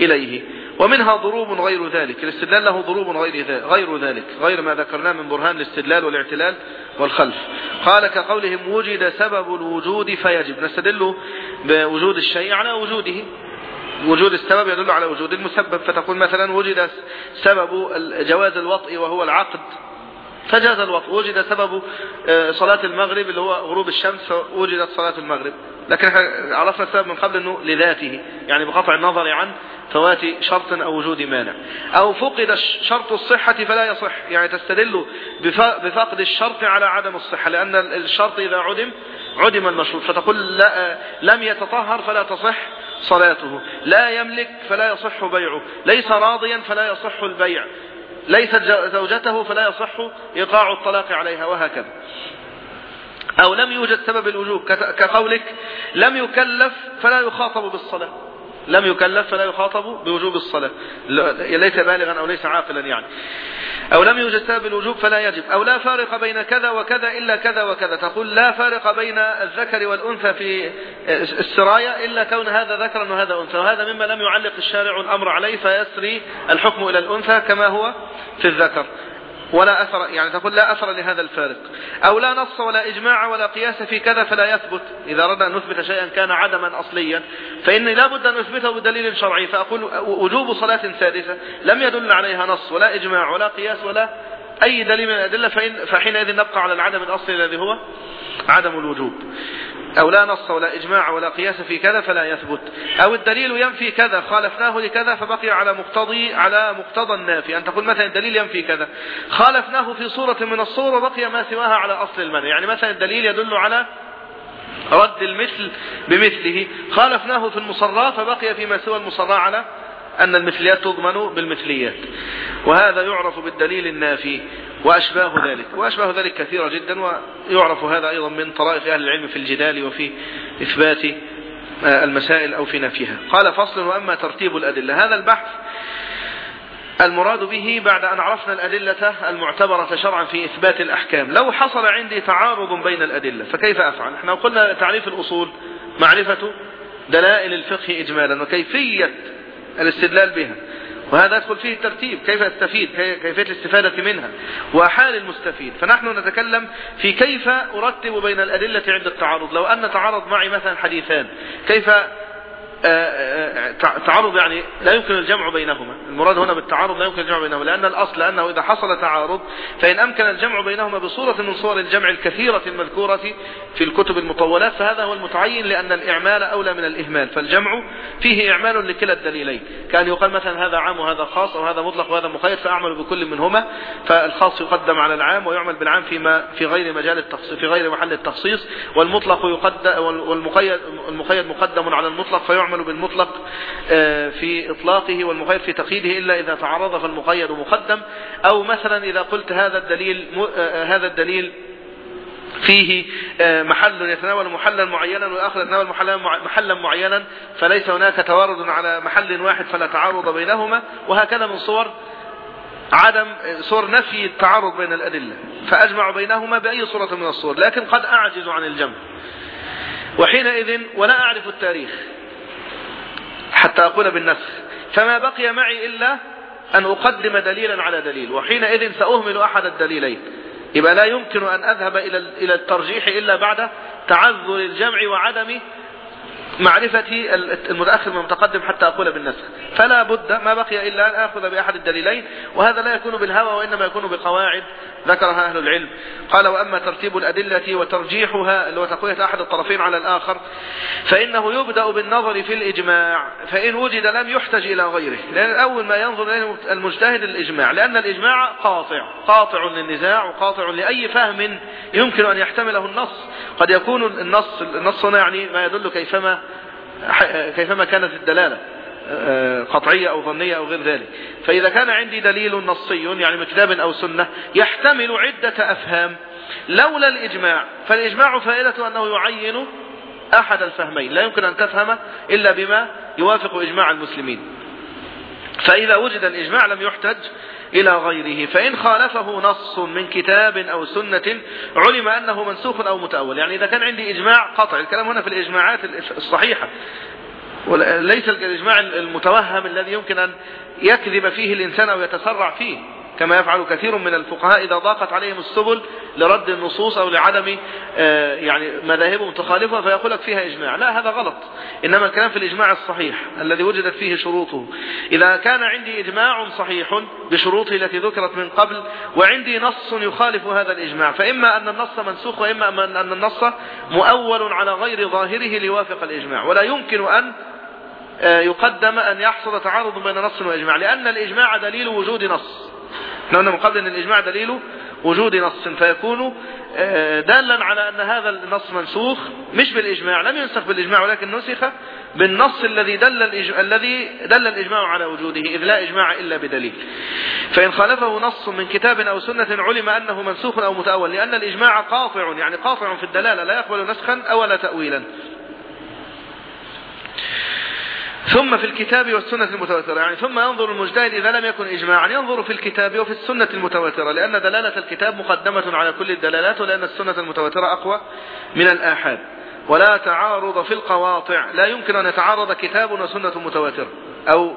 إليه. ومنها ضروب غير ذلك الاستدلال له ضروب غير غير ذلك غير ما ذكرناه من برهان الاستدلال والاعتلال والخلف. قال كقولهم وجد سبب الوجود فيجب نستدل بوجود الشيء على وجوده. وجود السبب يدل على وجود المسبب فتقول مثلا وجد سبب جواز الوطء وهو العقد. فجاز الوطء وجد سبب صلاة المغرب اللي هو غروب الشمس فوجدت صلاة المغرب. لكن عرفنا السبب من قبل إنه لذاته يعني بقطع النظر عن فوات شرط أو وجود مانع. أو فقد شرط الصحة فلا يصح. يعني تستدل بفقد الشرط على عدم الصحة لأن الشرط إذا عدم عدم المشروط فتقول لا لم يتطهر فلا تصح. صلاته. لا يملك فلا يصح بيعه. ليس راضيا فلا يصح البيع. ليست زوجته فلا يصح إيقاع الطلاق عليها وهكذا. أو لم يوجد سبب الوجوب كقولك لم يكلف فلا يخاطب بالصلاة. لم يكلف فلا يخاطب بوجوب الصلاة. ليس بالغا أو ليس عاقلا يعني. أو لم يوجد سبب الوجوب فلا يجب. أو لا فارق بين كذا وكذا إلا كذا وكذا. تقول لا فارق بين الذكر والأنثى في السرايا إلا كون هذا ذكرا وهذا أنثى. وهذا مما لم يعلق الشارع الأمر عليه فيسري الحكم إلى الأنثى كما هو في الذكر. ولا أثر يعني تقول لا أثر لهذا الفارق. أو لا نص ولا إجماع ولا قياس في كذا فلا يثبت. إذا أردنا أن نثبت شيئا كان عدما أصليا. فإني لا بد أن نثبته بدليل شرعي. فأقول وجوب صلاة سادسة لم يدل عليها نص ولا إجماع ولا قياس ولا أي دليل من الأدلة فإن فحينئذ نبقى على العدم الأصلي الذي هو عدم الوجوب. أو لا نص ولا إجماع ولا قياس في كذا فلا يثبت. أو الدليل ينفي كذا خالفناه لكذا فبقي على مقتضي على مقتضى النافي. أن تقول مثلا الدليل ينفي كذا. خالفناه في صورة من الصور وبقي ما سواها على أصل المنع يعني مثلا الدليل يدل على رد المثل بمثله. خالفناه في المصرات فبقي فيما سوى المصرى على أن المثليات تضمن بالمثليات. وهذا يعرف بالدليل النافي وأشباه ذلك. وأشباه ذلك كثيرة جدا ويعرف هذا أيضا من طرائق أهل العلم في الجدال وفي إثبات المسائل أو في نفيها. قال فصل وأما ترتيب الأدلة. هذا البحث المراد به بعد أن عرفنا الأدلة المعتبرة شرعا في إثبات الأحكام. لو حصل عندي تعارض بين الأدلة فكيف أفعل؟ إحنا قلنا تعريف الأصول معرفة دلائل الفقه إجمالا وكيفية الاستدلال بها. وهذا يدخل فيه الترتيب. كيف استفيد كيفية الاستفادة منها؟ وحال المستفيد. فنحن نتكلم في كيف أرتب بين الأدلة عند التعارض. لو أن تعارض معي مثلا حديثان كيف تعارض يعني لا يمكن الجمع بينهما. المراد هنا بالتعارض لا يمكن الجمع بينهما لأن الأصل أنه إذا حصل تعارض فإن أمكن الجمع بينهما بصورة من صور الجمع الكثيرة المذكورة في الكتب المطولات فهذا هو المتعين لأن الإعمال أولى من الإهمال فالجمع فيه إعمال لكلا الدليلين. كان يقال مثلا هذا عام وهذا خاص أو هذا مطلق وهذا مقيد فأعمل بكل منهما فالخاص يقدم على العام ويعمل بالعام فيما في غير مجال التخصيص في غير محل التخصيص والمطلق يقدم والمقيد المقيد مقدم على المطلق فيعمل بالمطلق آه، في إطلاقه والمقيد في تقييده إلا إذا تعرض فالمقيد مقدم. أو مثلا إذا قلت هذا الدليل آه، هذا الدليل فيه آه، محل يتناول محلا معينا والآخر يتناول محلا معينا فليس هناك توارد على محل واحد فلا تعارض بينهما. وهكذا من صور عدم صور نفي التعارض بين الأدلة فأجمع بينهما بأي صورة من الصور. لكن قد أعجز عن الجمع. وحينئذ ولا أعرف التاريخ. حتى أقول بالنسخ فما بقي معي إلا أن أقدم دليلا على دليل وحينئذ سأهمل أحد الدليلين. يبقى لا يمكن أن أذهب إلى الترجيح إلا بعد تعذر الجمع وعدم معرفتي المتأخر من المتقدم حتى أقول بالنسخ. فلا بد ما بقي إلا أن أخذ بأحد الدليلين وهذا لا يكون بالهوى وإنما يكون بقواعد ذكرها أهل العلم. قال وأما ترتيب الأدلة وترجيحها اللي هو تقوية أحد الطرفين على الآخر فإنه يبدأ بالنظر في الإجماع فإن وجد لم يحتج إلى غيره. لأن أول ما ينظر إليه المجتهد الإجماع لأن الإجماع قاطع قاطع للنزاع وقاطع لأي فهم يمكن أن يحتمله النص. قد يكون النص النص يعني ما يدل كيفما كيفما كانت الدلالة قطعية أو ظنية أو غير ذلك. فإذا كان عندي دليل نصي يعني من كتاب أو سنة يحتمل عدة أفهام. لولا الإجماع فالإجماع فائدة أنه يعين أحد الفهمين. لا يمكن أن تفهم إلا بما يوافق إجماع المسلمين. فإذا وجد الإجماع لم يحتج إلى غيره. فإن خالفه نص من كتاب أو سنة علم أنه منسوخ أو متأول. يعني إذا كان عندي إجماع قطع الكلام هنا في الإجماعات الصحيحة. وليس الإجماع المتوهم الذي يمكن أن يكذب فيه الإنسان أو يتسرع فيه. كما يفعل كثير من الفقهاء إذا ضاقت عليهم السبل لرد النصوص أو لعدم آه، يعني مذاهبهم تخالفها فيقول لك فيها إجماع. لا هذا غلط. إنما الكلام في الإجماع الصحيح الذي وجدت فيه شروطه. إذا كان عندي إجماع صحيح بشروطه التي ذكرت من قبل وعندي نص يخالف هذا الإجماع فإما أن النص منسوخ وإما أن النص مؤول على غير ظاهره ليوافق الإجماع. ولا يمكن أن آه، يقدم أن يحصل تعارض بين نص وإجماع لأن الإجماع دليل وجود نص. قلنا من أن الإجماع دليل وجود نص فيكون آه، دالا على أن هذا النص منسوخ مش بالإجماع لم ينسخ بالإجماع ولكن نسخ بالنص الذي دل الذي دل الإجماع على وجوده إذ لا إجماع إلا بدليل. فإن خالفه نص من كتاب أو سنة علم أنه منسوخ أو متأول لأن الإجماع قاطع يعني قاطع في الدلالة لا يقبل نسخا أو لا تأويلا. ثم في الكتاب والسنة المتواترة. يعني ثم ينظر المجتهد إذا لم يكن إجماعا ينظر في الكتاب وفي السنة المتواترة لأن دلالة الكتاب مقدمة على كل الدلالات ولأن السنة المتواترة أقوى من الآحاد. ولا تعارض في القواطع. لا يمكن أن يتعارض كتاب وسنة متواترة أو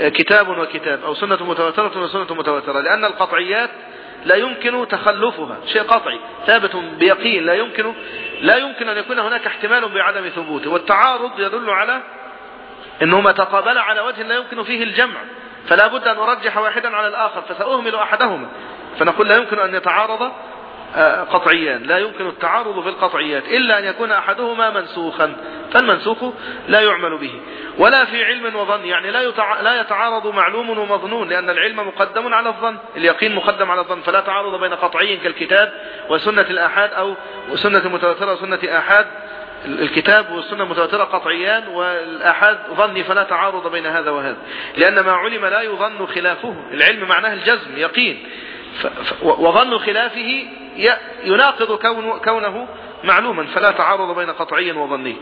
كتاب وكتاب أو سنة متواترة وسنة متواترة لأن القطعيات لا يمكن تخلفها. شيء قطعي ثابت بيقين. لا يمكن لا يمكن أن يكون هناك احتمال بعدم ثبوته. والتعارض يدل على إنهما تقابلا على وجه لا يمكن فيه الجمع فلا بد أن ارجح واحدا على الآخر فسأهمل احدهما فنقول لا يمكن أن يتعارض آه، قطعيان لا يمكن التعارض في القطعيات إلا أن يكون أحدهما منسوخا فالمنسوخ لا يعمل به. ولا في علم وظن يعني لا لا يتعارض معلوم ومظنون لأن العلم مقدم على الظن اليقين مقدم على الظن فلا تعارض بين قطعي كالكتاب وسنة الآحاد أو سنة متواترة وسنة آحاد. الكتاب والسنة متواترة قطعيان والأحد ظني فلا تعارض بين هذا وهذا. لأن ما علم لا يظن خلافه. العلم معناه الجزم يقين. وظن خلافه يناقض كونه معلوما فلا تعارض بين قطعي وظني.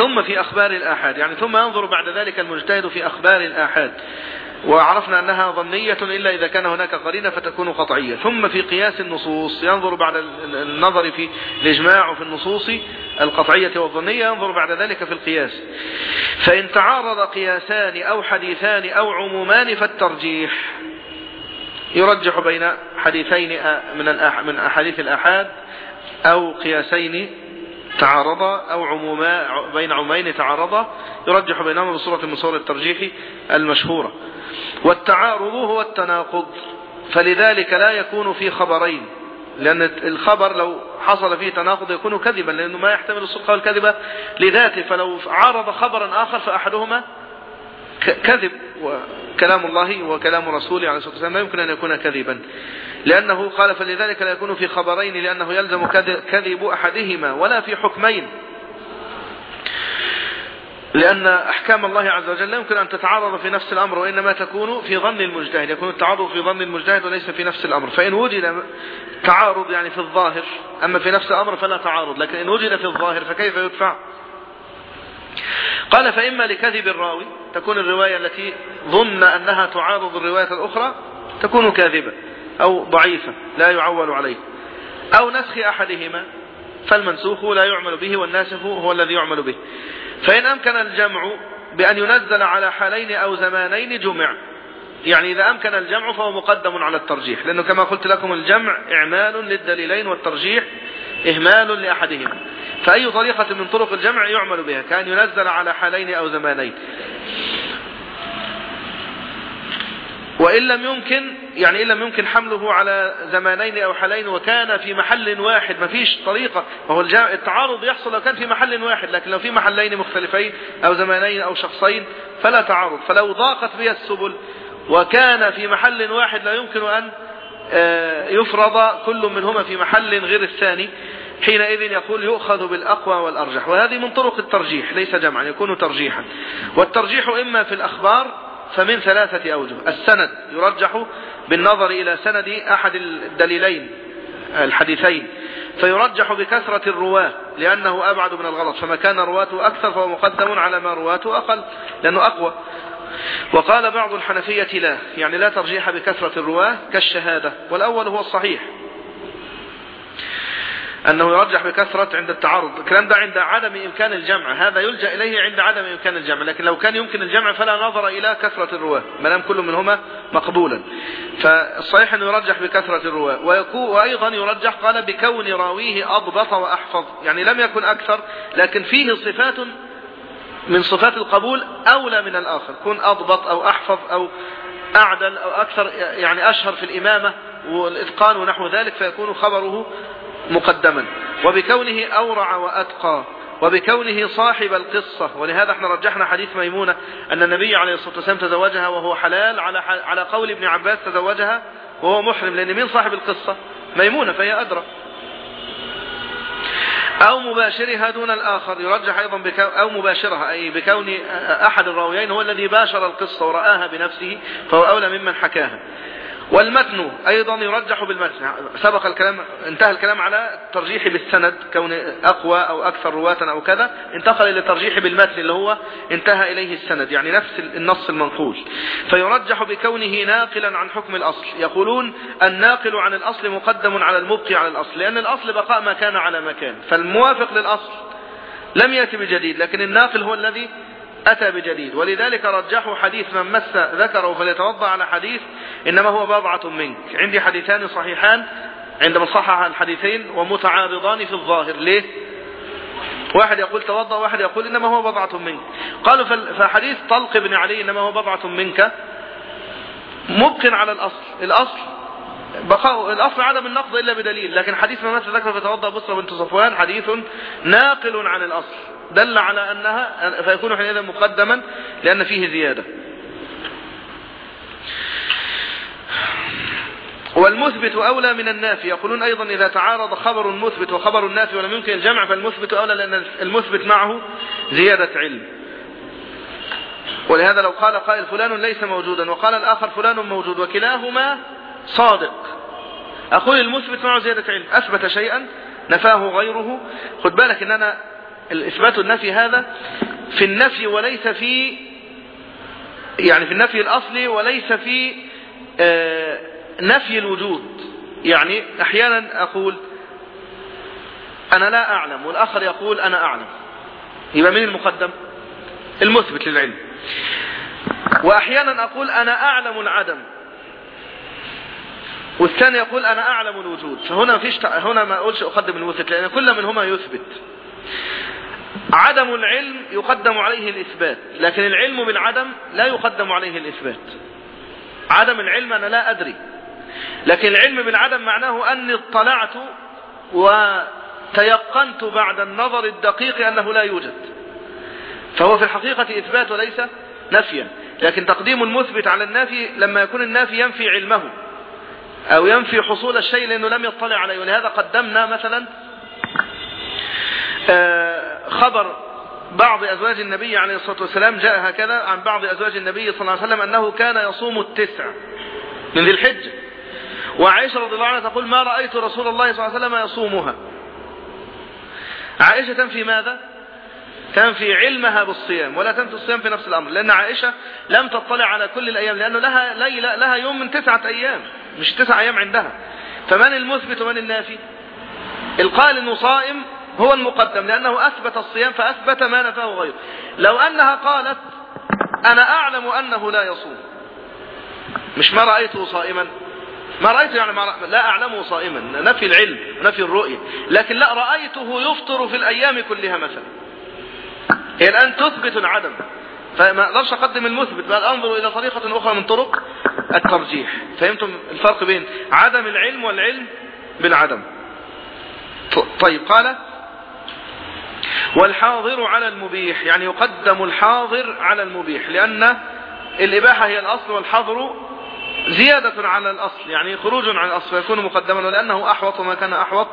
ثم في أخبار الآحاد. يعني ثم ينظر بعد ذلك المجتهد في أخبار الآحاد. وعرفنا أنها ظنية إلا إذا كان هناك قرينة فتكون قطعية. ثم في قياس النصوص ينظر بعد النظر في الإجماع وفي النصوص القطعية والظنية ينظر بعد ذلك في القياس. فإن تعارض قياسان أو حديثان أو عمومان فالترجيح. يرجح بين حديثين من أحاديث الآحاد أو قياسين تعارضا أو عموما بين عمين تعارضا يرجح بينهما بصورة من صور الترجيح المشهورة. والتعارض هو التناقض. فلذلك لا يكون في خبرين. لأن الخبر لو حصل فيه تناقض يكون كذبا لأنه ما يحتمل الصدق والكذبة لذاته. فلو عارض خبرا آخر فأحدهما كذب. وكلام الله وكلام رسوله عليه الصلاة والسلام لا يمكن أن يكون كذبا. لأنه قال فلذلك لا يكون في خبرين لأنه يلزم كذب أحدهما ولا في حكمين. لأن أحكام الله عز وجل لا يمكن أن تتعارض في نفس الأمر وإنما تكون في ظن المجتهد. يكون التعارض في ظن المجتهد وليس في نفس الأمر. فإن وجد تعارض يعني في الظاهر أما في نفس الأمر فلا تعارض لكن إن وجد في الظاهر فكيف يدفع؟ قال فإما لكذب الراوي تكون الرواية التي ظن أنها تعارض الرواية الأخرى تكون كاذبة أو ضعيفة لا يعول عليه. أو نسخ أحدهما فالمنسوخ لا يعمل به والناسخ هو الذي يعمل به. فإن أمكن الجمع بأن ينزل على حالين أو زمانين جمع. يعني إذا أمكن الجمع فهو مقدم على الترجيح. لأنه كما قلت لكم الجمع إعمال للدليلين والترجيح إهمال لأحدهما. فأي طريقة من طرق الجمع يعمل بها؟ كان ينزل على حالين أو زمانين. وإن لم يمكن يعني إن لم يمكن حمله على زمانين أو حالين وكان في محل واحد ما فيش طريقة. وهو التعارض يحصل لو كان في محل واحد لكن لو في محلين مختلفين أو زمانين أو شخصين فلا تعارض. فلو ضاقت بها السبل وكان في محل واحد لا يمكن أن آه، يفرض كل منهما في محل غير الثاني حينئذ يقول يؤخذ بالأقوى والأرجح. وهذه من طرق الترجيح ليس جمعا يكون ترجيحا. والترجيح إما في الأخبار فمن ثلاثة أوجه. السند يرجح بالنظر إلى سند أحد الدليلين الحديثين. فيرجح بكثرة الرواة لأنه أبعد من الغلط. فما كان رواته أكثر فهو مقدم على ما رواته أقل لأنه أقوى. وقال بعض الحنفية لا يعني لا ترجيح بكثرة الرواة كالشهادة والأول هو الصحيح. أنه يرجح بكثرة عند التعارض الكلام ده عند عدم إمكان الجمع هذا يلجأ إليه عند عدم إمكان الجمع لكن لو كان يمكن الجمع فلا نظر إلى كثرة الرواة ما دام كل منهما مقبولا. فالصحيح أنه يرجح بكثرة الرواة وأيضا يرجح قال بكون راويه أضبط وأحفظ يعني لم يكن أكثر لكن فيه صفات من صفات القبول أولى من الآخر. كن أضبط أو أحفظ أو أعدل أو أكثر يعني أشهر في الإمامة والإتقان ونحو ذلك فيكون خبره مقدما. وبكونه أورع وأتقى وبكونه صاحب القصة. ولهذا إحنا رجحنا حديث ميمونة أن النبي عليه الصلاة والسلام تزوجها وهو حلال على على قول ابن عباس تزوجها وهو محرم لأن مين صاحب القصة؟ ميمونة فهي أدرى. أو مباشرها دون الآخر. يرجح أيضا بكو أو مباشرها أي بكون أحد الراويين هو الذي باشر القصة ورآها بنفسه فهو أولى ممن حكاها. والمتن أيضا يرجح بالمتن. سبق الكلام انتهى الكلام على الترجيح بالسند كون أقوى أو أكثر رواة أو كذا. انتقل إلى الترجيح بالمتن اللي هو انتهى إليه السند يعني نفس النص المنقول. فيرجح بكونه ناقلا عن حكم الأصل. يقولون الناقل عن الأصل مقدم على المبقي على الأصل لأن الأصل بقاء ما كان على مكان فالموافق للأصل لم يأتي بجديد لكن الناقل هو الذي أتى بجديد. ولذلك رجحوا حديث من مس ذكره فليتوضأ على حديث إنما هو بضعة منك. عندي حديثان صحيحان عندما صحح الحديثين ومتعارضان في الظاهر. ليه؟ واحد يقول توضأ واحد يقول إنما هو بضعة منك. قالوا فحديث طلق بن علي إنما هو بضعة منك. مبقن على الأصل. الأصل بقاء الأصل عدم النقض إلا بدليل. لكن حديث ما مات ذكر فتوضأ بصرة بنت صفوان حديث ناقل عن الأصل. دل على أنها فيكون حينئذ مقدما لأن فيه زيادة. والمثبت أولى من النافي. يقولون أيضا إذا تعارض خبر مثبت وخبر النافي ولم يمكن الجمع فالمثبت أولى لأن المثبت معه زيادة علم. ولهذا لو قال قائل فلان ليس موجودا وقال الآخر فلان موجود وكلاهما صادق. أقول المثبت معه زيادة علم. أثبت شيئا نفاه غيره. خد بالك إن أنا الإثبات النفي هذا في النفي وليس في يعني في النفي الأصلي وليس في آه، نفي الوجود. يعني أحيانا أقول أنا لا أعلم والآخر يقول أنا أعلم. يبقى من المقدم؟ المثبت للعلم. وأحيانا أقول أنا أعلم العدم. والثاني يقول أنا أعلم الوجود. فهنا فيش هنا ما أقولش أقدم المثبت لأن كل منهما يثبت. عدم العلم يقدم عليه الإثبات لكن العلم بالعدم لا يقدم عليه الإثبات. عدم العلم أنا لا أدري لكن العلم بالعدم معناه أني اطلعت وتيقنت بعد النظر الدقيق أنه لا يوجد. فهو في الحقيقة إثبات وليس نفيا لكن تقديم المثبت على النافي لما يكون النافي ينفي علمه أو ينفي حصول الشيء لأنه لم يطلع عليه. ولهذا قدمنا مثلا خبر بعض أزواج النبي عليه الصلاة والسلام جاء هكذا عن بعض أزواج النبي صلى الله عليه وسلم أنه كان يصوم التسع من ذي الحجة وعائشة رضي الله عنها تقول ما رأيت رسول الله صلى الله عليه وسلم يصومها. عائشة تنفي ماذا؟ تنفي علمها بالصيام ولا تنفي الصيام في نفس الأمر لأن عائشة لم تطلع على كل الأيام لأنه لها ليلة لها يوم من تسعة أيام مش تسعة أيام عندها. فمن المثبت ومن النافي؟ القائل أنه صائم هو المقدم لأنه أثبت الصيام فأثبت ما نفاه غيره. لو أنها قالت أنا أعلم أنه لا يصوم. مش ما رأيته صائما؟ ما رأيته يعني ما. لا أعلمه صائما. نفي العلم نفي الرؤية. لكن لا رأيته يفطر في الأيام كلها مثلا. هي الآن تثبت العدم. فما أقدرش أقدم المثبت بل أنظر إلى طريقة أخرى من طرق الترجيح. فهمتم الفرق بين عدم العلم والعلم بالعدم. طيب قال والحاضر على المبيح يعني يقدم الحاضر على المبيح لأن الإباحة هي الأصل والحظر زيادة على الأصل يعني خروج عن الأصل فيكون مقدما ولأنه أحوط ما كان أحوط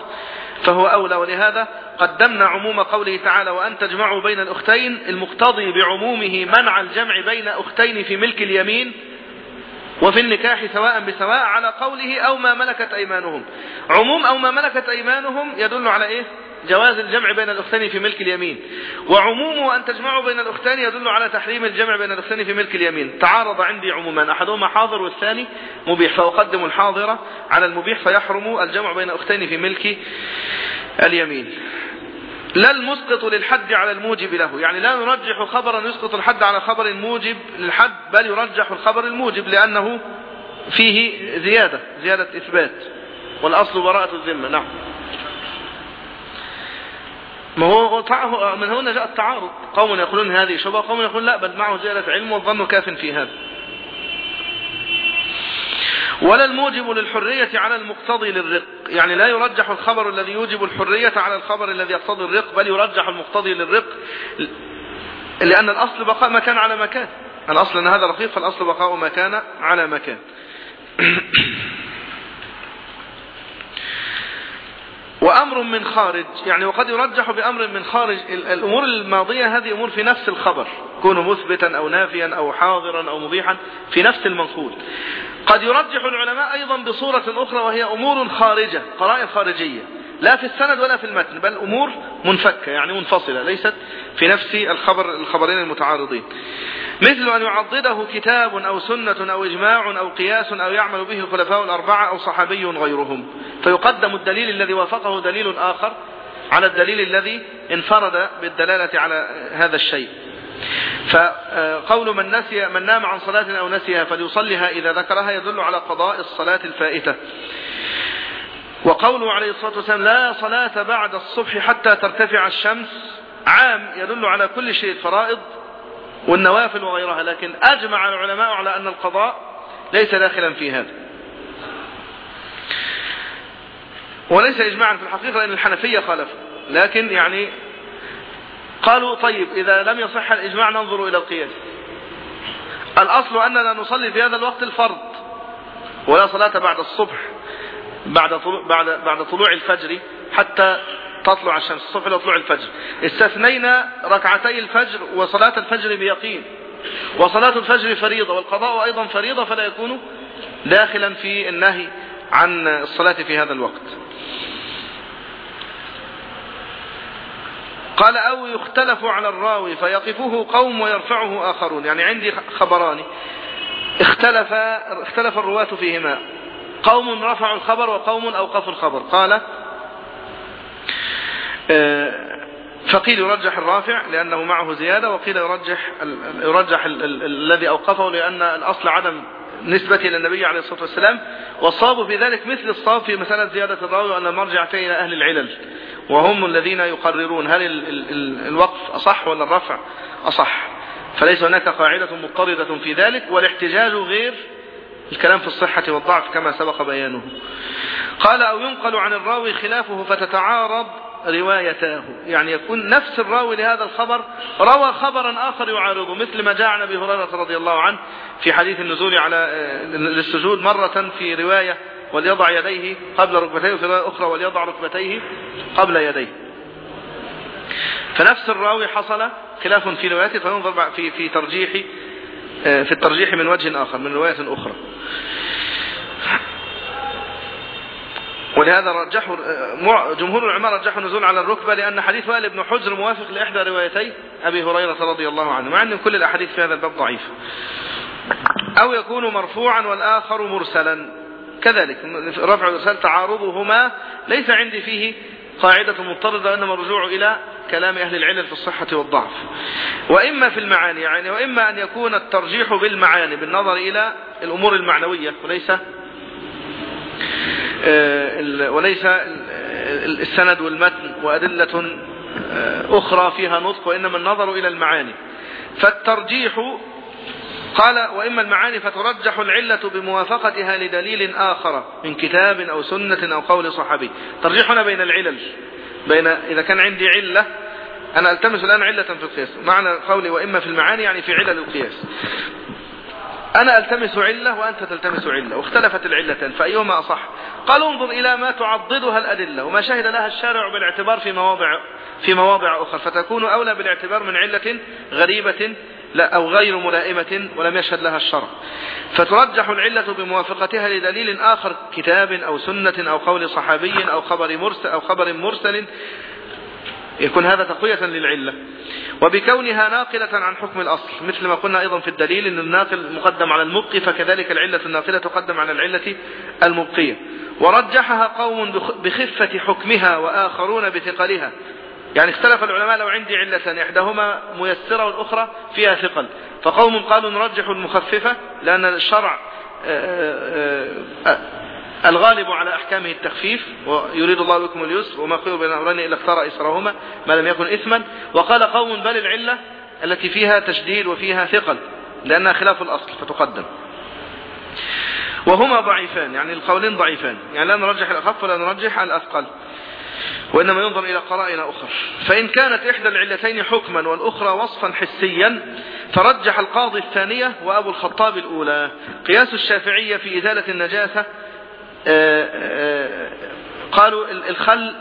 فهو أولى ولهذا قدمنا عموم قوله تعالى وأن تجمعوا بين الأختين المقتضي بعمومه منع الجمع بين أختين في ملك اليمين وفي النكاح سواء بسواء على قوله أو ما ملكت أيمانهم. عموم أو ما ملكت أيمانهم يدل على إيه؟ جواز الجمع بين الأختين في ملك اليمين. وعمومه أن تجمعوا بين الأختين يدل على تحريم الجمع بين الأختين في ملك اليمين. تعارض عندي عمومان أحدهما حاضر والثاني مبيح. فأقدم الحاضرة على المبيح فيحرم الجمع بين الأختين في ملك اليمين. لا المسقط للحد على الموجب له. يعني لا نرجح خبرا يسقط الحد على خبر موجب للحد بل يرجح الخبر الموجب لأنه فيه زيادة زيادة إثبات. والأصل براءة الذمة. نعم. ما هو من هنا جاء التعارض. قوم يقولون هذه شبهة قوم يقولون لا بل معه زيادة علم والظن كاف في هذا. ولا الموجب للحرية على المقتضي للرق. يعني لا يرجح الخبر الذي يوجب الحرية على الخبر الذي يقتضي الرق بل يرجح المقتضي للرق. لأن الأصل بقاء مكان على مكان. الأصل أن هذا رقيق فالأصل بقاء مكان على مكان. وأمر من خارج يعني وقد يرجح بأمر من خارج الأمور الماضية هذه أمور في نفس الخبر كونه مثبتا أو نافيا أو حاضرا أو مبيحا في نفس المنقول. قد يرجح العلماء أيضا بصورة أخرى وهي أمور خارجة قرائن خارجية. لا في السند ولا في المتن بل أمور منفكة يعني منفصلة ليست في نفس الخبر الخبرين المتعارضين. مثل أن يعضده كتاب أو سنة أو إجماع أو قياس أو يعمل به الخلفاء الأربعة أو صحابي غيرهم. فيقدم الدليل الذي وافقه دليل آخر على الدليل الذي انفرد بالدلالة على هذا الشيء. فقول من نسي من نام عن صلاة أو نسيها فليصليها إذا ذكرها يدل على قضاء الصلاة الفائتة. وقوله عليه الصلاة والسلام لا صلاة بعد الصبح حتى ترتفع الشمس. عام يدل على كل شيء الفرائض والنوافل وغيرها لكن أجمع العلماء على أن القضاء ليس داخلا في هذا. وليس إجماعا في الحقيقة لأن الحنفية خالفوا لكن يعني قالوا طيب إذا لم يصح الإجماع ننظر إلى القياس. الأصل أننا نصلي في هذا الوقت الفرض ولا صلاة بعد الصبح. بعد طلوع, بعد بعد طلوع الفجر حتى تطلع الشمس الصبح إلى طلوع الفجر. استثنينا ركعتي الفجر وصلاة الفجر بيقين. وصلاة الفجر فريضة والقضاء أيضا فريضة فلا يكون داخلا في النهي عن الصلاة في هذا الوقت. قال أو يختلف على الراوي فيقفه قوم ويرفعه آخرون. يعني عندي خبران. اختلف اختلف الرواة فيهما. قوم رفعوا الخبر وقوم أوقفوا الخبر. قال فقيل يرجح الرافع لأنه معه زيادة وقيل يرجح يرجح الذي أوقفه لأن الأصل عدم نسبة إلى النبي عليه الصلاة والسلام. والصواب في ذلك مثل الصواب في مسألة زيادة الراوي وأن المرجع إلى أهل العلل. وهم الذين يقررون هل الوقف أصح ولا الرفع أصح. فليس هناك قاعدة مضطردة في ذلك والاحتجاج غير الكلام في الصحة والضعف كما سبق بيانه. قال أو ينقل عن الراوي خلافه فتتعارض روايتاه. يعني يكون نفس الراوي لهذا الخبر روى خبرا آخر يعارضه مثل ما جاء عن أبي هريرة رضي الله عنه في حديث النزول على للسجود مرة في رواية وليضع يديه قبل ركبتيه وفي رواية أخرى وليضع ركبتيه قبل يديه. فنفس الراوي حصل خلاف في روايته فينظر في في ترجيح في الترجيح من وجه آخر من رواية أخرى. ولهذا رجحوا جمهور العلماء رجحوا النزول على الركبة لأن حديث وائل بن حجر موافق لإحدى روايتي أبي هريرة رضي الله عنه مع أن كل الأحاديث في هذا الباب ضعيفة. أو يكون مرفوعا والآخر مرسلا. كذلك رفع الرسال تعارضهما ليس عندي فيه قاعدة مضطردة وإنما الرجوع إلى كلام أهل العلل في الصحة والضعف. وإما في المعاني يعني وإما أن يكون الترجيح بالمعاني بالنظر إلى الأمور المعنوية وليس آه، وليس السند والمتن وأدلة آه، أخرى فيها نطق وإنما النظر إلى المعاني. فالترجيح قال وإما المعاني فترجح العلة بموافقتها لدليل آخر من كتاب أو سنة أو قول صحابي. ترجيحنا بين العلل بين إذا كان عندي علة أنا ألتمس الآن علة في القياس. معنى قولي وإما في المعاني يعني في علل القياس. أنا ألتمس علة وأنت تلتمس علة واختلفت العلتان فأيهما أصح؟ قال انظر إلى ما تعضدها الأدلة وما شهد لها الشارع بالاعتبار في مواضع في مواضع أخرى فتكون أولى بالاعتبار من علة غريبة لا أو غير ملائمة ولم يشهد لها الشرع. فترجح العلة بموافقتها لدليل آخر كتاب أو سنة أو قول صحابي أو خبر مرسل, أو خبر مرسل. يكون هذا تقوية للعلة. وبكونها ناقلة عن حكم الأصل مثل ما قلنا أيضا في الدليل أن الناقل مقدم على المبقي فكذلك العلة الناقلة تقدم على العلة المبقية. ورجحها قوم بخفة حكمها وآخرون بثقلها. يعني اختلف العلماء لو عندي علتان إحداهما ميسرة والأخرى فيها ثقل. فقوم قالوا نرجح المخففة لأن الشرع آه، آه، آه، الغالب على أحكامه التخفيف ويريد الله بكم اليسر وما قيل بين أمرين إلا اختار إسرهما ما لم يكن إثما. وقال قوم بل العلة التي فيها تشديد وفيها ثقل لأنها خلاف الأصل فتقدم. وهما ضعيفان يعني القولين ضعيفان. يعني لا نرجح الأخف ولا نرجح الأثقل. وإنما ينظر إلى قرائن أخرى فإن كانت إحدى العلتين حكما والأخرى وصفا حسيا فرجح القاضي الثانية وأبو الخطاب الأولى. قياس الشافعية في إزالة النجاسة آه، آه، قالوا الخل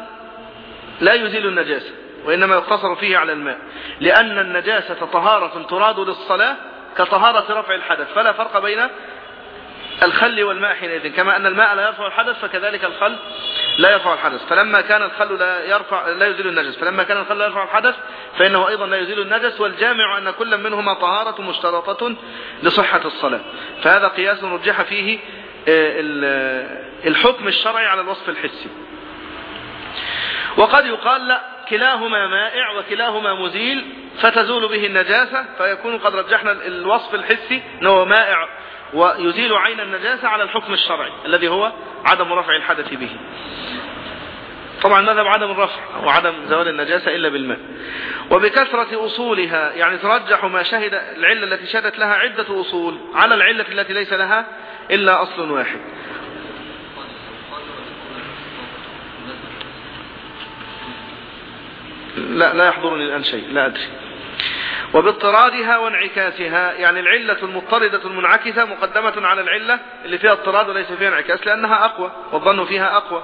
لا يزيل النجاسة وإنما يقتصر فيه على الماء. لأن النجاسة طهارة تراد للصلاة كطهارة رفع الحدث. فلا فرق بين الخل والماء حينئذ. كما أن الماء لا يرفع الحدث فكذلك الخل لا يرفع الحدث. فلما كان الخل لا يرفع لا يزيل النجس. فلما كان الخل لا يرفع الحدث فإنه أيضا لا يزيل النجس. والجامع أن كل منهما طهارة مشترطة لصحة الصلاة. فهذا قياس رجح فيه آه، الحكم الشرعي على الوصف الحسي. وقد يقال لا كلاهما مائع وكلاهما مزيل فتزول به النجاسة فيكون قد رجحنا الوصف الحسي أنه مائع ويزيل عين النجاسة على الحكم الشرعي الذي هو عدم رفع الحدث به. طبعا مذهب عدم الرفع وعدم زوال النجاسة إلا بالماء. وبكثرة أصولها يعني ترجح ما شهد العلة التي شهدت لها عدة أصول على العلة التي ليس لها إلا أصل واحد. لا لا يحضرني الآن شيء لا أدري. وباضطرادها وانعكاسها يعني العلة المضطردة المنعكسة مقدمة على العلة اللي فيها اضطراد وليس فيها انعكاس لأنها أقوى والظن فيها أقوى.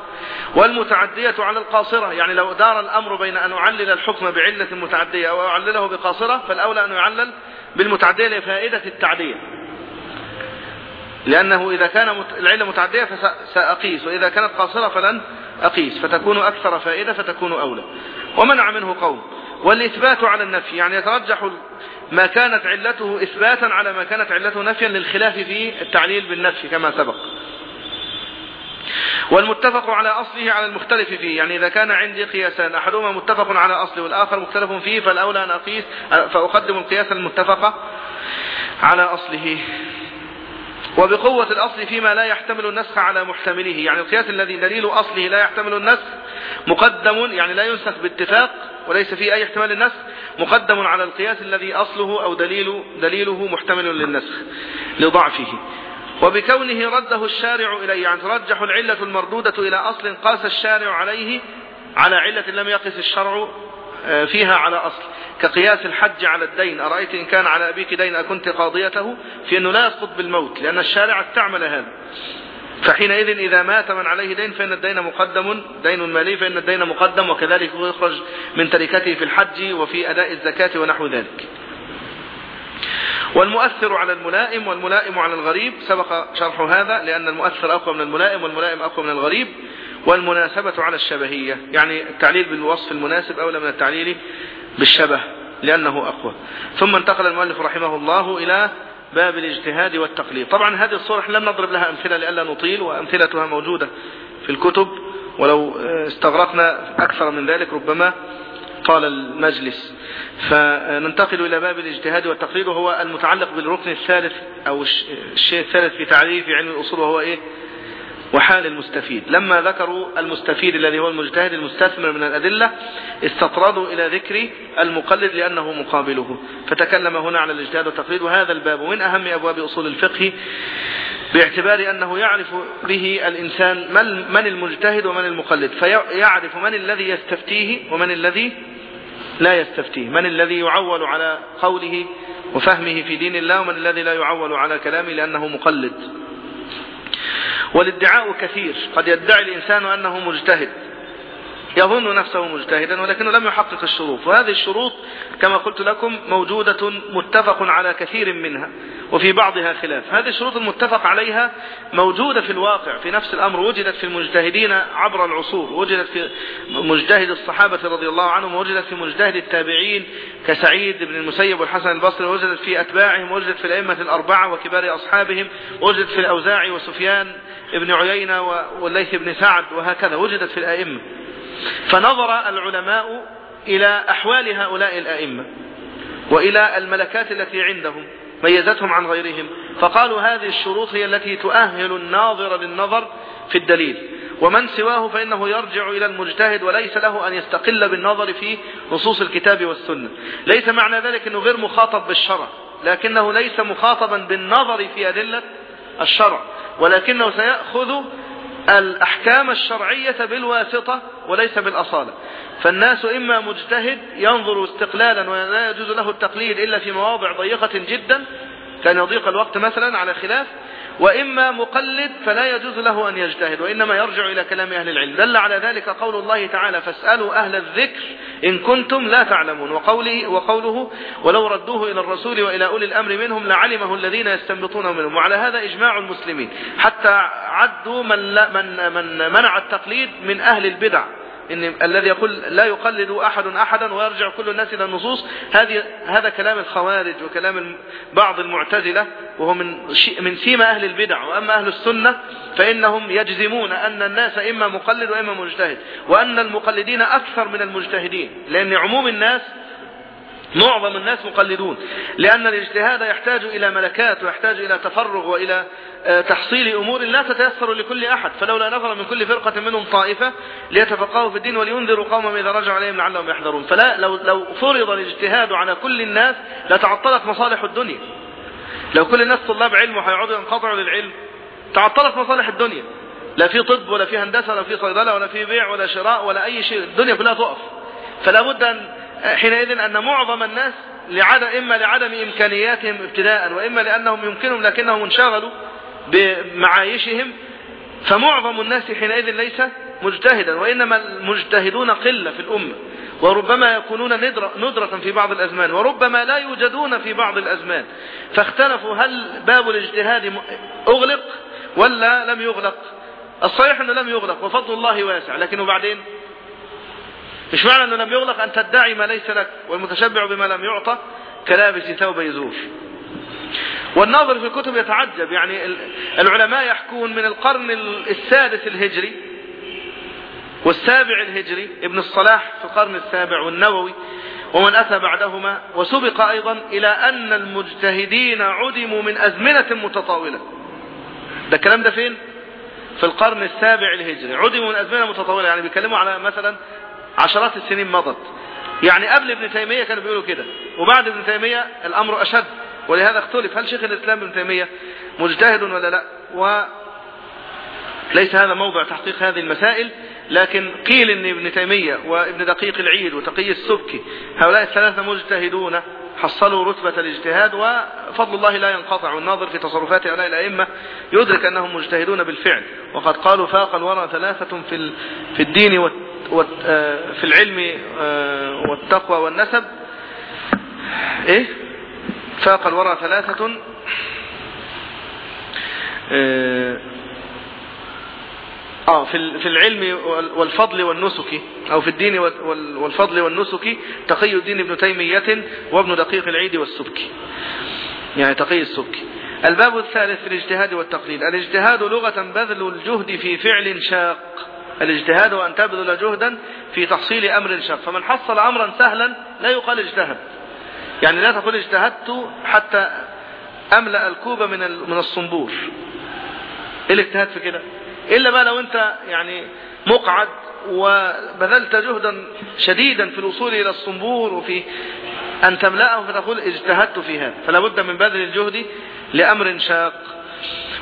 والمتعدية على القاصرة يعني لو دار الأمر بين أن أعلل الحكم بعلة متعدية أو أعلله بقاصرة فالأولى أن يعلل بالمتعدية لفائدة التعدية لأنه إذا كان العلة متعدية فسأقيس وإذا كانت قاصرة فلن أقيس فتكون أكثر فائدة فتكون أولى. ومنع منه قوم. والإثبات على النفي يعني يترجح ما كانت علته إثباتا على ما كانت علته نفيا للخلاف في التعليل بالنفي كما سبق. والمتفق على أصله على المختلف فيه يعني إذا كان عندي قياسان أحدهما متفق على أصله والآخر مختلف فيه فالأولى أن أقيس فأقدم القياس المتفق على أصله. وبقوة الأصل فيما لا يحتمل النسخ على محتمله يعني القياس الذي دليل أصله لا يحتمل النسخ مقدم يعني لا ينسخ باتفاق وليس فيه أي احتمال للنسخ مقدم على القياس الذي أصله أو دليل دليله محتمل للنسخ لضعفه. وبكونه رده الشارع إليه يعني ترجح العلة المردودة إلى أصل قاس الشارع عليه على علة لم يقس الشرع آه، فيها على أصل. كقياس الحج على الدين أرأيت إن كان على أبيك دين أكنت قاضيته؟ في أنه لا يسقط بالموت لأن الشارع استعمل هذا. فحينئذ إذا مات من عليه دين فإن الدين مقدم دين مالي فإن الدين مقدم وكذلك يخرج من تركته في الحج وفي أداء الزكاة ونحو ذلك. والمؤثر على الملائم والملائم على الغريب سبق شرح هذا لأن المؤثر أقوى من الملائم والملائم أقوى من الغريب والمناسبة على الشبهية. يعني التعليل بالوصف المناسب أولى من التعليل بالشبه لأنه أقوى. ثم انتقل المؤلف رحمه الله إلى باب الاجتهاد والتقليد. طبعا هذه الصورة لم نضرب لها أمثلة لألا نطيل وأمثلتها موجودة في الكتب ولو استغرقنا أكثر من ذلك ربما طال المجلس. فننتقل إلى باب الاجتهاد والتقليد وهو المتعلق بالركن الثالث أو الشيء الثالث في تعريف علم الأصول وهو إيه؟ وحال المستفيد. لما ذكروا المستفيد الذي هو المجتهد المستثمر من الأدلة استطردوا إلى ذكر المقلد لأنه مقابله. فتكلم هنا على الاجتهاد والتقليد وهذا الباب من أهم أبواب أصول الفقه باعتبار أنه يعرف به الإنسان من المجتهد ومن المقلد. فيعرف من الذي يستفتيه ومن الذي لا يستفتيه. من الذي يعول على قوله وفهمه في دين الله ومن الذي لا يعول على كلامه لأنه مقلد. والادعاء كثير. قد يدعي الإنسان أنه مجتهد. يظن نفسه مجتهدا ولكنه لم يحقق الشروط وهذه الشروط كما قلت لكم موجودة متفق على كثير منها وفي بعضها خلاف. هذه الشروط المتفق عليها موجودة في الواقع في نفس الأمر وجدت في المجتهدين عبر العصور وجدت في مجتهد الصحابة رضي الله عنهم وجدت في مجتهد التابعين كسعيد بن المسيب والحسن البصري وجدت في أتباعهم وجدت في الأئمة الأربعة وكبار أصحابهم وجدت في الأوزاعي وسفيان بن عيينة والليث بن سعد وهكذا وجدت في الأئمة. فنظر العلماء إلى أحوال هؤلاء الأئمة وإلى الملكات التي عندهم ميزتهم عن غيرهم. فقالوا هذه الشروط هي التي تؤهل الناظر للنظر في الدليل. ومن سواه فإنه يرجع إلى المجتهد وليس له أن يستقل بالنظر في نصوص الكتاب والسنة. ليس معنى ذلك أنه غير مخاطب بالشرع لكنه ليس مخاطبا بالنظر في أدلة الشرع ولكنه سيأخذ الأحكام الشرعية بالواسطة وليس بالأصالة. فالناس إما مجتهد ينظر استقلالا ولا يجوز له التقليد إلا في مواضع ضيقة جدا كان يضيق الوقت مثلا على خلاف وإما مقلد فلا يجوز له أن يجتهد وإنما يرجع إلى كلام أهل العلم. دل على ذلك قول الله تعالى فاسألوا أهل الذكر إن كنتم لا تعلمون. وقوله, وقوله ولو ردوه إلى الرسول وإلى أولي الأمر منهم لعلمه الذين يستنبطونه منهم. وعلى هذا إجماع المسلمين حتى عدوا من, من, من منع التقليد من أهل البدع. إن الذي يقول لا يقلد أحد أحدا ويرجع كل الناس إلى النصوص هذه هذا كلام الخوارج وكلام بعض المعتزلة وهو من من سيما أهل البدع وأما أهل السنة فإنهم يجزمون أن الناس إما مقلد وإما مجتهد وأن المقلدين أكثر من المجتهدين لأن عموم الناس معظم الناس مقلدون. لأن الاجتهاد يحتاج إلى ملكات ويحتاج إلى تفرغ وإلى آه، تحصيل أمور لا تتيسر لكل أحد. فلولا نفر من كل فرقة منهم طائفة ليتفقهوا في الدين ولينذروا قومهم إذا رجعوا عليهم لعلهم يحذرون. فلا لو, لو فرض الاجتهاد على كل الناس لتعطلت مصالح الدنيا. لو كل الناس طلاب علم وهيقعدوا ينقطعوا للعلم تعطلت مصالح الدنيا. لا في طب ولا في هندسة ولا في صيدلة ولا في بيع ولا شراء ولا أي شيء الدنيا كلها تقف. فلا بد أن حينئذ أن معظم الناس لعدم إما لعدم إمكانياتهم ابتداء وإما لأنهم يمكنهم لكنهم انشغلوا بمعايشهم فمعظم الناس حينئذ ليس مجتهدا وإنما المجتهدون قلة في الأمة وربما يكونون ندرة في بعض الأزمان وربما لا يوجدون في بعض الأزمان. فاختلفوا هل باب الاجتهاد أغلق ولا لم يغلق؟ الصحيح أنه لم يغلق وفضل الله واسع لكنه بعدين مش معنى أنه لم يغلق أن تدعي ما ليس لك والمتشبع بما لم يعطى كلابس ثوب يزور والناظر في الكتب يتعجب يعني العلماء يحكون من القرن السادس الهجري والسابع الهجري ابن الصلاح في القرن السابع والنووي ومن أتى بعدهما وسبق أيضا إلى أن المجتهدين عدموا من أزمنة متطاولة. ده الكلام ده فين؟ في القرن السابع الهجري. عدموا من أزمنة متطاولة يعني بيكلموا على مثلا عشرات السنين مضت. يعني قبل ابن تيمية كانوا بيقولوا كده. وبعد ابن تيمية الأمر أشد. ولهذا اختلف هل شيخ الإسلام ابن تيمية مجتهد ولا لا. وليس هذا موضع تحقيق هذه المسائل. لكن قيل إن ابن تيمية وابن دقيق العيد وتقي السبكي هؤلاء الثلاثة مجتهدون حصلوا رتبة الاجتهاد وفضل الله لا ينقطع. والناظر في تصرفات هؤلاء الأئمة يدرك أنهم مجتهدون بالفعل. وقد قالوا فاق الورى ثلاثة في في الدين وفي العلم والتقوى والنسب. إيه؟ فاق الورى ثلاثة. آه في في العلم والفضل والنسك أو في الدين والفضل والنسك تقي الدين ابن تيمية وابن دقيق العيد والسبكي يعني تقي السبكي الباب الثالث في الاجتهاد والتقليد. الاجتهاد لغة بذل الجهد في فعل شاق. الاجتهاد أن تبذل جهدا في تحصيل أمر شاق فمن حصل أمرا سهلا لا يقال اجتهد. يعني لا تقول اجتهدت حتى أملأ الكوب من من الصنبور. إيه الاجتهاد في كده؟ إلا بقى لو أنت يعني مقعد وبذلت جهدا شديدا في الوصول إلى الصنبور وفي أن تملأه فتقول اجتهدت في هذا. فلا بد من بذل الجهد لأمر شاق.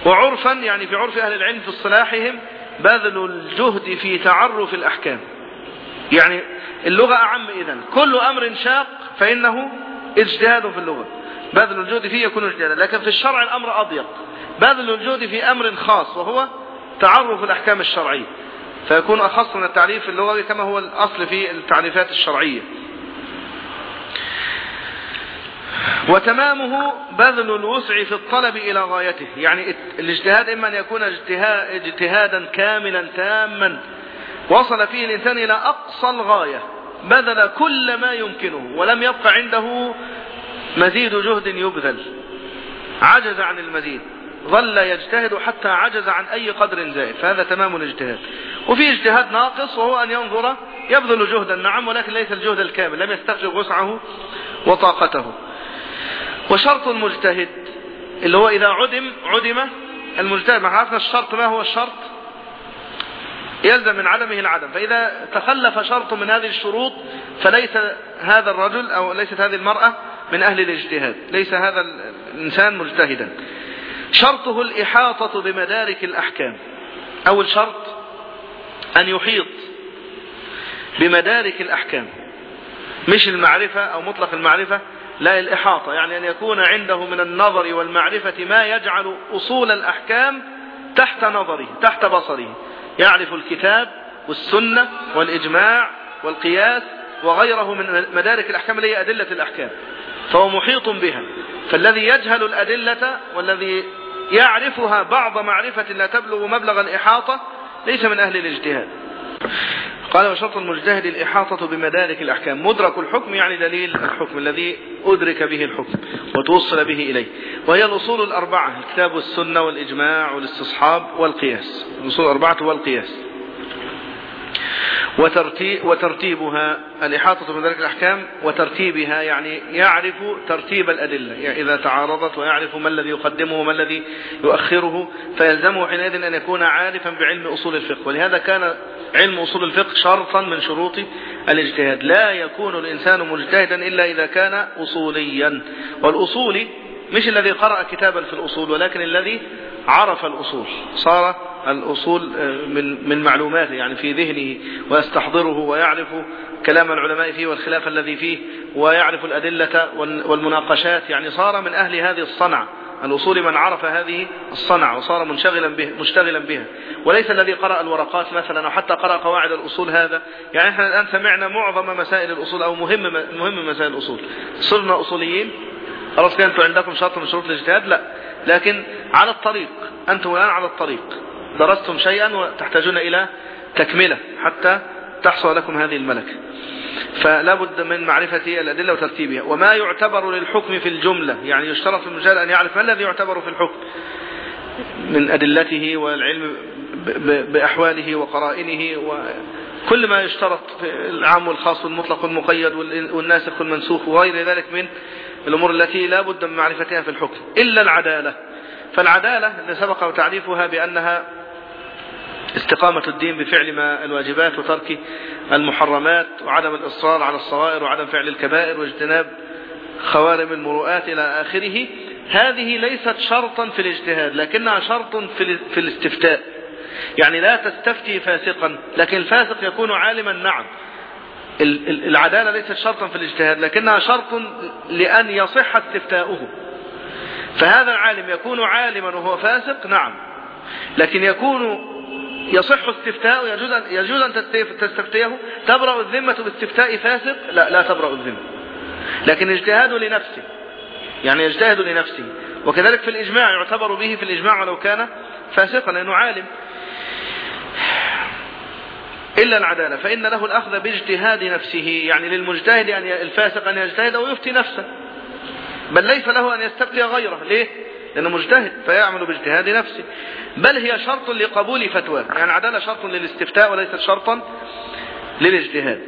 وعرفا يعني في عرف أهل العلم في اصطلاحهم بذل الجهد في تعرف الأحكام. يعني اللغة أعم إذن. كل أمر شاق فإنه اجتهاد في اللغة. بذل الجهد فيه يكون اجتهادا. لكن في الشرع الأمر أضيق. بذل الجهد في أمر خاص وهو تعرف الأحكام الشرعية. فيكون أخص من التعريف اللغوي كما هو الأصل في التعريفات الشرعية. وتمامه بذل الوسع في الطلب إلى غايته. يعني الاجتهاد إما أن يكون اجتهادا كاملا تاما وصل فيه الإنسان إلى أقصى الغاية بذل كل ما يمكنه ولم يبقى عنده مزيد جهد يبذل. عجز عن المزيد ظل يجتهد حتى عجز عن أي قدر زائد فهذا تمام الاجتهاد. وفي اجتهاد ناقص وهو أن ينظر يبذل جهدا نعم ولكن ليس الجهد الكامل لم يستخرج وسعه وطاقته. وشرط المجتهد اللي هو إذا عدم عدم المجتهد. ما عرفنا الشرط ما هو الشرط؟ يلزم من عدمه العدم. فإذا تخلف شرط من هذه الشروط فليس هذا الرجل أو ليست هذه المرأة من أهل الاجتهاد. ليس هذا الإنسان مجتهدا. شرطه الإحاطة بمدارك الأحكام. أول شرط أن يحيط بمدارك الأحكام. مش المعرفة أو مطلق المعرفة لا الإحاطة يعني أن يكون عنده من النظر والمعرفة ما يجعل أصول الأحكام تحت نظره تحت بصره. يعرف الكتاب والسنة والإجماع والقياس وغيره من مدارك الأحكام اللي هي أدلة الأحكام فهو محيط بها. فالذي يجهل الأدلة والذي يعرفها بعض معرفة لا تبلغ مبلغ الإحاطة ليس من أهل الاجتهاد. قال وشرط المجتهد الإحاطة بمدارك الأحكام. مدرك الحكم يعني دليل الحكم الذي أدرك به الحكم وتوصل به إليه. وهي الأصول الأربعة الكتاب والسنة والإجماع والاستصحاب والقياس. الأصول الأربعة والقياس. وترتيب وترتيبها الإحاطة بمدارك الأحكام وترتيبها يعني يعرف ترتيب الأدلة. يعني إذا تعارضت ويعرف ما الذي يقدمه وما الذي يؤخره فيلزمه حينئذ أن يكون عارفا بعلم أصول الفقه. ولهذا كان علم أصول الفقه شرطا من شروط الاجتهاد. لا يكون الإنسان مجتهدا إلا إذا كان أصوليا. والأصولي مش الذي قرأ كتابا في الأصول ولكن الذي عرف الأصول. صار الأصول من من معلوماته يعني في ذهنه ويستحضره ويعرف كلام العلماء فيه والخلاف الذي فيه ويعرف الأدلة والمناقشات. يعني صار من أهل هذه الصنعة. الأصول من عرف هذه الصنعة وصار منشغلا به مشتغلا بها. وليس الذي قرأ الورقات مثلا أو حتى قرأ قواعد الأصول هذا. يعني إحنا الآن سمعنا معظم مسائل الأصول أو مهم مهم مسائل الأصول. صرنا أصوليين؟ خلاص كده أنتوا عندكم شرط من شروط الاجتهاد؟ لا. لكن على الطريق. أنتم الآن على الطريق. درستم شيئا وتحتاجون إلى تكملة حتى تحصل لكم هذه الملكة. فلا بد من معرفة الأدلة وترتيبها. وما يعتبر للحكم في الجملة يعني يشترط المجال أن يعرف ما الذي يعتبر في الحكم. من أدلته والعلم بأحواله وقرائنه وكل ما يشترط العام والخاص والمطلق والمقيد والناسخ والمنسوخ وغير ذلك من الأمور التي لا بد من معرفتها في الحكم. إلا العدالة. فالعدالة اللي سبق تعريفها بأنها استقامة الدين بفعل ما الواجبات وترك المحرمات وعدم الإصرار على الصغائر وعدم فعل الكبائر واجتناب خوارم المروءات إلى آخره. هذه ليست شرطا في الاجتهاد لكنها شرط في الاستفتاء. يعني لا تستفتي فاسقا لكن الفاسق يكون عالما نعم. العدالة ليست شرطا في الاجتهاد لكنها شرط لأن يصح استفتاؤه. فهذا العالم يكون عالما وهو فاسق؟ نعم. لكن يكون يصح استفتاء يجوز أن, يجوز أن تستفتيه؟ تبرأ الذمة باستفتاء فاسق؟ لا لا تبرأ الذمة. لكن اجتهاده لنفسه. يعني يجتهد لنفسه. وكذلك في الإجماع يعتبر به في الإجماع ولو كان فاسقا لأنه عالم. إلا العدالة فإن له الأخذ باجتهاد نفسه. يعني للمجتهد أن الفاسق أن يجتهد ويفتي نفسه. بل ليس له أن يستفتي غيره. ليه؟ لأنه مجتهد فيعمل باجتهاد نفسه. بل هي شرط لقبول فتوى. يعني العدالة شرط للاستفتاء وليست شرطا للاجتهاد.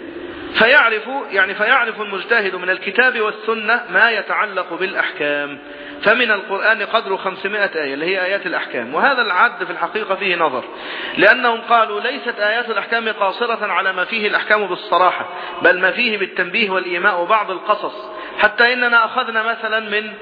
فيعرف يعني فيعرف المجتهد من الكتاب والسنة ما يتعلق بالأحكام. فمن القرآن قدر 500 آية اللي هي آيات الأحكام. وهذا العد في الحقيقة فيه نظر. لأنهم قالوا ليست آيات الأحكام قاصرة على ما فيه الأحكام بالصراحة بل ما فيه بالتنبيه والإيماء وبعض القصص. حتى إننا أخذنا مثلا من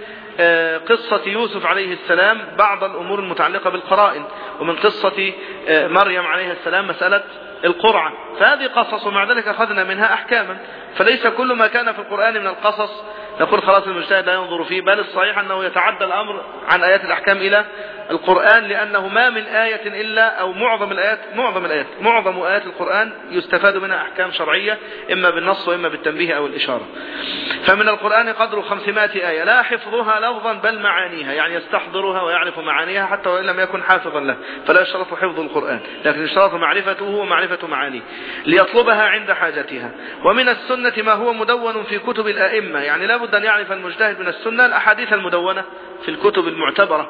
قصة يوسف عليه السلام بعض الأمور المتعلقة بالقرائن ومن قصة آه، مريم عليه السلام مسألة القرعة. فهذه قصص ومع ذلك أخذنا منها أحكاما. فليس كل ما كان في القرآن من القصص. نقول خلاص المجتهد لا ينظر فيه بل الصحيح أنه يتعدى الأمر عن آيات الأحكام إلى القرآن لأنه ما من آية إلا أو معظم الآيات معظم الآيات معظم آيات القرآن يستفاد منها أحكام شرعية إما بالنص وإما بالتنبيه أو الإشارة. فمن القرآن قدر 500 آية لا حفظها لفظا بل معانيها يعني يستحضرها ويعرف معانيها حتى وإن لم يكن حافظا له فلا يشترط حفظ القرآن لكن يشترط معرفته ومعرفة معانيه ليطلبها عند حاجتها. ومن السنة ما هو مدون في كتب الأئمة يعني لا بد أن يعرف المجتهد من السنة الأحاديث المدونة. في الكتب المعتبرة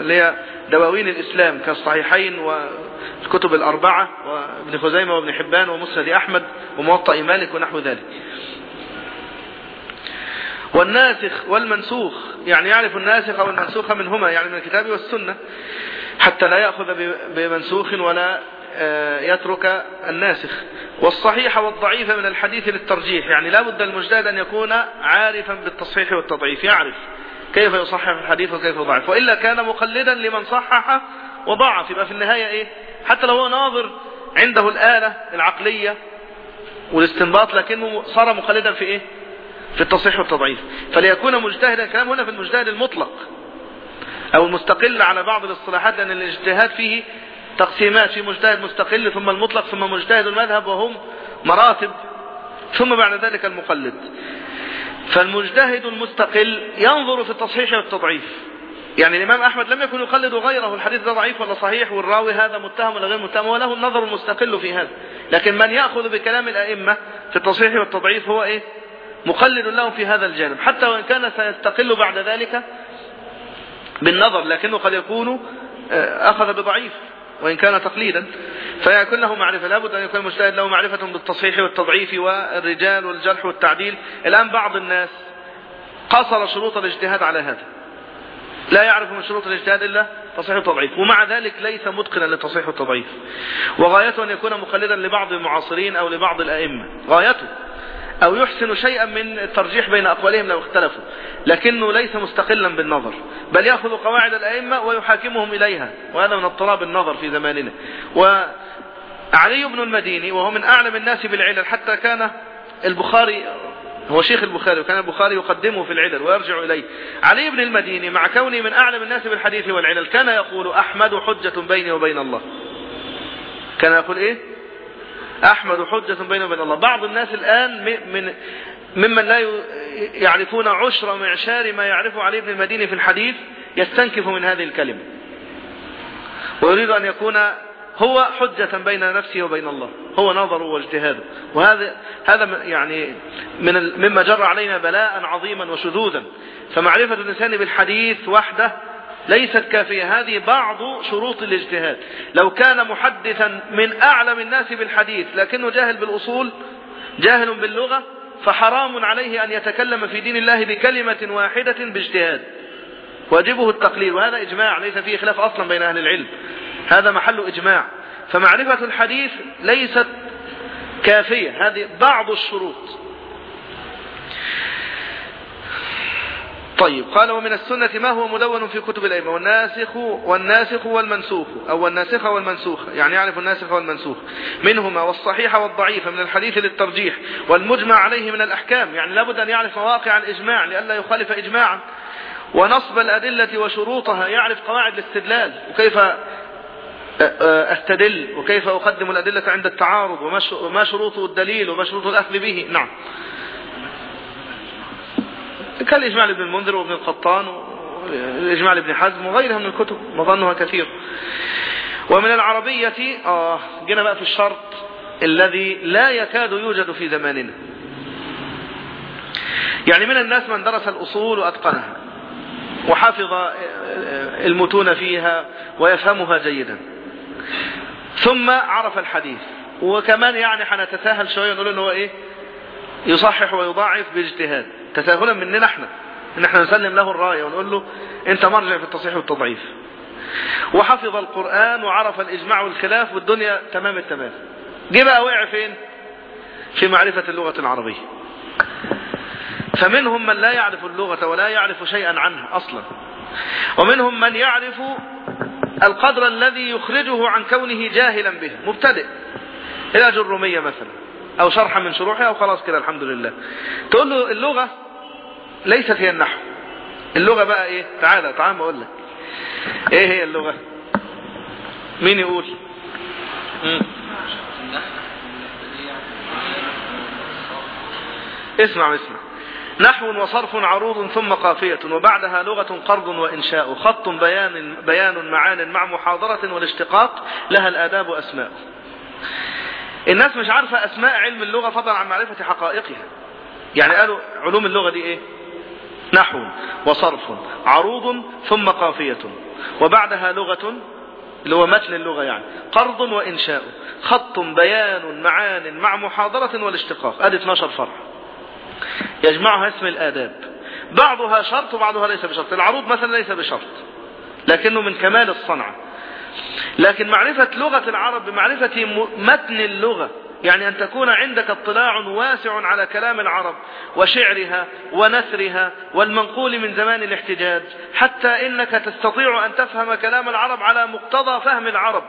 اللي هي دواوين الإسلام كالصحيحين والكتب الأربعة وابن خزيمة وابن حبان ومسند أحمد وموطأ مالك ونحو ذلك. والناسخ والمنسوخ يعني يعرف الناسخ أو المنسوخ منهما يعني من الكتاب والسنة حتى لا يأخذ بمنسوخ ولا آه، يترك الناسخ. والصحيح والضعيف من الحديث للترجيح يعني لا بد المجتهد أن يكون عارفا بالتصحيح والتضعيف يعرف. كيف يصحح الحديث وكيف يضعف؟ وإلا كان مقلدا لمن صحح وضعف. يبقى في النهاية إيه؟ حتى لو هو ناظر عنده الآلة العقلية والاستنباط لكنه صار مقلدا في إيه؟ في التصحيح والتضعيف. فليكون مجتهدا كلام هنا في المجتهد المطلق أو المستقل على بعض الاصطلاحات لأن الاجتهاد فيه تقسيمات. في مجتهد مستقل ثم المطلق ثم مجتهد المذهب وهم مراتب. ثم بعد ذلك المقلد. فالمجتهد المستقل ينظر في التصحيح والتضعيف. يعني الإمام أحمد لم يكن يقلد غيره الحديث ده ضعيف ولا صحيح؟ والراوي هذا متهم ولا غير متهم؟ وله النظر المستقل في هذا. لكن من يأخذ بكلام الأئمة في التصحيح والتضعيف هو إيه؟ مقلد لهم في هذا الجانب. حتى وإن كان سيستقل بعد ذلك بالنظر لكنه قد يكون آه، أخذ بضعيف. وإن كان تقليدا. فيكون له معرفة. لابد أن يكون المجتهد له معرفة بالتصحيح والتضعيف والرجال والجرح والتعديل. الآن بعض الناس قصر شروط الاجتهاد على هذا. لا يعرف من شروط الاجتهاد إلا تصحيح التضعيف ومع ذلك ليس متقنا للتصحيح والتضعيف. وغايته أن يكون مقلدا لبعض المعاصرين أو لبعض الأئمة. غايته. أو يحسن شيئا من الترجيح بين أقوالهم لو اختلفوا. لكنه ليس مستقلا بالنظر بل يأخذ قواعد الأئمة ويحاكمهم إليها وهذا من اضطراب النظر في زماننا. وعلي بن المديني وهو من أعلم الناس بالعلل حتى كان البخاري هو شيخ البخاري وكان البخاري يقدمه في العلل ويرجع إليه. علي بن المديني مع كونه من أعلم الناس بالحديث والعلل كان يقول أحمد حجة بيني وبين الله. كان يقول إيه؟ أحمد حجة بينه وبين الله. بعض الناس الآن من ممن لا يعرفون عشر معشار ما يعرفه علي بن المديني في الحديث يستنكف من هذه الكلمة. ويريد أن يكون هو حجة بين نفسه وبين الله. هو نظره واجتهاده وهذا هذا يعني من مما جر علينا بلاء عظيما وشذوذا. فمعرفة الإنسان بالحديث وحده ليست كافية. هذه بعض شروط الاجتهاد. لو كان محدثا من أعلم الناس بالحديث لكنه جاهل بالأصول جاهل باللغة فحرام عليه أن يتكلم في دين الله بكلمة واحدة باجتهاد. واجبه التقليل وهذا إجماع ليس فيه خلاف أصلا بين أهل العلم. هذا محل إجماع. فمعرفة الحديث ليست كافية. هذه بعض الشروط. طيب قال ومن السنة ما هو مدون في كتب الأئمة؟ والناسخ والناسخ والمنسوخ أو الناسخ والمنسوخ يعني يعرف الناسخ والمنسوخ. منهما والصحيح والضعيف من الحديث للترجيح والمجمع عليه من الأحكام يعني لابد أن يعرف مواقع الإجماع لئلا يخالف إجماعا. ونصب الأدلة وشروطها يعرف قواعد الاستدلال وكيف أستدل وكيف أقدم الأدلة عند التعارض وما شروط الدليل وما شروط الأخذ به. نعم. كالإجماع لابن المنذر وابن القطان والإجماع لابن حزم وغيرها من الكتب مظنها كثير. ومن العربية آه جينا بقى في الشرط الذي لا يكاد يوجد في زماننا. يعني من الناس من درس الأصول وأتقنها وحفظ المتون فيها ويفهمها جيدا. ثم عرف الحديث. وكمان يعني حنتساهل شوية نقول إنه إيه؟ يصحح ويضاعف باجتهاد. تساهلا مننا إحنا. إن إحنا نسلم له الراية ونقول له أنت مرجع في التصحيح والتضعيف. وحفظ القرآن وعرف الإجماع والخلاف والدنيا تمام التمام. جه بقى وقع فين؟ في معرفة اللغة العربية. فمنهم من لا يعرف اللغة ولا يعرف شيئا عنها أصلا. ومنهم من يعرف القدر الذي يخرجه عن كونه جاهلا به مبتدئ. إلى جرمية مثلا أو شرحا من شروحها أو خلاص كده الحمد لله. تقول له اللغة ليست هي النحو. اللغة بقى إيه؟ تعالى تعالى ما أقول لك. إيه هي اللغة؟ مين يقول. اسمع اسمع. نحو وصرف عروض ثم قافية وبعدها لغة قرض وإنشاء خط بيان بيان معان مع محاضرة والاشتقاق لها الآداب أسماء الناس مش عارفة أسماء علم اللغة فضلا عن معرفة حقائقها. يعني قالوا علوم اللغة دي إيه؟ نحو وصرف عروض ثم قافية. وبعدها لغة اللي هو متن اللغة يعني قرض وإنشاء خط بيان معان مع محاضرة والاشتقاق. أدي 12 فرع. يجمعها اسم الآداب. بعضها شرط وبعضها ليس بشرط. العروض مثلا ليس بشرط لكنه من كمال الصنعة. لكن معرفة لغة العرب بمعرفة متن اللغة يعني أن تكون عندك اطلاع واسع على كلام العرب وشعرها ونثرها والمنقول من زمان الاحتجاج حتى إنك تستطيع أن تفهم كلام العرب على مقتضى فهم العرب.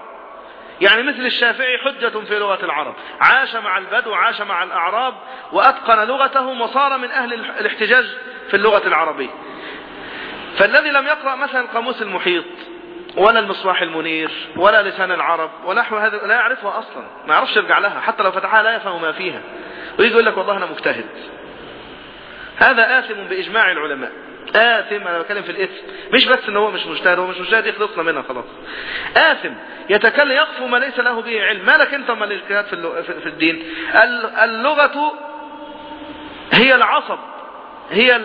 يعني مثل الشافعي حجة في لغة العرب عاش مع البدو عاش مع الأعراب وأتقن لغتهم وصار من أهل الاحتجاج في اللغة العربية. فالذي لم يقرأ مثلا القاموس المحيط ولا المصباح المنير ولا لسان العرب ونحو هذا لا يعرفها أصلا ما يعرفش يرجع لها حتى لو فتحها لا يفهم ما فيها. ويجي يقول لك والله أنا مجتهد. هذا آثم بإجماع العلماء. آثم أنا بتكلم في الإثم. مش بس إن هو مش مجتهد هو مش مجتهد يخلصنا منها خلاص. آثم يتكلم يقف ما ليس له به علم. مالك أنت ما الاجتهاد في, في الدين؟ اللغة هي العصب هي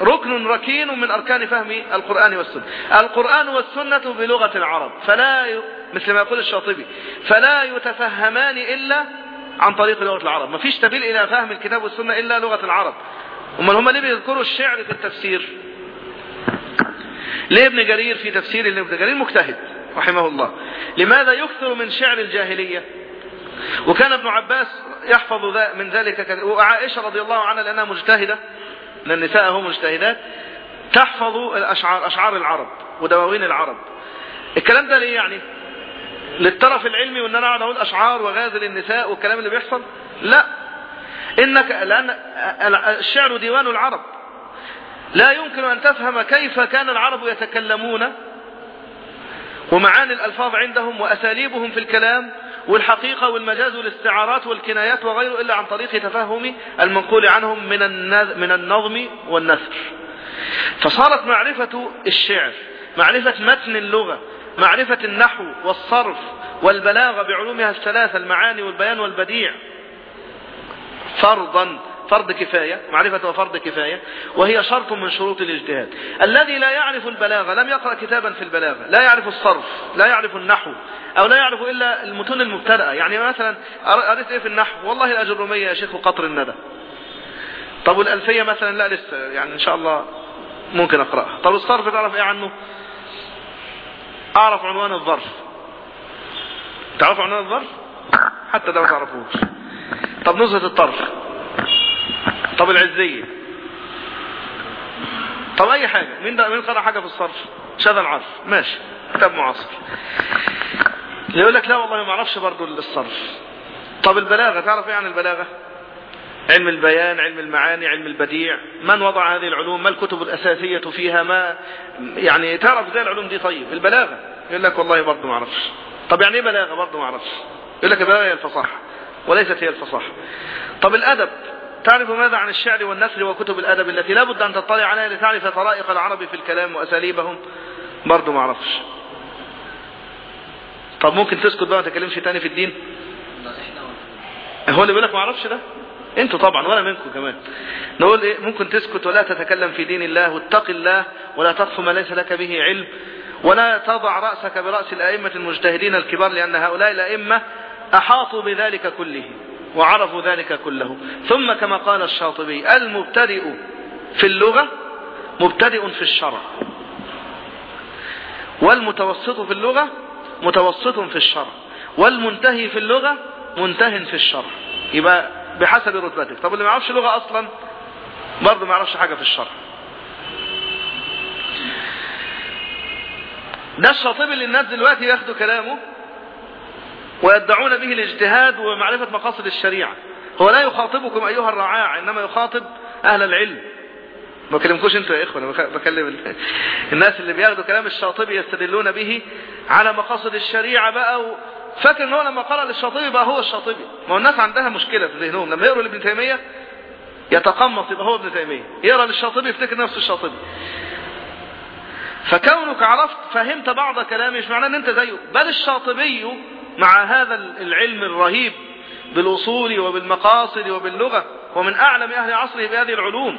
ركن ركين من أركان فهم القرآن والسنة. القرآن والسنة بلغة العرب. فلا ي... مثل ما يقول الشاطبي فلا يتفهمان إلا عن طريق لغة العرب. ما فيش سبيل إلى فهم الكتاب والسنة إلا لغة العرب. أمال هم ليه بيذكروا الشعر في التفسير؟ ليه ابن جرير في تفسير ابن جرير؟ مجتهد رحمه الله. لماذا يكثر من شعر الجاهلية؟ وكان ابن عباس يحفظ من ذلك وعائشة رضي الله عنها لأنها مجتهدة. لأن النساء هم مجتهدات تحفظ الأشعار أشعار العرب ودواوين العرب. الكلام ده ليه يعني؟ للطرف العلمي وإن أنا أقعد أقول أشعار وغازل النساء والكلام اللي بيحصل؟ لا. إنك لأن الشعر ديوان العرب. لا يمكن أن تفهم كيف كان العرب يتكلمون ومعاني الألفاظ عندهم وأساليبهم في الكلام والحقيقة والمجاز والاستعارات والكنايات وغيره إلا عن طريق تفهم المنقول عنهم من من النظم والنثر. فصارت معرفة الشعر معرفة متن اللغة معرفة النحو والصرف والبلاغة بعلومها الثلاثة المعاني والبيان والبديع. فرضا فرض كفاية معرفة وفرض كفاية وهي شرط من شروط الاجتهاد. الذي لا يعرف البلاغة لم يقرأ كتابا في البلاغة لا يعرف الصرف لا يعرف النحو أو لا يعرف إلا المتون المبتدأة. يعني مثلا قريت إيه في النحو؟ والله الأجرمية يا شيخ قطر الندى. طب والألفية مثلا؟ لا لسه يعني إن شاء الله ممكن أقرأها. طب الصرف تعرف إيه عنه؟ أعرف عنوان الظرف. تعرف عنوان الظرف؟ حتى ده ما تعرفوش. طب نزهة الطرف. طب العزية. طب أي حاجة. مين ده مين قرأ حاجة في الصرف؟ شذا العرف. ماشي. كتاب معاصر. يقول لك لا والله ما أعرفش برضو الصرف. طب البلاغة تعرف إيه عن البلاغة؟ علم البيان علم المعاني علم البديع. من وضع هذه العلوم؟ ما الكتب الأساسية فيها؟ ما يعني تعرف زي العلوم دي؟ طيب. البلاغة. يقول لك والله برضو ما أعرفش. طب يعني إيه بلاغة؟ برضو ما أعرفش. يقول لك البلاغة هي الفصاحة. وليست هي الفصاحة. طب الأدب. تعرف ماذا عن الشعر والنثر وكتب الأدب التي لا بد أن تطلع عليها لتعرف طرائق العرب في الكلام وأساليبهم؟ برضو ما أعرفش. طب ممكن تسكت بقى ما تكلمش تاني في الدين؟ هو اللي بيقول لك ما أعرفش ده؟ أنتوا طبعا ولا منكم كمان. نقول إيه؟ ممكن تسكت ولا تتكلم في دين الله واتق الله ولا تقف ما ليس لك به علم ولا تضع رأسك برأس الأئمة المجتهدين الكبار لأن هؤلاء الأئمة أحاطوا بذلك كله. وعرفوا ذلك كله. ثم كما قال الشاطبي المبتدئ في اللغة مبتدئ في الشرع. والمتوسط في اللغة متوسط في الشرع. والمنتهي في اللغة منتهن في الشرع. يبقى بحسب رتبتك. طب اللي ما يعرفش لغة أصلا برضه ما يعرفش حاجة في الشرع. ده الشاطبي اللي الناس دلوقتي ياخدوا كلامه ويدعون به الاجتهاد ومعرفة مقاصد الشريعة. هو لا يخاطبكم أيها الرعاع إنما يخاطب أهل العلم. ما بكلمكوش أنتوا يا إخوة أنا بكلم الناس اللي بياخدوا كلام الشاطبي يستدلون به على مقاصد الشريعة بقى و... فاكر إن هو لما قرأ للشاطبي بقى هو الشاطبي. ما هو الناس عندها مشكلة في ذهنهم. لما يقروا لابن تيمية يتقمص يبقى هو ابن تيمية. يقرأ للشاطبي يفتكر نفسه الشاطبي. فكونك عرفت فهمت بعض كلامه مش معناه إن أنت زيه. بل الشاطبي مع هذا العلم الرهيب بالأصول وبالمقاصد وباللغة ومن أعلم أهل عصره بهذه العلوم.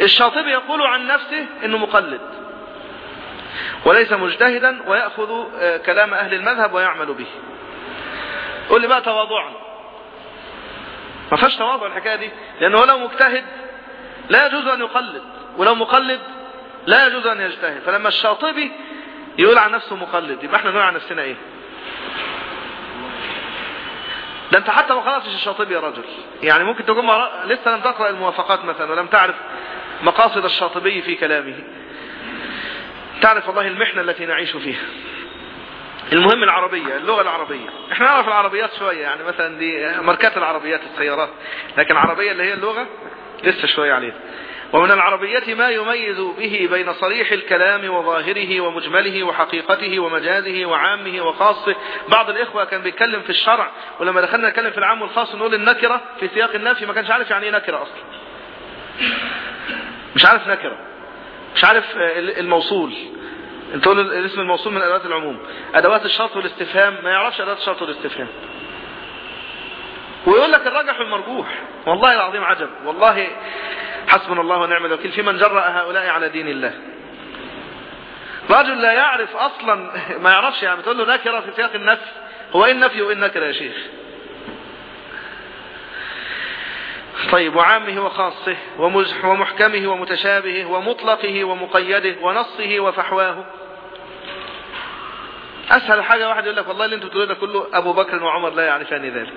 الشاطبي يقول عن نفسه أنه مقلد وليس مجتهدا ويأخذ كلام أهل المذهب ويعمل به. قول لي بقى تواضعا. ما فيهاش تواضع الحكاية دي لأنه لو مجتهد لا يجوز أن يقلد ولو مقلد لا يجوز أن يجتهد. فلما الشاطبي يقول عن نفسه مقلد يبقى إحنا نقول عن نفسنا إيه؟ ده انت حتى ما قرأتش الشاطبي يا رجل. يعني ممكن تكون مرا... لسه لم تقرأ الموافقات مثلا ولم تعرف مقاصد الشاطبي في كلامه. تعرف والله المحنة التي نعيش فيها. المهم العربية اللغة العربية. إحنا نعرف العربيات شوية يعني مثلا دي ماركات العربيات السيارات. لكن العربية اللي هي اللغة لسه شوية عليها. ومن العربية ما يميز به بين صريح الكلام وظاهره ومجمله وحقيقته ومجازه وعامه وخاصه. بعض الإخوة كان بيتكلم في الشرع ولما دخلنا نتكلم في العام والخاص نقول النكرة في سياق النفي ما كانش عارف يعني إيه نكرة أصلا. مش عارف نكرة. مش عارف الموصول. أنت تقول الاسم الموصول من أدوات العموم. أدوات الشرط والاستفهام ما يعرفش أدوات الشرط والاستفهام. ويقول لك الرجح والمرجوح. والله العظيم عجب. والله حسبنا الله ونعم الوكيل في من جرأ هؤلاء على دين الله. رجل لا يعرف أصلا ما يعرفش يعني بتقول له نكره في سياق النفي هو إيه النفي وايه النكره يا شيخ. طيب وعامه وخاصه ومحكمه ومتشابهه ومطلقه ومقيده ونصه وفحواه. أسهل حاجة واحد يقول لك والله اللي أنتوا بتقولوا كله أبو بكر وعمر لا يعرفان ذلك.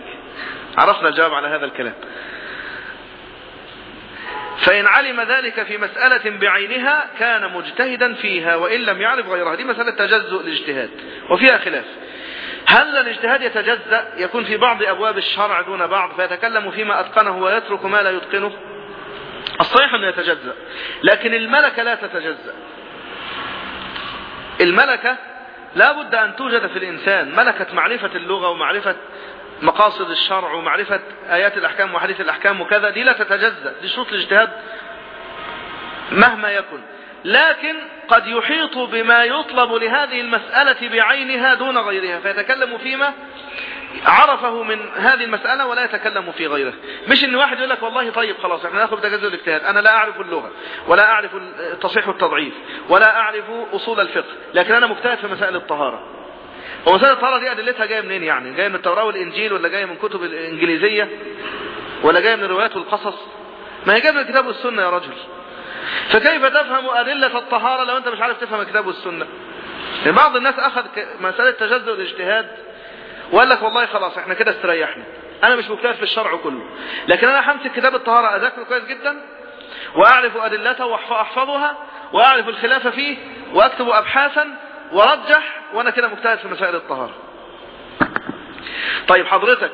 عرفنا الجواب على هذا الكلام. فإن علم ذلك في مسألة بعينها كان مجتهدا فيها وإن لم يعرف غيرها. دي مسألة تجزؤ الاجتهاد وفيها خلاف. هل الاجتهاد يتجزأ؟ يكون في بعض أبواب الشرع دون بعض فيتكلم فيما أتقنه ويترك ما لا يتقنه؟ الصحيح أنه يتجزأ لكن الملكة لا تتجزأ. الملكة لا بد أن توجد في الإنسان ملكة معرفة اللغة ومعرفة مقاصد الشرع ومعرفة آيات الأحكام وحديث الأحكام وكذا دي لا تتجزأ دي شروط الاجتهاد مهما يكن. لكن قد يحيط بما يطلب لهذه المسألة بعينها دون غيرها فيتكلم فيما عرفه من هذه المسألة ولا يتكلم في غيره. مش إن واحد يقول لك والله طيب خلاص إحنا نأخذ تجزء الاجتهاد. أنا لا أعرف اللغة ولا أعرف التصحيح والتضعيف ولا أعرف أصول الفقه لكن أنا مجتهد في مسائل الطهارة. ومسائل الطهارة دي أدلتها جاية منين يعني؟ جاية من التوراة والإنجيل ولا جاية من كتب الإنجليزية ولا جاية من الروايات والقصص ما هي جاية من الكتاب والسنة يا رجل. فكيف تفهم أدلة الطهارة لو أنت مش عارف تفهم الكتاب والسنة يعني بعض الناس أخذ مسألة تجزؤ الاجتهاد وقال لك والله خلاص إحنا كده استريحنا. أنا مش مجتهد في الشرع كله. لكن أنا همسك كتاب الطهارة أذاكره كويس جدا وأعرف أدلته وأحفظها وأعرف الخلاف فيه وأكتب أبحاثا وأرجح وأنا كده مجتهد في مسائل الطهارة. طيب حضرتك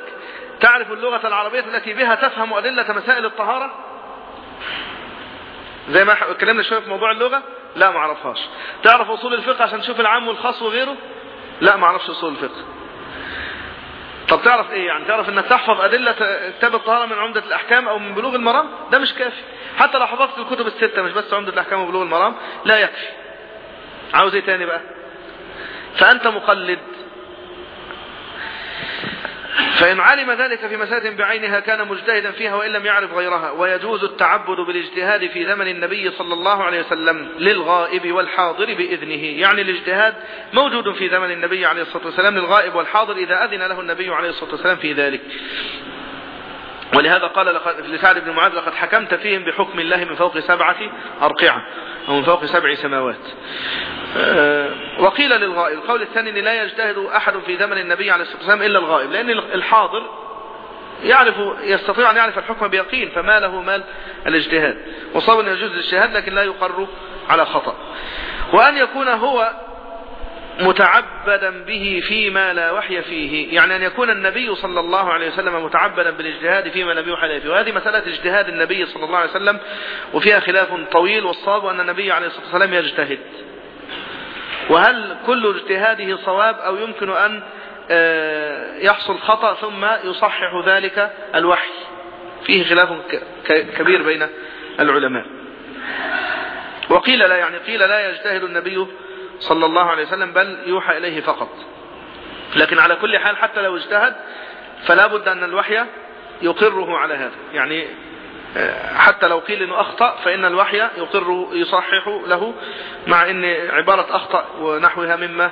تعرف اللغة العربية التي بها تفهم أدلة مسائل الطهارة؟ زي ما اتكلمنا شوية في موضوع اللغة؟ لا ما أعرفهاش. تعرف أصول الفقه عشان تشوف العام والخاص وغيره؟ لا ما أعرفش أصول الفقه. طب تعرف إيه يعني؟ تعرف إنك تحفظ أدلة كتاب الطهارة من عمدة الأحكام أو من بلوغ المرام؟ ده مش كافي. حتى لو حفظت الكتب الستة مش بس عمدة الأحكام وبلوغ المرام لا يكفي. عاوز إيه تاني بقى؟ فأنت مقلد. فإن علم ذلك في مسألة بعينها كان مجتهدا فيها وإن لم يعرف غيرها ويجوز التعبد بالاجتهاد في زمن النبي صلى الله عليه وسلم للغائب والحاضر بإذنه. يعني الاجتهاد موجود في زمن النبي عليه الصلاة والسلام للغائب والحاضر إذا أذن له النبي عليه الصلاة والسلام في ذلك. ولهذا قال لسعد بن معاذ لقد حكمت فيهم بحكم الله من فوق سبعة أرقعة أو من فوق سبع سماوات. وقيل للغائب القول الثاني لا يجتهد أحد في زمن النبي عليه الصلاة والسلام إلا الغائب لأن الحاضر يعرف يستطيع أن يعرف الحكم بيقين فما له مال الاجتهاد. وصاب أن يجوز الاجتهاد لكن لا يقر على خطأ. وأن يكون هو متعبدا به فيما لا وحي فيه. يعني أن يكون النبي صلى الله عليه وسلم متعبدا بالاجتهاد فيما لم يوحى فيه وهذه مسألة اجتهاد النبي صلى الله عليه وسلم وفيها خلاف طويل والصواب أن النبي عليه الصلاة والسلام يجتهد. وهل كل اجتهاده صواب أو يمكن أن يحصل خطأ ثم يصحح ذلك الوحي؟ فيه خلاف كبير بين العلماء. وقيل لا يعني قيل لا يجتهد النبي صلى الله عليه وسلم بل يوحى إليه فقط. لكن على كل حال حتى لو اجتهد فلا بد أن الوحي يقره على هذا. يعني حتى لو قيل إنه أخطأ فإن الوحي يقر يصحح له مع إن عبارة أخطأ ونحوها مما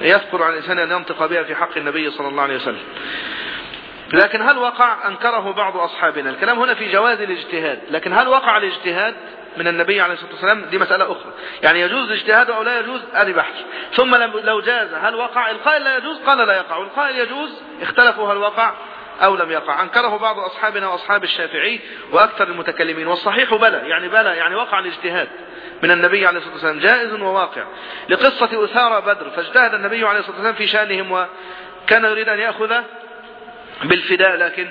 يذكر عن الإنسان أن ينطق بها في حق النبي صلى الله عليه وسلم. لكن هل وقع أنكره بعض أصحابنا؟ الكلام هنا في جواز الاجتهاد. لكن هل وقع الاجتهاد؟ من النبي عليه الصلاة والسلام دي مسألة أخرى. يعني يجوز اجتهاده أو لا يجوز؟ هذه بحث. ثم لو جاز هل وقع؟ القائل لا يجوز قال لا يقع. والقائل يجوز اختلفوا هل وقع أو لم يقع. أنكره بعض أصحابنا وأصحاب الشافعي وأكثر المتكلمين. والصحيح بلى يعني بلى يعني وقع الاجتهاد من النبي عليه الصلاة والسلام. جائز وواقع. لقصة أثار بدر فاجتهد النبي عليه الصلاة والسلام في شأنهم وكان يريد أن يأخذ بالفداء لكن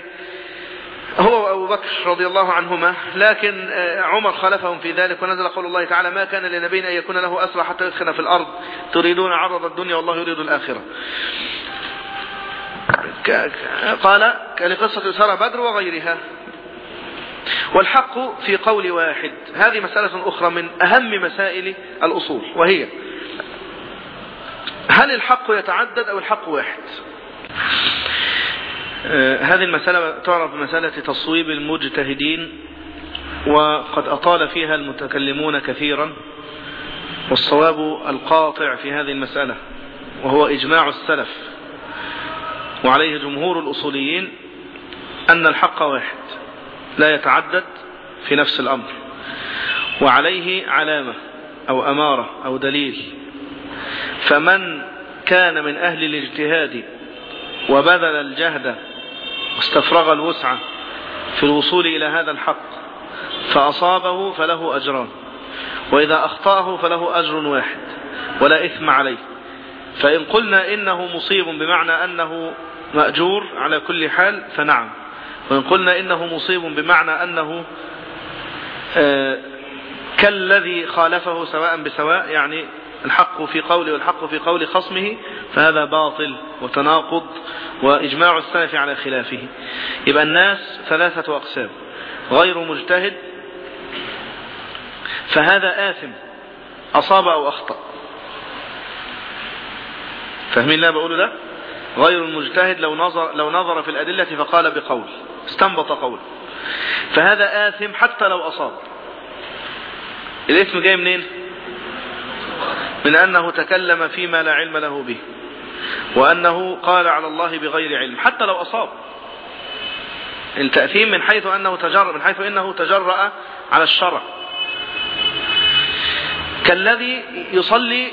هو وأبو بكر رضي الله عنهما لكن عمر خلفهم في ذلك ونزل قول الله تعالى ما كان لنبي أن يكون له أسرى حتى يدخل في الأرض. تريدون عرض الدنيا والله يريد الآخرة. قال لقصة سارة بدر وغيرها. والحق في قول واحد هذه مسألة أخرى من أهم مسائل الأصول وهي هل الحق يتعدد أو الحق واحد؟ هذه المسألة تعرف بمسألة تصويب المجتهدين وقد أطال فيها المتكلمون كثيرا والصواب القاطع في هذه المسألة وهو إجماع السلف وعليه جمهور الأصوليين أن الحق واحد لا يتعدد في نفس الأمر وعليه علامة أو أمارة أو دليل فمن كان من أهل الاجتهاد وبذل الجهد واستفرغ الوسع في الوصول إلى هذا الحق. فأصابه فله أجران. وإذا أخطأه فله أجر واحد ولا إثم عليه. فإن قلنا إنه مصيب بمعنى أنه مأجور على كل حال فنعم. وإن قلنا إنه مصيب بمعنى أنه كالذي خالفه سواء بسواء يعني الحق في قوله والحق في قول خصمه فهذا باطل وتناقض وإجماع السلف على خلافه. يبقى الناس ثلاثة أقسام غير مجتهد فهذا آثم أصاب أو أخطأ. فاهمين اللي بقوله ده؟ غير المجتهد لو نظر, لو نظر في الأدلة فقال بقول استنبط قول. فهذا آثم حتى لو أصاب. الاسم جاي منين؟ من أنه تكلم فيما لا علم له به وأنه قال على الله بغير علم حتى لو أصاب. التأثيم من حيث أنه تجرأ من حيث أنه تجرأ على الشرع. كالذي يصلي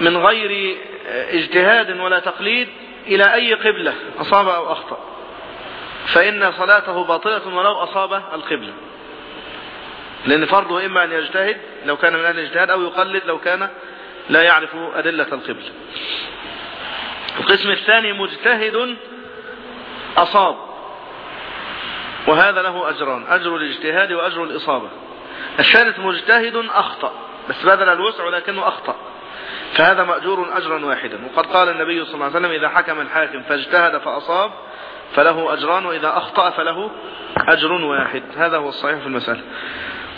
من غير اجتهاد ولا تقليد إلى أي قبلة أصاب أو أخطأ. فإن صلاته باطلة ولو أصاب القبلة. لأن فرضه إما أن يجتهد لو كان من أهل الاجتهاد أو يقلد لو كان لا يعرف أدلة القبلة القسم الثاني مجتهد أصاب. وهذا له أجران أجر الاجتهاد وأجر الإصابة. الثالث مجتهد أخطأ بس بذل الوسع ولكنه أخطأ. فهذا مأجور أجرا واحدا. وقد قال النبي صلى الله عليه وسلم إذا حكم الحاكم فاجتهد فأصاب فله أجران وإذا أخطأ فله أجر واحد. هذا هو الصحيح في المسألة.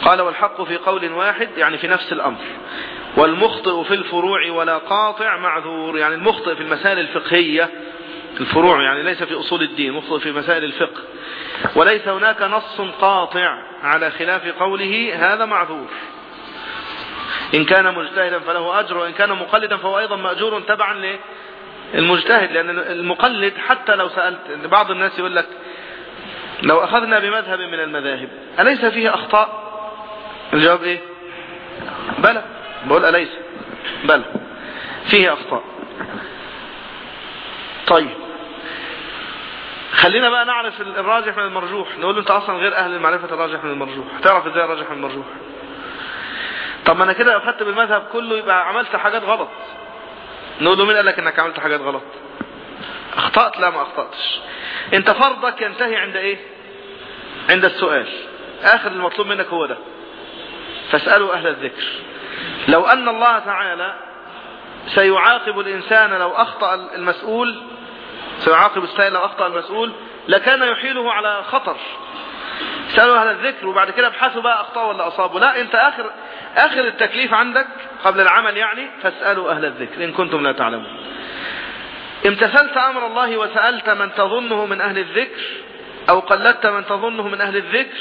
قال والحق في قول واحد يعني في نفس الأمر. والمخطئ في الفروع ولا قاطع معذور. يعني المخطئ في المسائل الفقهية الفروع يعني ليس في أصول الدين مخطئ في مسائل الفقه. وليس هناك نص قاطع على خلاف قوله هذا معذور. إن كان مجتهدا فله أجر وإن كان مقلدا فهو أيضا مأجور تبعا للمجتهد. لأن المقلد حتى لو سألت بعض الناس يقول لك لو أخذنا بمذهب من المذاهب أليس فيه أخطاء؟ الجواب إيه؟ بلى. بقول أليس؟ بلى فيه أخطاء. طيب. خلينا بقى نعرف الراجح من المرجوح. نقول له أنت أصلا غير أهل معرفة الراجح من المرجوح. تعرف إزاي الراجح من المرجوح؟ طب ما أنا كده لو بالمذهب كله يبقى عملت حاجات غلط. نقول له مين قال لك إنك عملت حاجات غلط؟ أخطأت؟ لا ما أخطأتش. أنت فرضك ينتهي عند إيه؟ عند السؤال. آخر المطلوب منك هو ده. فاسألوا أهل الذكر. لو أن الله تعالى سيعاقب الإنسان لو أخطأ المسؤول سيعاقب السائل لو أخطأ المسؤول لكان يحيله على خطر. سألوا أهل الذكر وبعد كده ابحثوا بقى أخطاء ولا أصابوا لا أنت آخر آخر التكليف عندك قبل العمل يعني فاسألوا أهل الذكر إن كنتم لا تعلمون. امتثلت أمر الله وسألت من تظنه من أهل الذكر أو قلدت من تظنه من أهل الذكر؟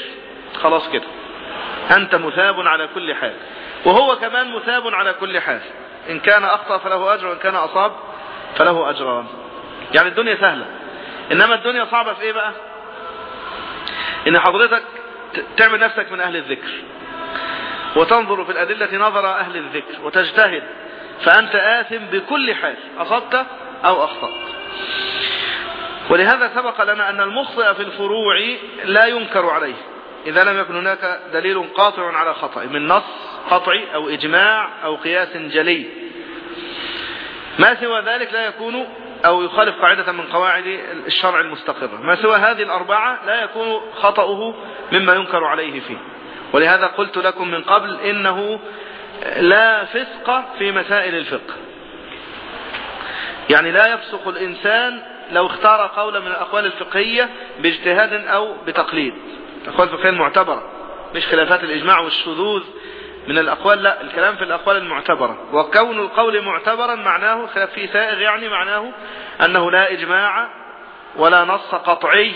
خلاص كده. أنت مثاب على كل حال. وهو كمان مثاب على كل حال. إن كان أخطأ فله أجر وإن كان أصاب فله أجران يعني الدنيا سهلة. إنما الدنيا صعبة في إيه بقى؟ إن حضرتك تعمل نفسك من أهل الذكر. وتنظر في الأدلة نظر أهل الذكر وتجتهد. فأنت آثم بكل حال اصبت أو أخطأت. ولهذا سبق لنا أن المخطئ في الفروع لا ينكر عليه. إذا لم يكن هناك دليل قاطع على خطأ من نص قطعي أو إجماع أو قياس جلي. ما سوى ذلك لا يكون أو يخالف قاعدة من قواعد الشرع المستقرة ما سوى هذه الأربعة لا يكون خطأه مما ينكر عليه فيه. ولهذا قلت لكم من قبل إنه لا فسق في مسائل الفقه. يعني لا يفسق الإنسان لو اختار قولا من الأقوال الفقهية باجتهاد أو بتقليد. الأقوال الفقهية المعتبرة مش خلافات الإجماع والشذوذ من الأقوال لا الكلام في الأقوال المعتبرة. وكون القول معتبرا معناه خلاف فيه سائغ يعني معناه أنه لا إجماع ولا نص قطعي.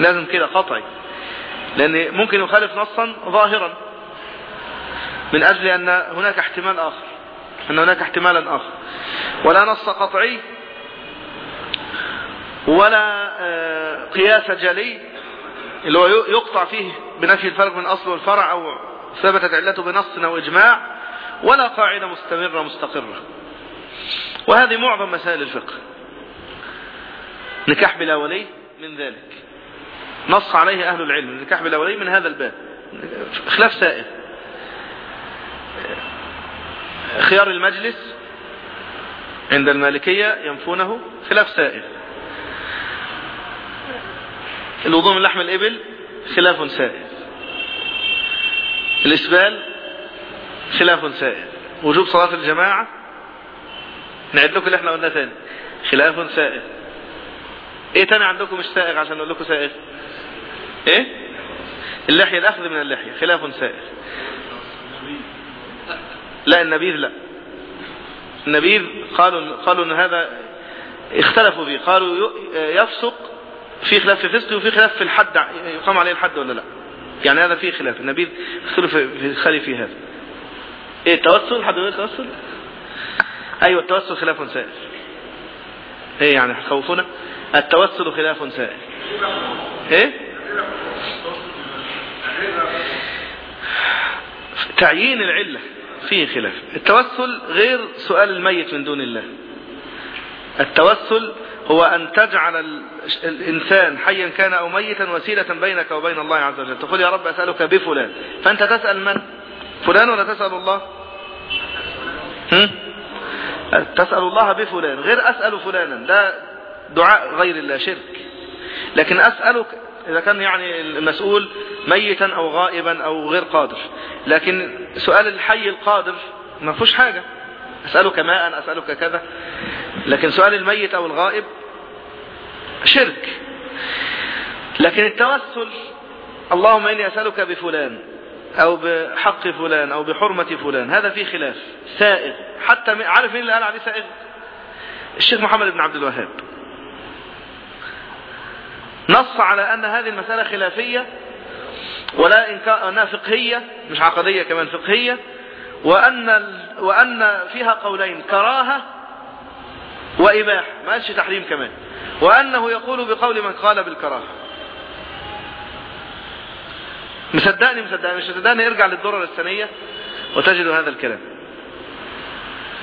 لازم كده قطعي. لأن ممكن يخالف نصا ظاهرا. من أجل أن هناك احتمال آخر. أن هناك احتمالا آخر. ولا نص قطعي ولا قياس جلي اللي هو يقطع فيه بنفي الفرق من أصل والفرع أو ثبتت علته بنص أو إجماع ولا قاعدة مستمرة مستقرة. وهذه معظم مسائل الفقه. نكاح بلا ولي من ذلك. نص عليه أهل العلم. النكاح بلا ولي من هذا الباب. خلاف سائر خيار المجلس عند المالكية ينفونه. خلاف سائر الوضوء من لحم الإبل خلاف سائر الإسبال خلاف سائر وجوب صلاة الجماعة؟ نعد لكم اللي إحنا قلنا تاني. خلاف سائر إيه تاني عندكم مش سائر عشان نقول لكم سائر إيه؟ اللحية الأخذ من اللحية. خلاف سائر لا النبيذ لا. النبيذ قالوا قالوا إن هذا اختلفوا فيه. قالوا يفسق في خلاف في فسق وفي خلاف في الحد يقام عليه الحد ولا لا؟ يعني هذا فيه خلاف النبيذ اختلف في خلي في هذا. إيه التوسل؟ حد يقول التوسل؟ أيوه التوسل خلاف سائر إيه يعني خوفنا التوسل خلاف سائر إيه؟ تعيين العلة فيه خلاف. التوسل غير سؤال الميت من دون الله. التوسل هو أن تجعل الإنسان حيا كان أو ميتا وسيلة بينك وبين الله عز وجل. تقول يا رب أسألك بفلان. فأنت تسأل من؟ فلان ولا تسأل الله؟ هم؟ تسأل الله بفلان. غير أسأل فلانا. ده دعاء غير الله شرك. لكن أسألك إذا كان يعني المسؤول ميتا أو غائبا أو غير قادر. لكن سؤال الحي القادر ما فيهوش حاجة. أسألك ماء أسألك كذا؟ لكن سؤال الميت أو الغائب شرك. لكن التوسل اللهم إني أسألك بفلان أو بحق فلان أو بحرمة فلان هذا فيه خلاف. سائغ. حتى عارف مين اللي قال عليه سائغ؟ الشيخ محمد بن عبد الوهاب. نص على أن هذه المسألة خلافية ولا إنكار أنها فقهية مش عقدية كمان فقهية. وأن وأن فيها قولين كراهة وإباحة. ما قالش تحريم كمان. وأنه يقول بقول من قال بالكراهة. مصدقني مصدقني مش مصدقني ارجع للدرر السنية وتجد هذا الكلام.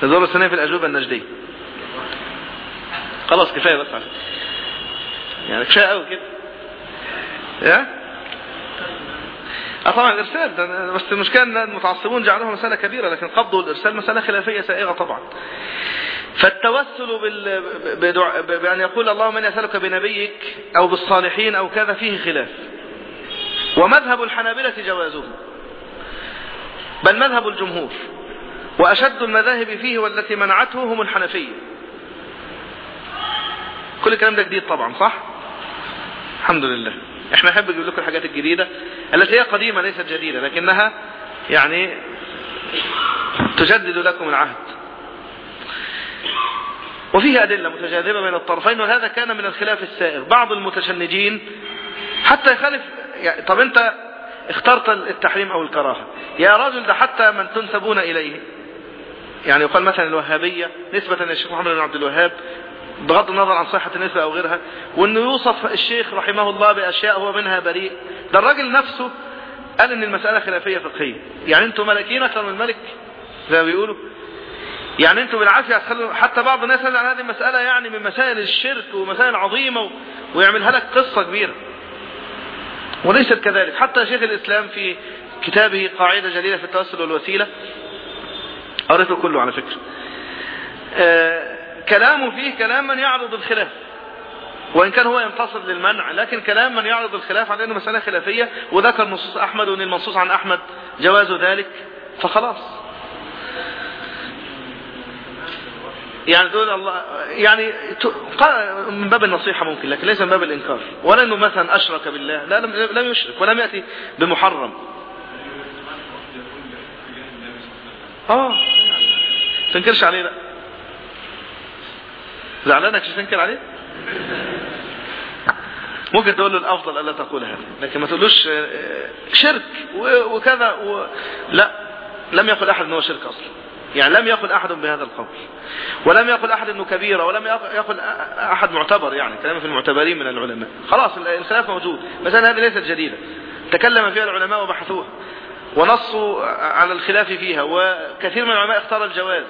الدرر السنية في الأجوبة النجدية. خلاص كفاية بس. يعني كفاية قوي كده. يا آه طبعا الإرسال بس المشكلة إن المتعصبون جعلوها مسألة كبيرة لكن قبض والارسال مسألة خلافية سائغة طبعا. فالتوسل بال... بدع... بأن يقول اللهم اني اسالك بنبيك أو بالصالحين أو كذا فيه خلاف. ومذهب الحنابلة جوازه بل مذهب الجمهور. وأشد المذاهب فيه والتي منعته هم الحنفية. كل الكلام ده جديد طبعا صح؟ الحمد لله. إحنا نحب نجيب لكم الحاجات الجديدة التي هي قديمة ليست جديدة لكنها يعني تجدد لكم العهد. وفيه أدلة متجاذبة بين الطرفين وهذا كان من الخلاف السائر بعض المتشنجين حتى يخالف يعني طب أنت اخترت التحريم أو الكراهة؟ يا رجل ده حتى من تنسبون إليه. يعني يقال مثلا الوهابية نسبة للشيخ محمد بن عبد الوهاب بغض النظر عن صحة النسبة أو غيرها وإنه يوصف الشيخ رحمه الله بأشياء هو منها بريء. ده الراجل نفسه قال إن المسألة خلافية فقهية يعني أنتم ملكين أكثر من الملك زي ما بيقولوا. يعني أنتم بالعافية حتى بعض الناس عن هذه المسألة يعني من مسائل الشرك ومسائل عظيمة. ويعملها لك قصة كبيرة. وليست كذلك. حتى شيخ الإسلام في كتابه قاعدة جليلة في التوسل والوسيلة قريته كله على فكرة. آه كلامه فيه كلام من يعرض الخلاف وإن كان هو ينتصر للمنع لكن كلام من يعرض الخلاف على أنه مسألة خلافية وذكر نصوص أحمد وأن المنصوص عن أحمد جواز ذلك فخلاص. يعني تقول الله يعني من باب النصيحة ممكن لكن ليس من باب الإنكار. ولا أنه مثلا أشرك بالله لا لم, يشرك ولم يأتي بمحرم. يعني تنكرش عليه لا. زعلانك مش تنكر عليه؟ ممكن تقول له الأفضل ألا تقول هذا لكن ما تقولوش شرك وكذا و... لا لم يقل أحد أنه شرك أصلا. يعني لم يقل أحد بهذا القول ولم يقل أحد أنه كبيرة ولم يقل أحد معتبر يعني كلام في المعتبرين من العلماء. خلاص الخلاف موجود. مثلا هذه ليست جديدة. تكلم فيها العلماء وبحثوها ونصوا على الخلاف فيها وكثير من العلماء اختار الجواز.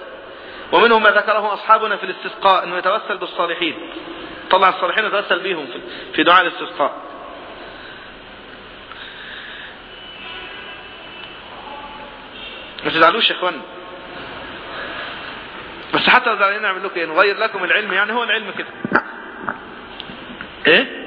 ومنهم ما ذكره أصحابنا في الاستسقاء أنه يتوسل بالصالحين. طلع الصالحين يتوسل بهم في دعاء الاستسقاء. ما تزعلوش يا إخوان؟ بس حتى لو زعلانين نعمل لكم إيه؟ نغير لكم العلم يعني هو العلم كده. إيه؟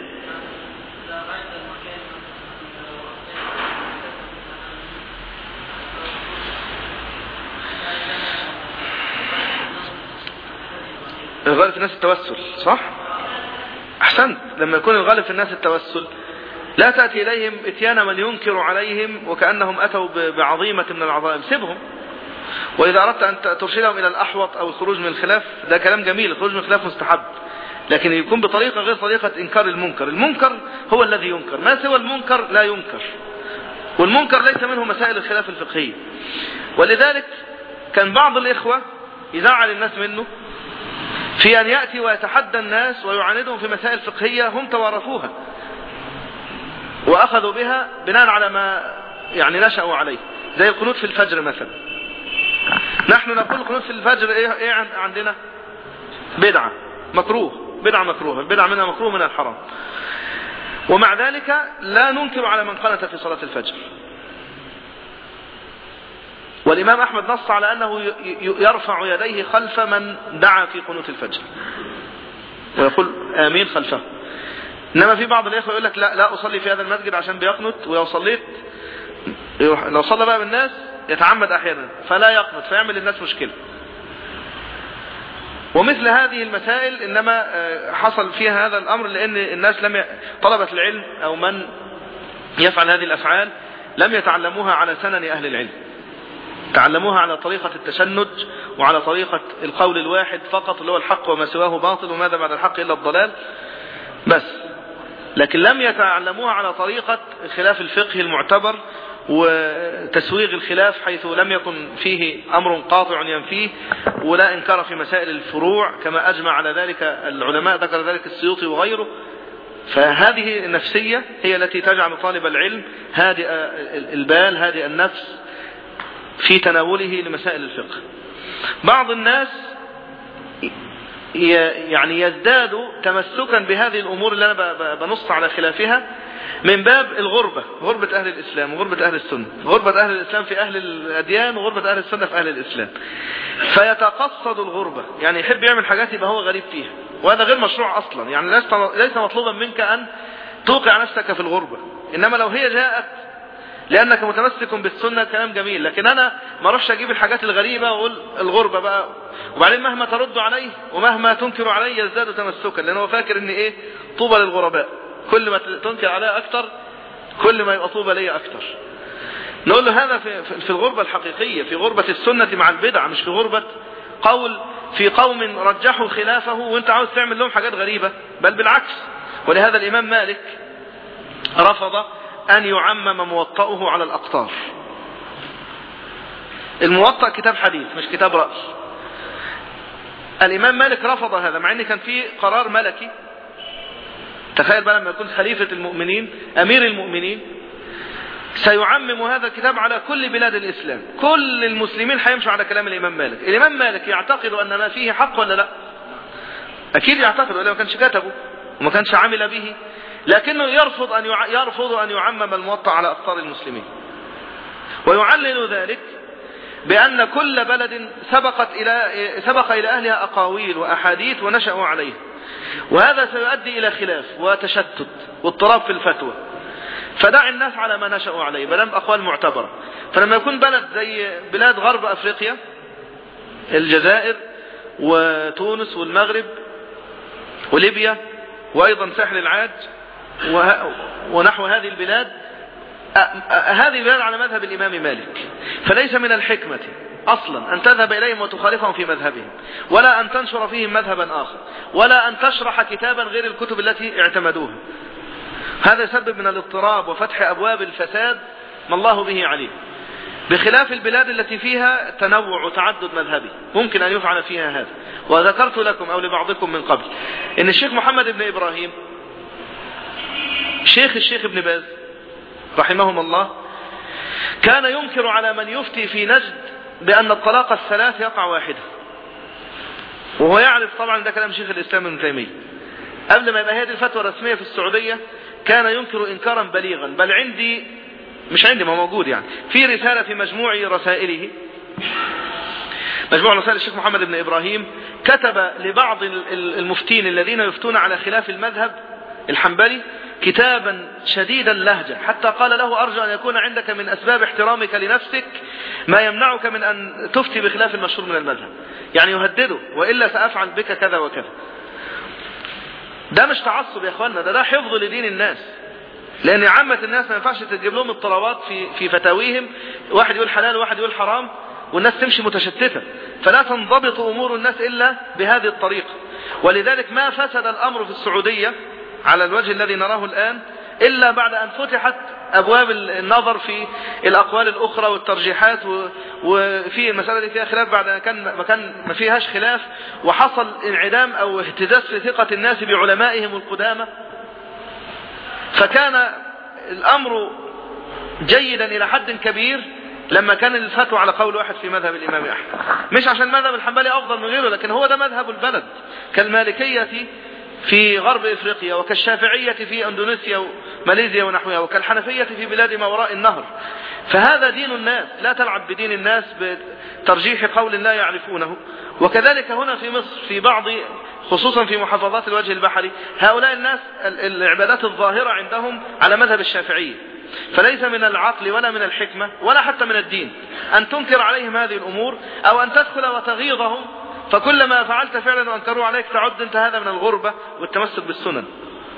الغالب في الناس التوسل صح؟ أحسنت. لما يكون الغالب في الناس التوسل لا تأتي إليهم إتيان من ينكر عليهم وكأنهم أتوا بعظيمة من العظائم. سيبهم. وإذا أردت أن ترشدهم إلى الأحوط أو الخروج من الخلاف ده كلام جميل. الخروج من الخلاف مستحب. لكن يكون بطريقة غير طريقة إنكار المنكر. المنكر هو الذي ينكر. ما سوى المنكر لا ينكر. والمنكر ليس منه مسائل الخلاف الفقهية. ولذلك كان بعض الإخوة يزعل الناس منه في أن يأتي ويتحدى الناس ويعاندهم في مسائل فقهية هم توارثوها وأخذوا بها بناء على ما يعني نشأوا عليه زي القنوت في الفجر مثلا. نحن نقول القنوت في الفجر إيه, إيه عندنا؟ بدعة مكروه بدعة مكروه البدعة منها مكروه منها الحرام ومع ذلك لا ننكر على من قنت في صلاة الفجر. والإمام أحمد نص على أنه يرفع يديه خلف من دعا في قنوت الفجر. ويقول آمين خلفه. إنما في بعض الإخوة يقول لك لا, لا أصلي في هذا المسجد عشان بيقنت ولو صليت لو صلى بقى بالناس يتعمد أحيانا فلا يقنت فيعمل للناس مشكلة. ومثل هذه المسائل إنما حصل فيها هذا الأمر لأن الناس لم. طلبة العلم أو من يفعل هذه الأفعال لم يتعلموها على سنن أهل العلم. تعلموها على طريقة التشنج وعلى طريقة القول الواحد فقط اللي هو الحق وما سواه باطل وماذا بعد الحق إلا الضلال. بس. لكن لم يتعلموها على طريقة خلاف الفقه المعتبر وتسويغ الخلاف حيث لم يكن فيه أمر قاطع ينفيه ولا إنكار في مسائل الفروع كما أجمع على ذلك العلماء ذكر ذلك السيوطي وغيره. فهذه النفسية هي التي تجعل طالب العلم هادئ البال هادئ النفس في تناوله لمسائل الفقه. بعض الناس يعني يزداد تمسكا بهذه الأمور اللي أنا بنص على خلافها من باب الغربة غربة أهل الإسلام وغربة أهل السنة غربة أهل الإسلام في أهل الأديان وغربة أهل السنة في أهل الإسلام. فيتقصد الغربة يعني يحب يعمل حاجات يبقى هو غريب فيها وهذا غير مشروع أصلا يعني ليس مطلوبا منك أن توقع نفسك في الغربة إنما لو هي جاءت لأنك متمسك بالسنة كلام جميل. لكن أنا ما أروحش أجيب الحاجات الغريبة وأقول الغربة بقى. وبعدين مهما ترد عليه ومهما تنكر عليه يزداد تمسكا. لأنه هو فاكر إن إيه؟ طوبى للغرباء. كل ما تنكر عليه أكتر كل ما يبقى طوبى ليا أكتر. نقول له هذا في, في الغربة الحقيقية في غربة السنة مع البدعة مش في غربة قول في قوم رجحوا خلافه وأنت عاوز تعمل لهم حاجات غريبة. بل بالعكس. ولهذا الإمام مالك رفض أن يعمم موطأه على الأقطار. الموطأ كتاب حديث مش كتاب رأي الإمام مالك رفض هذا مع أن كان في قرار ملكي. تخيل بقى لما يكون خليفة المؤمنين أمير المؤمنين سيعمم هذا الكتاب على كل بلاد الإسلام. كل المسلمين هيمشوا على كلام الإمام مالك. الإمام مالك يعتقد أن ما فيه حق ولا لا؟ أكيد يعتقد ولا ما كانش كتبه وما كانش عمل به. لكنه يرفض أن يرفض أن يعمم الموطأ على أقطار المسلمين. ويعلل ذلك بأن كل بلد سبقت إلى سبق إلى أهلها أقاويل وأحاديث ونشأوا عليها. وهذا سيؤدي إلى خلاف وتشتت واضطراب في الفتوى. فدع الناس على ما نشأوا عليه بلام أقوال معتبرة. فلما يكون بلد زي بلاد غرب أفريقيا الجزائر وتونس والمغرب وليبيا وأيضا ساحل العاج ونحو هذه البلاد هذه البلاد على مذهب الإمام مالك. فليس من الحكمة أصلا أن تذهب إليهم وتخالفهم في مذهبهم ولا أن تنشر فيهم مذهبا آخر ولا أن تشرح كتابا غير الكتب التي اعتمدوها. هذا يسبب من الاضطراب وفتح أبواب الفساد ما الله به عليه بخلاف البلاد التي فيها تنوع وتعدد مذهبي ممكن أن يفعل فيها هذا. وذكرت لكم أو لبعضكم من قبل إن الشيخ محمد بن إبراهيم شيخ الشيخ ابن باز رحمهم الله كان ينكر على من يفتي في نجد بأن الطلاق الثلاث يقع واحدة. وهو يعرف طبعا ده كلام شيخ الإسلام ابن تيمية. قبل ما يبقى هذه الفتوى الرسمية في السعودية كان ينكر إنكارا بليغا. بل عندي مش عندي ما موجود يعني. في رسالة في مجموع رسائله مجموع رسائل الشيخ محمد بن إبراهيم كتب لبعض المفتين الذين يفتون على خلاف المذهب الحنبلي كتابا شديد اللهجة حتى قال له أرجو أن يكون عندك من أسباب احترامك لنفسك ما يمنعك من أن تفتي بخلاف المشهور من المذهب. يعني يهدده وإلا سأفعل بك كذا وكذا. ده مش تعصب يا اخوانا ده ده حفظ لدين الناس. لأن عامة الناس ما ينفعش تجيب لهم اضطرابات في في فتاويهم. واحد يقول حلال وواحد يقول حرام والناس تمشي متشتتة. فلا تنضبط أمور الناس إلا بهذه الطريقة. ولذلك ما فسد الأمر في السعودية على الوجه الذي نراه الآن إلا بعد أن فتحت أبواب النظر في الأقوال الأخرى والترجيحات وفي المسألة دي فيها خلاف بعد أن كان ما كان ما فيهاش خلاف وحصل انعدام أو اهتزاز في ثقة الناس بعلمائهم القدامى. فكان الأمر جيدا إلى حد كبير لما كان الفتوى على قول واحد في مذهب الإمام أحمد. مش عشان مذهب الحنبلي أفضل من غيره لكن هو ده مذهب البلد. كالمالكية في غرب إفريقيا وكالشافعية في أندونيسيا وماليزيا ونحوها وكالحنفية في بلاد ما وراء النهر. فهذا دين الناس لا تلعب بدين الناس بترجيح قول لا يعرفونه. وكذلك هنا في مصر في بعض خصوصا في محافظات الوجه البحري هؤلاء الناس العبادات الظاهرة عندهم على مذهب الشافعية. فليس من العقل ولا من الحكمة ولا حتى من الدين أن تنكر عليهم هذه الأمور أو أن تدخل وتغيظهم فكلما فعلت فعلا وأنكروا عليك تعد أنت هذا من الغربة والتمسك بالسنن.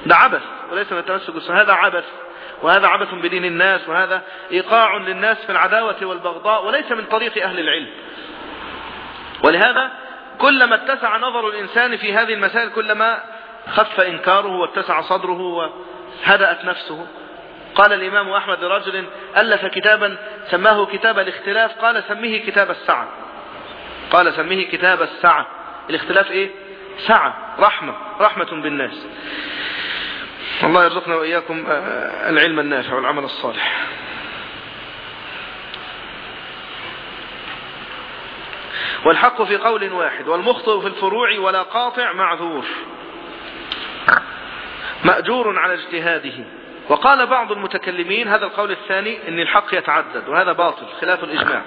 ده عبث وليس من التمسك بالسنن. هذا عبث وهذا عبث بدين الناس وهذا إيقاع للناس في العداوة والبغضاء وليس من طريق أهل العلم. ولهذا كلما اتسع نظر الإنسان في هذه المسائل كلما خف إنكاره واتسع صدره وهدأت نفسه. قال الإمام أحمد لرجل ألف كتابا سماه كتاب الاختلاف قال سميه كتاب السعة. قال سميه كتاب السعة. الاختلاف إيه؟ سعة رحمة رحمة بالناس. الله يرزقنا وإياكم العلم النافع والعمل الصالح. والحق في قول واحد والمخطئ في الفروع ولا قاطع معذور. مأجور على اجتهاده. وقال بعض المتكلمين هذا القول الثاني إن الحق يتعدد وهذا باطل خلاف الإجماع.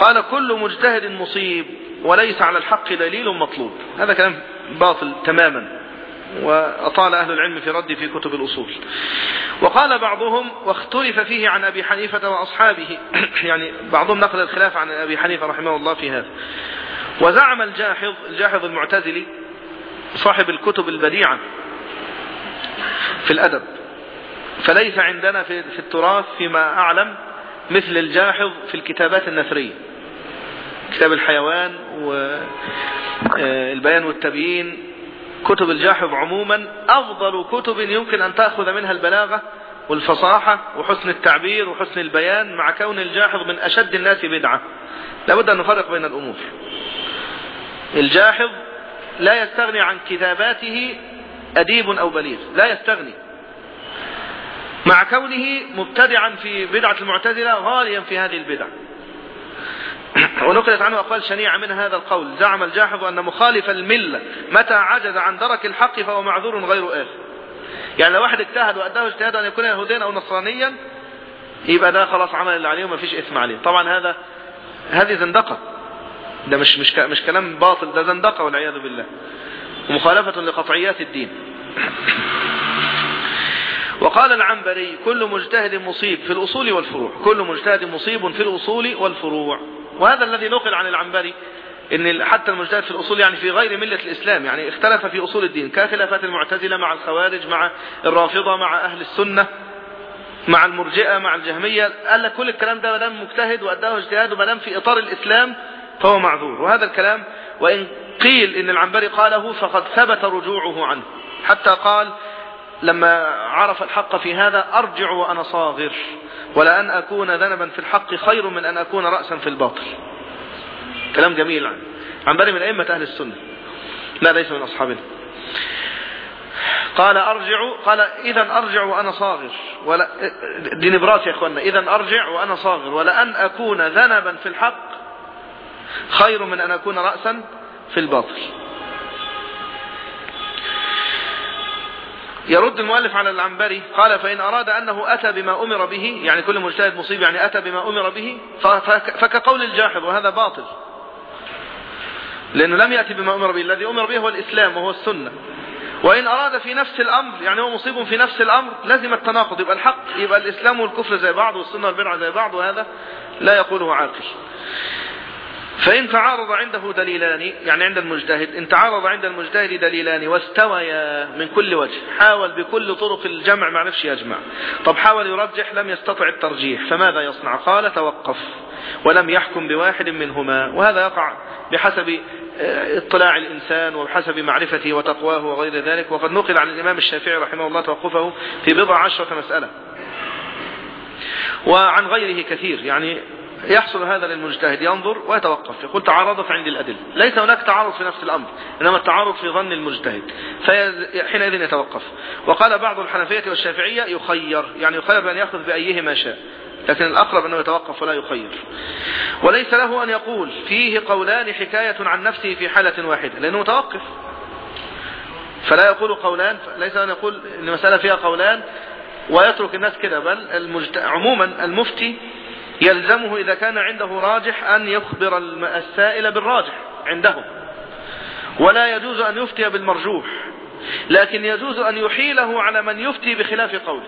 قال كل مجتهد مصيب وليس على الحق دليل مطلوب. هذا كلام باطل تماما وأطال أهل العلم في رد في كتب الأصول. وقال بعضهم واختلف فيه عن أبي حنيفة وأصحابه. يعني بعضهم نقل الخلاف عن أبي حنيفة رحمه الله في هذا. وزعم الجاحظ الجاحظ المعتزلي صاحب الكتب البديعة في الأدب. فليس عندنا في التراث فيما أعلم مثل الجاحظ في الكتابات النثرية. كتاب الحيوان والبيان والتبيين. كتب الجاحظ عموما أفضل كتب يمكن أن تأخذ منها البلاغة والفصاحة وحسن التعبير وحسن البيان مع كون الجاحظ من أشد الناس بدعة. لابد أن نفرق بين الأمور. الجاحظ لا يستغني عن كتاباته أديب أو بليغ. لا يستغني. مع كونه مبتدعا في بدعة المعتزلة غاليا في هذه البدع. ونقلت عنه أقوال شنيعة من هذا القول. زعم الجاحظ أن مخالف الملة متى عجز عن درك الحق فهو معذور غير آثم يعني لو واحد اجتهد وأداه اجتهاد أن يكون يهوديا أو نصرانيا يبقى ده خلاص عمل اللي عليه وما فيش إثم عليه. طبعا هذا هذه زندقة. ده مش مش مش كلام باطل ده زندقة والعياذ بالله. ومخالفة لقطعيات الدين. وقال العنبري كل مجتهد مصيب في الأصول والفروع. كل مجتهد مصيب في الأصول والفروع. وهذا الذي نقل عن العنبري إن حتى المجتهد في الأصول يعني في غير ملة الإسلام يعني اختلف في أصول الدين. كخلافات المعتزلة مع الخوارج مع الرافضة مع أهل السنة مع المرجئة مع الجهمية قال لك كل الكلام ده مدام مجتهد وأداه اجتهاد ومدام في إطار الإسلام فهو معذور. وهذا الكلام وإن قيل إن العنبري قاله فقد ثبت رجوعه عنه. حتى قال لما عرف الحق في هذا أرجع وأنا صاغر ولأن أكون ذنبا في الحق خير من أن أكون رأسا في الباطل. كلام جميل عن عنبري من أئمة أهل السنة. لا ليس من أصحابنا. قال أرجع قال إذا أرجع وأنا صاغر. ولا دي نبرات يا أخوانا إذا أرجع وأنا صاغر. ولأن أكون ذنبا في الحق خير من أن أكون رأسا في الباطل. يرد المؤلف على العنبري قال فإن أراد أنه أتى بما أمر به يعني كل مجتهد مصيب يعني أتى بما أمر به فكقول الجاحظ وهذا باطل. لأنه لم يأتي بما أمر به الذي أمر به هو الإسلام وهو السنة. وإن أراد في نفس الأمر يعني هو مصيب في نفس الأمر لازم التناقض. يبقى الحق يبقى الإسلام والكفر زي بعض والسنة والبدعة زي بعض وهذا لا يقوله عاقل. فإن تعارض عنده دليلان يعني عند المجتهد إن تعارض عند المجتهد دليلان واستويا من كل وجه حاول بكل طرق الجمع ما عرفش يجمع. طب حاول يرجح لم يستطع الترجيح فماذا يصنع؟ قال توقف ولم يحكم بواحد منهما وهذا يقع بحسب اطلاع الإنسان وبحسب معرفته وتقواه وغير ذلك. وقد نقل عن الإمام الشافعي رحمه الله توقفه في بضع عشرة مسألة. وعن غيره كثير يعني يحصل هذا للمجتهد ينظر ويتوقف يقول تعارضت عندي الأدلة. ليس هناك تعارض في نفس الأمر إنما التعارض في ظن المجتهد. فحينئذ يتوقف. وقال بعض الحنفية والشافعية يخير يعني يخير بأن يأخذ بأيهما شاء. لكن الأقرب أنه يتوقف ولا يخير. وليس له أن يقول فيه قولان حكاية عن نفسه في حالة واحدة لأنه متوقف. فلا يقول قولان ليس أن يقول أن المسألة فيها قولان ويترك الناس كده بل المجت... عموما المفتي يلزمه إذا كان عنده راجح أن يخبر السائل بالراجح عندهم. ولا يجوز أن يفتي بالمرجوح لكن يجوز أن يحيله على من يفتي بخلاف قوله.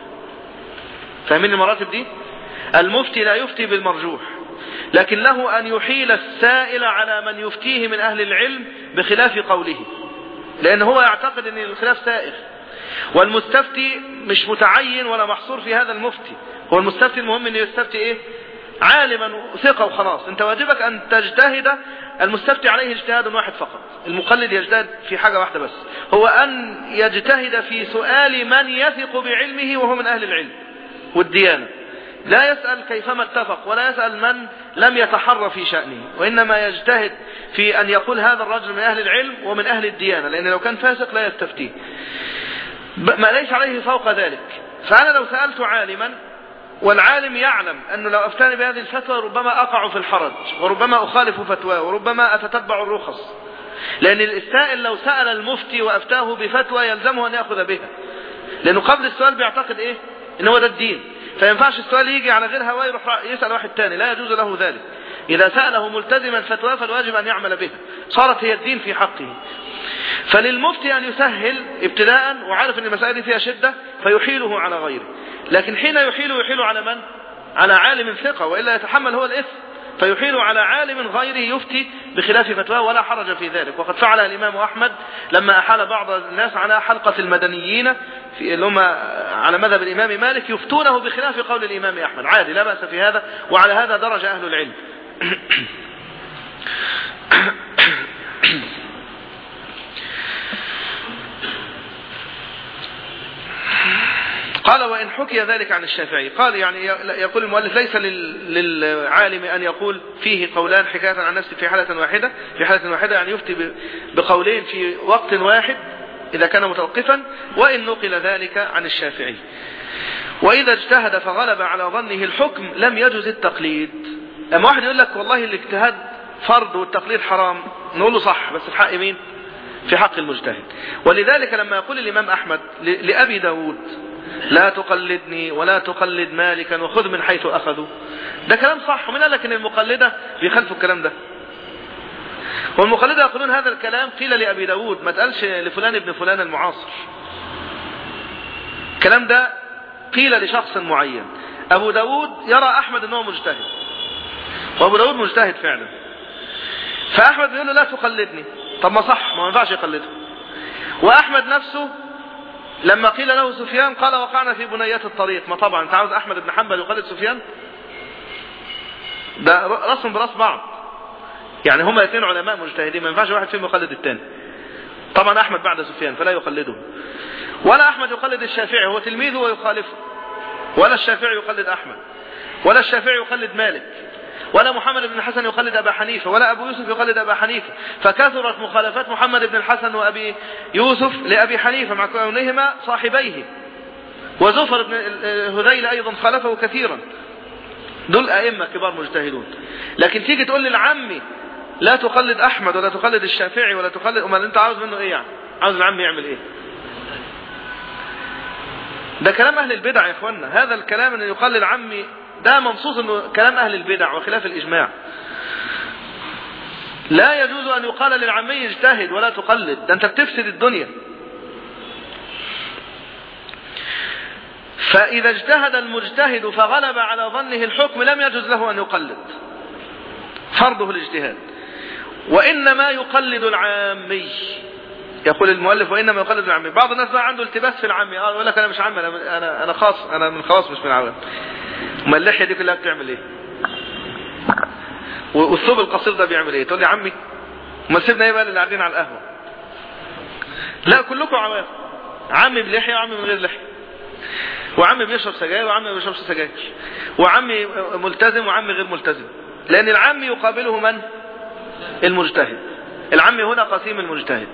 فاهمين المراتب دي؟ المفتي لا يفتي بالمرجوح لكن له أن يحيل السائل على من يفتيه من أهل العلم بخلاف قوله. لأن هو يعتقد أن الخلاف سائر والمستفتي مش متعين ولا محصور في هذا المفتي. هو المستفتي المهم أن يستفتي إيه؟ عالما ثقة وخلاص. انت واجبك أن تجتهد المستفتي عليه اجتهاد واحد فقط. المقلد يجتهد في حاجة واحدة بس. هو أن يجتهد في سؤال من يثق بعلمه وهو من أهل العلم والديانة. لا يسأل كيفما اتفق ولا يسأل من لم يتحرى في شأنه. وإنما يجتهد في أن يقول هذا الرجل من أهل العلم ومن أهل الديانة لأن لو كان فاسق لا يستفتيه ما ليس عليه فوق ذلك. فأنا لو سألت عالما والعالم يعلم أنه لو أفتاني بهذه الفتوى ربما أقع في الحرج وربما أخالف فتواه وربما أتتبع الرخص. لأن السائل لو سأل المفتي وأفتاه بفتوى يلزمه أن يأخذ بها. لأنه قبل السؤال بيعتقد إيه؟ إن هو ده الدين. فينفعش السؤال يجي على غير هواه يروح يسأل واحد تاني. لا يجوز له ذلك. إذا سأله ملتزما فتوى فالواجب أن يعمل بها. صارت هي الدين في حقه. فللمفتي أن يسهل ابتداء وعارف أن المسائل فيها شدة فيحيله على غيره. لكن حين يحيله يحيله على من؟ على عالم ثقة وإلا يتحمل هو الإثم. فيحيل على عالم غيره يفتي بخلاف فتواه ولا حرج في ذلك. وقد فعل الإمام أحمد لما أحال بعض الناس على حلقة المدنيين في اللي هم على مذهب الإمام مالك يفتونه بخلاف قول الإمام أحمد. عادي لا بأس في هذا وعلى هذا درج أهل العلم. قال وإن حكي ذلك عن الشافعي. قال يعني يقول المؤلف ليس للعالم أن يقول فيه قولان حكاية عن نفسه في حالة واحدة في حالة واحدة يعني يفتي بقولين في وقت واحد إذا كان متوقفا وإن نقل ذلك عن الشافعي. وإذا اجتهد فغلب على ظنه الحكم لم يجز التقليد. أما واحد يقول لك والله الاجتهاد فرض والتقليد حرام نقول له صح بس في حق مين؟ في حق المجتهد. ولذلك لما يقول الإمام أحمد لأبي داود لا تقلدني ولا تقلد مالكا وخذ من حيث أخذوا. ده كلام صح. ومن قال لك إن المقلدة بيخالفوا الكلام ده؟ والمقلدة يقولون هذا الكلام قيل لأبي داود ما تقالش لفلان ابن فلان المعاصر. الكلام ده قيل لشخص معين. أبو داود يرى أحمد أنه مجتهد. وأبو داود مجتهد فعلا. فأحمد بيقول له لا تقلدني. طب ما صح ما ينفعش يقلده. وأحمد نفسه لما قيل له سفيان قال وقعنا في بنيات الطريق. ما طبعا أنت عاوز أحمد بن حنبل يقلد سفيان؟ ده رسم براس بعض. يعني هما الاثنين علماء مجتهدين ما ينفعش واحد فيهم يقلد الثاني. طبعا أحمد بعد سفيان فلا يقلده. ولا أحمد يقلد الشافعي هو تلميذه ويخالفه. ولا الشافعي يقلد أحمد. ولا الشافعي يقلد مالك. ولا محمد بن الحسن يقلد أبا حنيفة ولا أبو يوسف يقلد أبا حنيفة. فكثرت مخالفات محمد بن الحسن وأبي يوسف لأبي حنيفة مع كونهما صاحبيه. وزفر بن هذيل أيضا خالفه كثيرا. دول أئمة كبار مجتهدون. لكن تيجي تقول للعمي لا تقلد أحمد ولا تقلد الشافعي ولا تقلد أمال أنت عاوز منه إيه يعني؟ عاوز العم يعمل إيه؟ ده كلام أهل البدع يا إخوانا هذا الكلام أن يقلد عمي ده منصوص إنه كلام أهل البدع وخلاف الإجماع. لا يجوز أن يقال للعمي اجتهد ولا تقلد. ده أنت بتفسد الدنيا. فإذا اجتهد المجتهد فغلب على ظنه الحكم لم يجوز له أن يقلد. فرضه الاجتهاد. وإنما يقلد العامي. يقول المؤلف وإنما يقلد العامي. بعض الناس بقى عنده التباس في العامي. آه يقول لك أنا مش عامي أنا أنا خاص أنا من خاص مش من عوام ما اللحية دي كلها بتعمل إيه؟ والثوب القصير ده بيعمل إيه؟ تقول لي عمي ما سيبنا إيه بقى اللي قاعدين على القهوة؟ لا كلكم عوام عمي بلحية وعمي من غير لحية. وعمي بيشرب سجاير وعمي ما بيشربش سجاير. وعمي ملتزم وعمي غير ملتزم. لأن العم يقابله من؟ المجتهد. العم هنا قسيم المجتهد.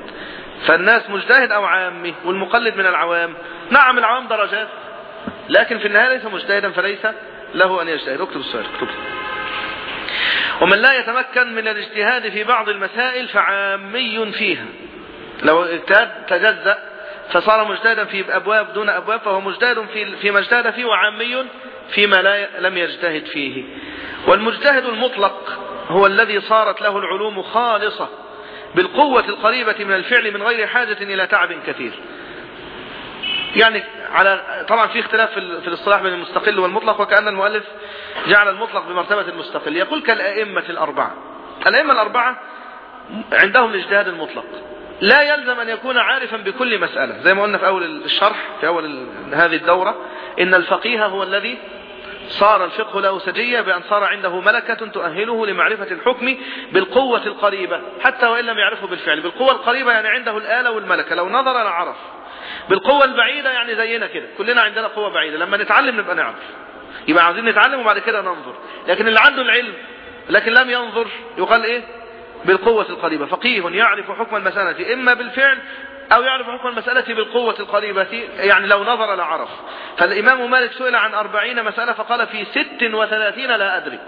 فالناس مجتهد أو عامي والمقلد من العوام؟ نعم العوام درجات. لكن في النهاية ليس مجتهدا فليس له أن يجتهد. اكتب السؤال اكتب. ومن لا يتمكن من الاجتهاد في بعض المسائل فعامي فيها. لو اجتهد تجزأ. فصار مجتهدا في أبواب دون أبواب فهو مجتهد في فيما اجتهد فيه وعامي فيما لا لم يجتهد فيه. والمجتهد المطلق هو الذي صارت له العلوم خالصة بالقوة القريبة من الفعل من غير حاجة إلى تعب كثير. يعني على طبعا في اختلاف في الاصطلاح بين المستقل والمطلق وكأن المؤلف جعل المطلق بمرتبة المستقل. يقول كالأئمة الأربعة. الأئمة الأربعة عندهم الاجتهاد المطلق. لا يلزم أن يكون عارفا بكل مسألة. زي ما قلنا في أول الشرح في أول هذه الدورة إن الفقيه هو الذي صار الفقه له سجية بأن صار عنده ملكة تؤهله لمعرفة الحكم بالقوة القريبة حتى وإن لم يعرفه بالفعل. بالقوة القريبة يعني عنده الآلة والملكة. لو نظر لعرف. بالقوة البعيدة يعني زينا كده. كلنا عندنا قوة بعيدة. لما نتعلم نبقى نعرف. يبقى عاوزين نتعلم وبعد كده ننظر. لكن اللي عنده العلم لكن لم ينظر يقال إيه؟ بالقوة القريبة. فقيه يعرف حكم المسألة إما بالفعل أو يعرف حكم المسألة بالقوة القريبة. يعني لو نظر لعرف فالإمام مالك سئل عن أربعين مسألة فقال في ست وثلاثين لا أدري.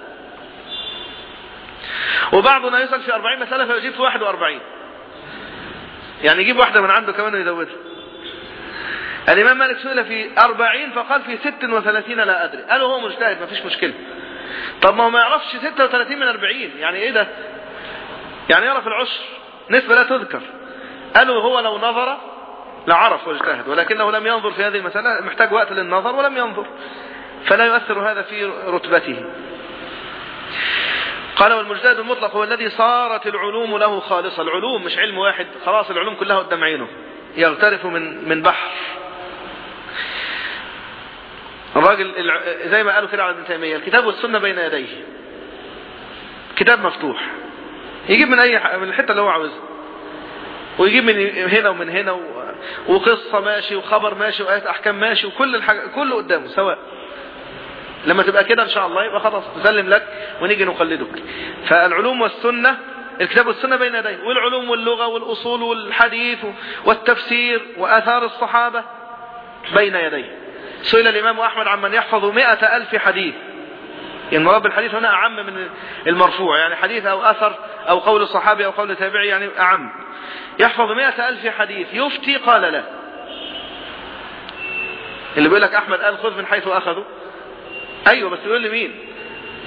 وبعضنا يسأل في أربعين مسألة فيجيب في واحد وأربعين. يعني يجيب واحدة من عنده كمان ويزودها الإمام مالك سئل في أربعين فقال في ست وثلاثين لا أدري. قالوا هو مجتهد ما فيش مشكلة. طب ما هو ما يعرفش ستة وثلاثين من أربعين. يعني إيه ده؟ يعني يعرف العشر. نسبة لا تذكر. قالوا هو لو نظر لعرف واجتهد ولكنه لم ينظر في هذه المسألة. محتاج وقت للنظر ولم ينظر. فلا يؤثر هذا في رتبته. قال والمجتهد المطلق هو الذي صارت العلوم له خالصة. العلوم مش علم واحد. خلاص العلوم كلها قدام عينه. يغترف من من بحر. الراجل زي ما قالوا كده على ابن تيمية الكتاب والسنة بين يديه. كتاب مفتوح. يجيب من أي من الحتة اللي هو عاوزها. ويجيب من هنا ومن هنا و... وقصة ماشي وخبر ماشي وآيات أحكام ماشي وكل الحاجة كله قدامه سواء. لما تبقى كده إن شاء الله يبقى خلاص تسلم لك ونيجي نقلدك. فالعلوم والسنة الكتاب والسنة بين يديه. والعلوم واللغة والأصول والحديث والتفسير وآثار الصحابة بين يديه. سئل الإمام أحمد عمن يحفظ مئة ألف حديث. يعني مراد بالحديث هنا أعم من المرفوع. يعني حديث أو أثر أو قول الصحابي أو قول التابعي يعني أعم. يحفظ مئة ألف حديث. يفتي قال لا. اللي بيقول لك أحمد قال خذ من حيث أخذوا. أيوة بس يقول لي مين؟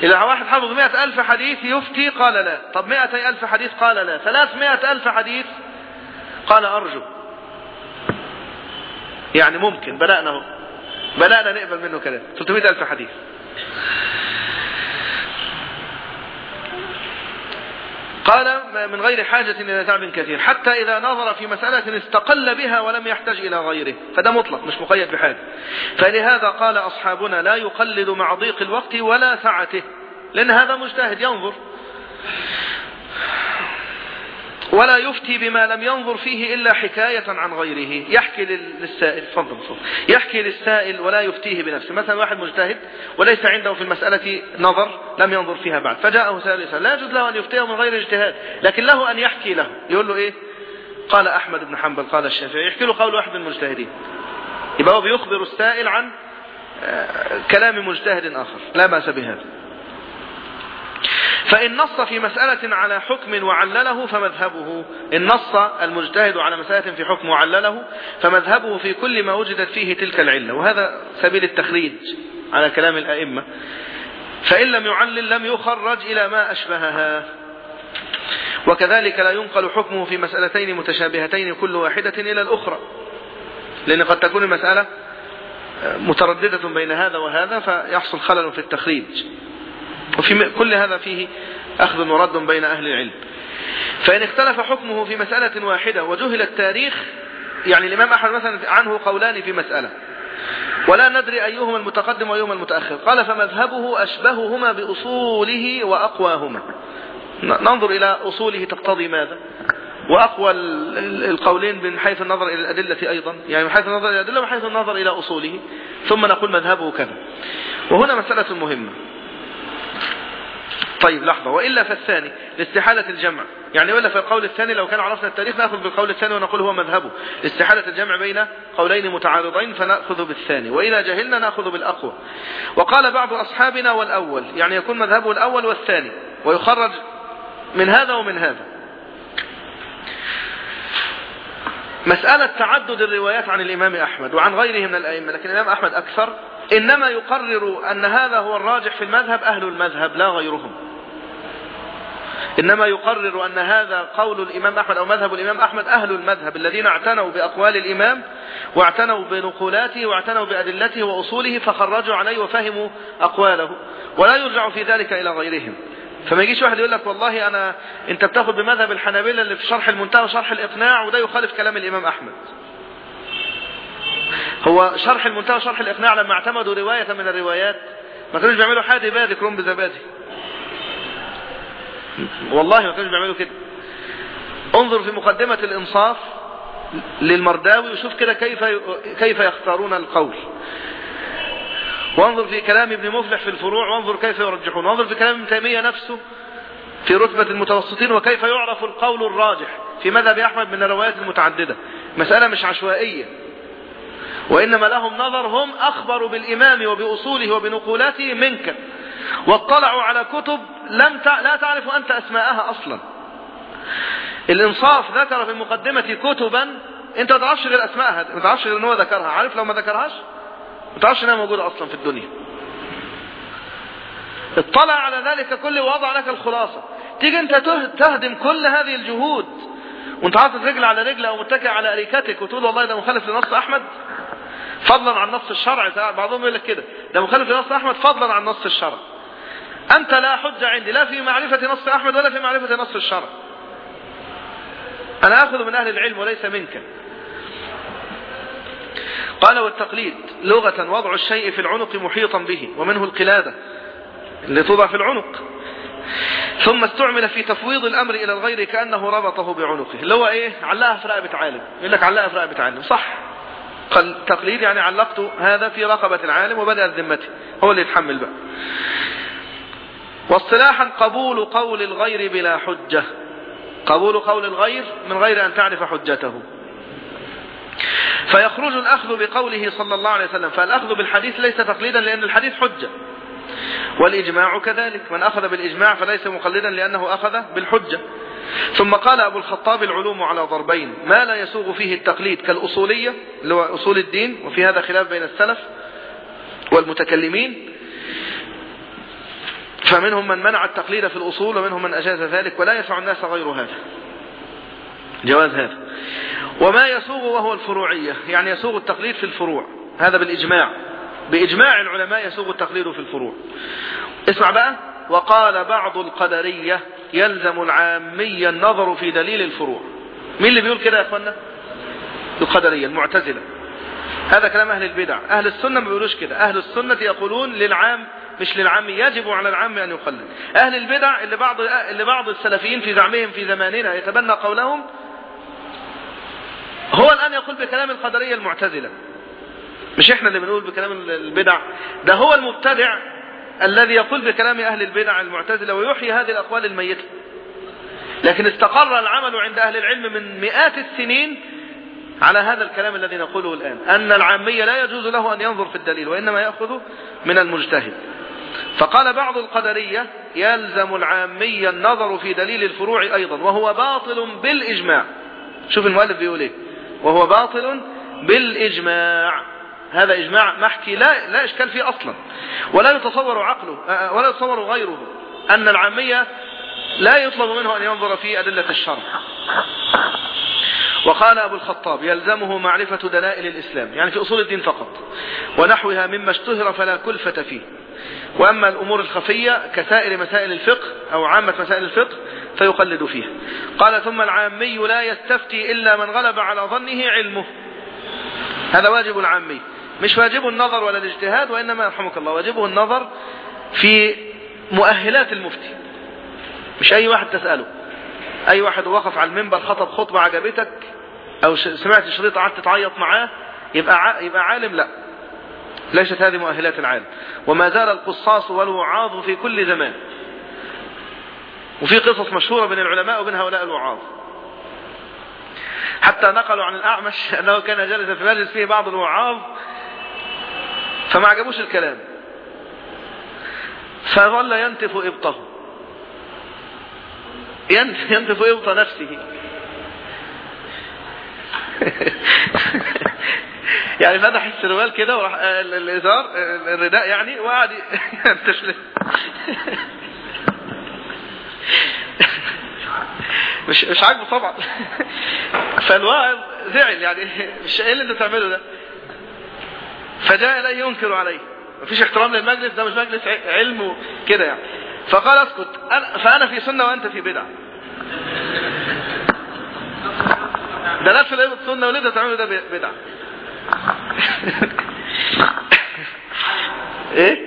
إذا واحد حفظ مئة ألف حديث يفتي قال لا. طب مئة ألف حديث قال لا. ثلاثمائة ألف حديث قال أرجو. يعني ممكن بدأنا بدأنا نقبل منه كلام. 300 ألف حديث. قال من غير حاجة إلى تعب كثير. حتى إذا نظر في مسألة استقل بها ولم يحتاج إلى غيره. فده مطلق مش مقيد بحاجة. فلهذا قال أصحابنا لا يقلد مع ضيق الوقت ولا سعته. لأن هذا مجتهد ينظر. ولا يفتي بما لم ينظر فيه إلا حكاية عن غيره. يحكي للسائل فضل يحكي للسائل ولا يفتيه بنفسه. مثلا واحد مجتهد وليس عنده في المسألة نظر لم ينظر فيها بعد فجاءه سائل لا يجوز له أن يفتيه من غير اجتهاد لكن له أن يحكي له. يقول له إيه؟ قال أحمد بن حنبل قال الشافعي يحكي له قول واحد من المجتهدين. يبقى هو بيخبر السائل عن كلام مجتهد آخر. لا بأس بهذا. فإن نص في مسألة على حكم وعلله فمذهبه. إن نص المجتهد على مسألة في حكم وعلله فمذهبه في كل ما وجدت فيه تلك العلة. وهذا سبيل التخريج على كلام الأئمة. فإن لم يعلل لم يخرج إلى ما أشبهها. وكذلك لا ينقل حكمه في مسألتين متشابهتين كل واحدة إلى الأخرى. لأن قد تكون المسألة مترددة بين هذا وهذا فيحصل خلل في التخريج. وفي كل هذا فيه أخذ ورد بين أهل العلم. فإن اختلف حكمه في مسألة واحدة وجهل التاريخ يعني الإمام أحمد مثلا عنه قولان في مسألة. ولا ندري أيهما المتقدم وأيهما المتأخر. قال فمذهبه أشبههما بأصوله وأقواهما. ننظر إلى أصوله تقتضي ماذا؟ وأقوى القولين من حيث النظر إلى الأدلة أيضا. يعني من حيث النظر إلى الأدلة ومن حيث النظر إلى أصوله. ثم نقول مذهبه كذا. وهنا مسألة مهمة. طيب لحظة. وإلا فالثاني لاستحالة الجمع. يعني وإلا في القول الثاني لو كان عرفنا التاريخ نأخذ بالقول الثاني ونقول هو مذهبه. لاستحالة الجمع بين قولين متعارضين فنأخذ بالثاني. وإذا جهلنا نأخذ بالأقوى. وقال بعض أصحابنا والأول يعني يكون مذهبه الأول والثاني. ويخرج من هذا ومن هذا. مسألة تعدد الروايات عن الإمام أحمد وعن غيره من الأئمة لكن الإمام أحمد أكثر. إنما يقرر أن هذا هو الراجح في المذهب أهل المذهب لا غيرهم. إنما يقرر أن هذا قول الإمام أحمد أو مذهب الإمام أحمد أهل المذهب الذين اعتنوا بأقوال الإمام واعتنوا بنقولاته واعتنوا بأدلته وأصوله فخرجوا عليه وفهموا أقواله ولا يرجع في ذلك إلى غيرهم. فما يجيش واحد يقول لك والله أنا أنت بتاخد بمذهب الحنابلة اللي في شرح المنتهى وشرح الإقناع وده يخالف كلام الإمام أحمد. هو شرح المنتهى وشرح الإقناع لما اعتمدوا رواية من الروايات ما كانوش بيعملوا حادي بادي كرون بزبادي. والله ما كانوش بيعملوا كده. انظر في مقدمة الإنصاف للمرداوي وشوف كده كيف كيف يختارون القول. وانظر في كلام ابن مفلح في الفروع وانظر كيف يرجحون. وانظر في كلام ابن تيمية نفسه في رتبة المتوسطين وكيف يعرف القول الراجح في مذهب أحمد من الروايات المتعددة. مسألة مش عشوائية. وإنما لهم نظر هم أخبروا بالإمام وبأصوله وبنقولاته منك. واطلعوا على كتب لم لا تعرف أنت أسماءها أصلا. الإنصاف ذكر في المقدمة كتبا أنت ما تعرفش غير أسماءها ما تعرفش غير أنه ذكرها. عارف لو ما ذكرهاش؟ ما تعرفش أنها موجودة أصلا في الدنيا. اطلع على ذلك كله ووضع لك الخلاصة. تيجي أنت تهدم كل هذه الجهود وأنت حاطط رجل على رجل أو متكئ على أريكتك وتقول والله ده مخالف لنص أحمد؟ فضلا عن نص الشرع. بعضهم يقول لك كده ده مخالف لنص أحمد فضلا عن نص الشرع. أنت لا حجة عندي لا في معرفة نص أحمد ولا في معرفة نص الشرع. أنا آخذ من أهل العلم وليس منك. قال والتقليد لغة وضع الشيء في العنق محيطا به ومنه القلادة اللي توضع في العنق. ثم استعمل في تفويض الأمر إلى الغير كأنه ربطه بعنقه. اللي هو إيه؟ علقها في رقبة عالم. يقول لك علقها في رقبة عالم. صح. تقليد يعني علقت هذا في رقبة العالم وبدأت ذمته هو اللي يتحمل بقى. واصطلاحا قبول قول الغير بلا حجة. قبول قول الغير من غير أن تعرف حجته. فيخرج الأخذ بقوله صلى الله عليه وسلم. فالأخذ بالحديث ليس تقليدا لأن الحديث حجة. والإجماع كذلك. من أخذ بالإجماع فليس مقلدا لأنه أخذ بالحجة. ثم قال أبو الخطاب العلوم على ضربين. ما لا يسوغ فيه التقليد كالأصولية اللي هو أصول الدين وفي هذا خلاف بين السلف والمتكلمين. فمنهم من منع التقليد في الأصول ومنهم من أجاز ذلك ولا يسع الناس غير هذا. جواز هذا. وما يسوغ وهو الفروعية يعني يسوغ التقليد في الفروع. هذا بالإجماع. بإجماع العلماء يسوغ التقليد في الفروع. اسمع بقى. وقال بعض القدرية يلزم العامية النظر في دليل الفروع. مين اللي بيقول كده يا إخوانا؟ القدرية المعتزلة. هذا كلام أهل البدع. أهل السنة ما بيقولوش كده. أهل السنة يقولون للعام مش للعام يجب على العام أن يقلد. أهل البدع اللي بعض اللي بعض السلفيين في زعمهم في زماننا يتبنى قولهم هو الآن يقول بكلام القدرية المعتزلة. مش إحنا اللي بنقول بكلام البدع ده هو المبتدع الذي يقول بكلام أهل البدع المعتزلة ويحيي هذه الأقوال الميتة. لكن استقر العمل عند أهل العلم من مئات السنين على هذا الكلام الذي نقوله الآن. أن العامية لا يجوز له أن ينظر في الدليل وإنما يأخذ من المجتهد. فقال بعض القدرية يلزم العامية النظر في دليل الفروع أيضا وهو باطل بالإجماع. شوف المؤلف بيقول إيه. وهو باطل بالإجماع. هذا إجماع محكي لا, لا إشكال فيه أصلا. ولا يتصور عقله ولا يتصور غيره أن العامية لا يطلب منه أن ينظر في أدلة الشرع. وقال أبو الخطاب يلزمه معرفة دلائل الإسلام يعني في أصول الدين فقط ونحوها مما اشتهر فلا كلفة فيه. وأما الأمور الخفية كسائر مسائل الفقه أو عامة مسائل الفقه فيقلد فيها. قال ثم العامي لا يستفتي إلا من غلب على ظنه علمه. هذا واجب العامي. مش واجبه النظر ولا الاجتهاد وإنما يرحمك الله. واجبه النظر في مؤهلات المفتي. مش أي واحد تسأله. أي واحد وقف على المنبر خطب خطبة عجبتك أو سمعت شريط قعدت تعيط معاه يبقى يبقى عالم لا. ليست هذه مؤهلات العالم. وما زال القصاص والوعاظ في كل زمان. وفي قصص مشهورة بين العلماء وبين هؤلاء الوعاظ. حتى نقلوا عن الأعمش أنه كان جالسا في مجلس فيه بعض الوعاظ فما عجبوش الكلام. فظل ينتف إبطه. ينتف إبط نفسه. يعني فتح السروال كده وراح الازار الرداء يعني وقعد ينتشل. مش مش عاجبه طبعا. فالواعظ زعل يعني. مش إيه اللي أنت بتعمله ده؟ فجاء إليه ينكر عليه. مفيش احترام للمجلس ده مش مجلس علم كده يعني. فقال اسكت. أنا فأنا في سنة وأنت في بدعة. ده نفس اللي السنة وليه تعمله ده بدعة. إيه؟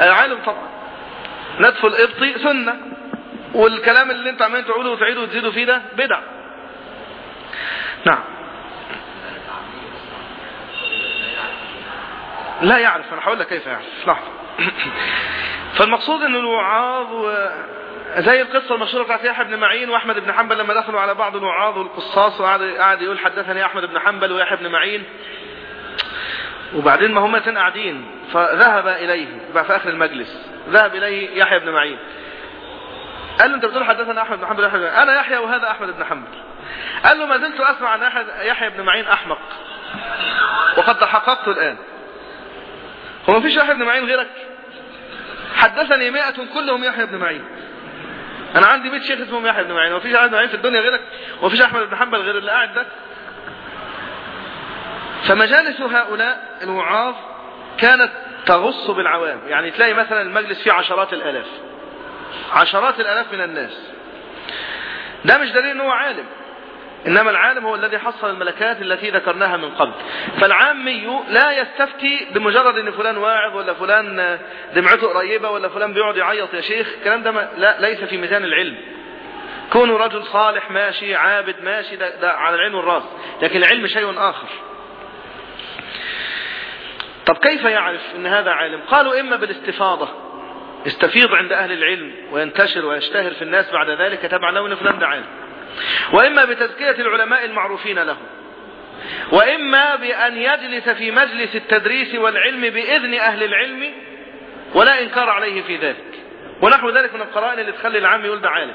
عالم طبعا. نتف الإبط سنة. والكلام اللي أنت عمالين تقوله وتعيدوا وتزيدوا فيه ده بدع نعم. لا يعرف أنا هقول لك كيف يعرف لحظة. فالمقصود ان الوعاظ و... زي القصة المشهورة بتاعت يحيى بن معين وأحمد بن حنبل لما دخلوا على بعض الوعاظ والقصاص وقعد قعد يقول حدثني أحمد بن حنبل ويحيى بن معين. وبعدين ما هم الاثنين قاعدين فذهب إليه بقى في آخر المجلس. ذهب إليه يحيى بن معين. قال له أنت بتقول حدثنا أحمد بن حنبل أنا يحيى وهذا أحمد بن حنبل. قال له ما زلت أسمع عن يحيى بن معين أحمق. وقد تحققت الآن. هو ما فيش يحيى بن معين غيرك؟ حدثني مئة كلهم يحيى بن معين. أنا عندي 100 شيخ اسمهم يحيى بن معين. ومفيش يحيى بن معين في الدنيا غيرك؟ ومفيش أحمد بن حنبل غير اللي قاعد ده؟ فمجالس هؤلاء الوعاظ كانت تغص بالعوام. يعني تلاقي مثلا المجلس فيه عشرات الآلاف. عشرات الآلاف من الناس. ده مش دليل إن هو عالم. إنما العالم هو الذي حصل الملكات التي ذكرناها من قبل. فالعامي لا يستفتي بمجرد إن فلان واعظ ولا فلان دمعته قريبة ولا فلان بيقعد يعيط يا شيخ. الكلام ده لا ليس في ميزان العلم. كونوا رجل صالح ماشي عابد ماشي ده, ده على العين والرأس. لكن العلم شيء آخر. طب كيف يعرف إن هذا عالم؟ قالوا إما بالاستفاضة. يستفيض عند أهل العلم وينتشر ويشتهر في الناس بعد ذلك تبع له إن فلان ده عالم. وإما بتزكية العلماء المعروفين له وإما بأن يجلس في مجلس التدريس والعلم بإذن أهل العلم ولا إنكار عليه في ذلك. ونحو ذلك من القرائن اللي تخلي العام يقول ده عالم.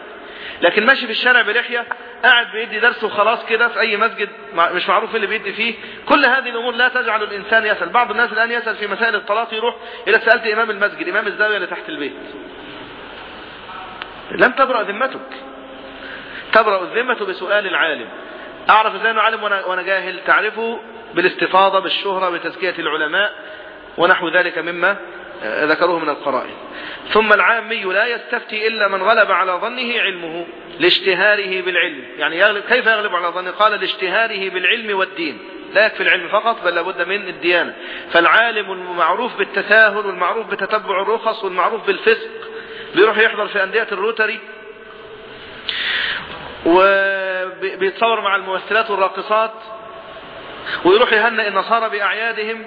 لكن ماشي في الشارع بلحية قاعد بيدي درس وخلاص كده في أي مسجد مش معروف اللي بيدي فيه. كل هذه الأمور لا تجعل الإنسان يسأل. بعض الناس الآن يسأل في مسائل الطلاق يروح إلى سألت إمام المسجد إمام الزاوية اللي تحت البيت. لم تبرأ ذمتك. تبرأ الذمة بسؤال العالم. أعرف إزاي أنه عالم وأنا جاهل. تعرفه بالاستفاضة بالشهرة بتزكية العلماء ونحو ذلك مما ذكروه من القرائن. ثم العامي لا يستفتي إلا من غلب على ظنه علمه لاشتهاره بالعلم. يعني يغلب كيف يغلب على ظنه؟ قال لاشتهاره بالعلم والدين. لا يكفي العلم فقط بل لابد من الديانة. فالعالم المعروف بالتساهل والمعروف بتتبع الرخص والمعروف بالفسق بيروح يحضر في أندية الروتري وبيتصور مع الممثلات والراقصات ويروح يهنئ النصارى بأعيادهم.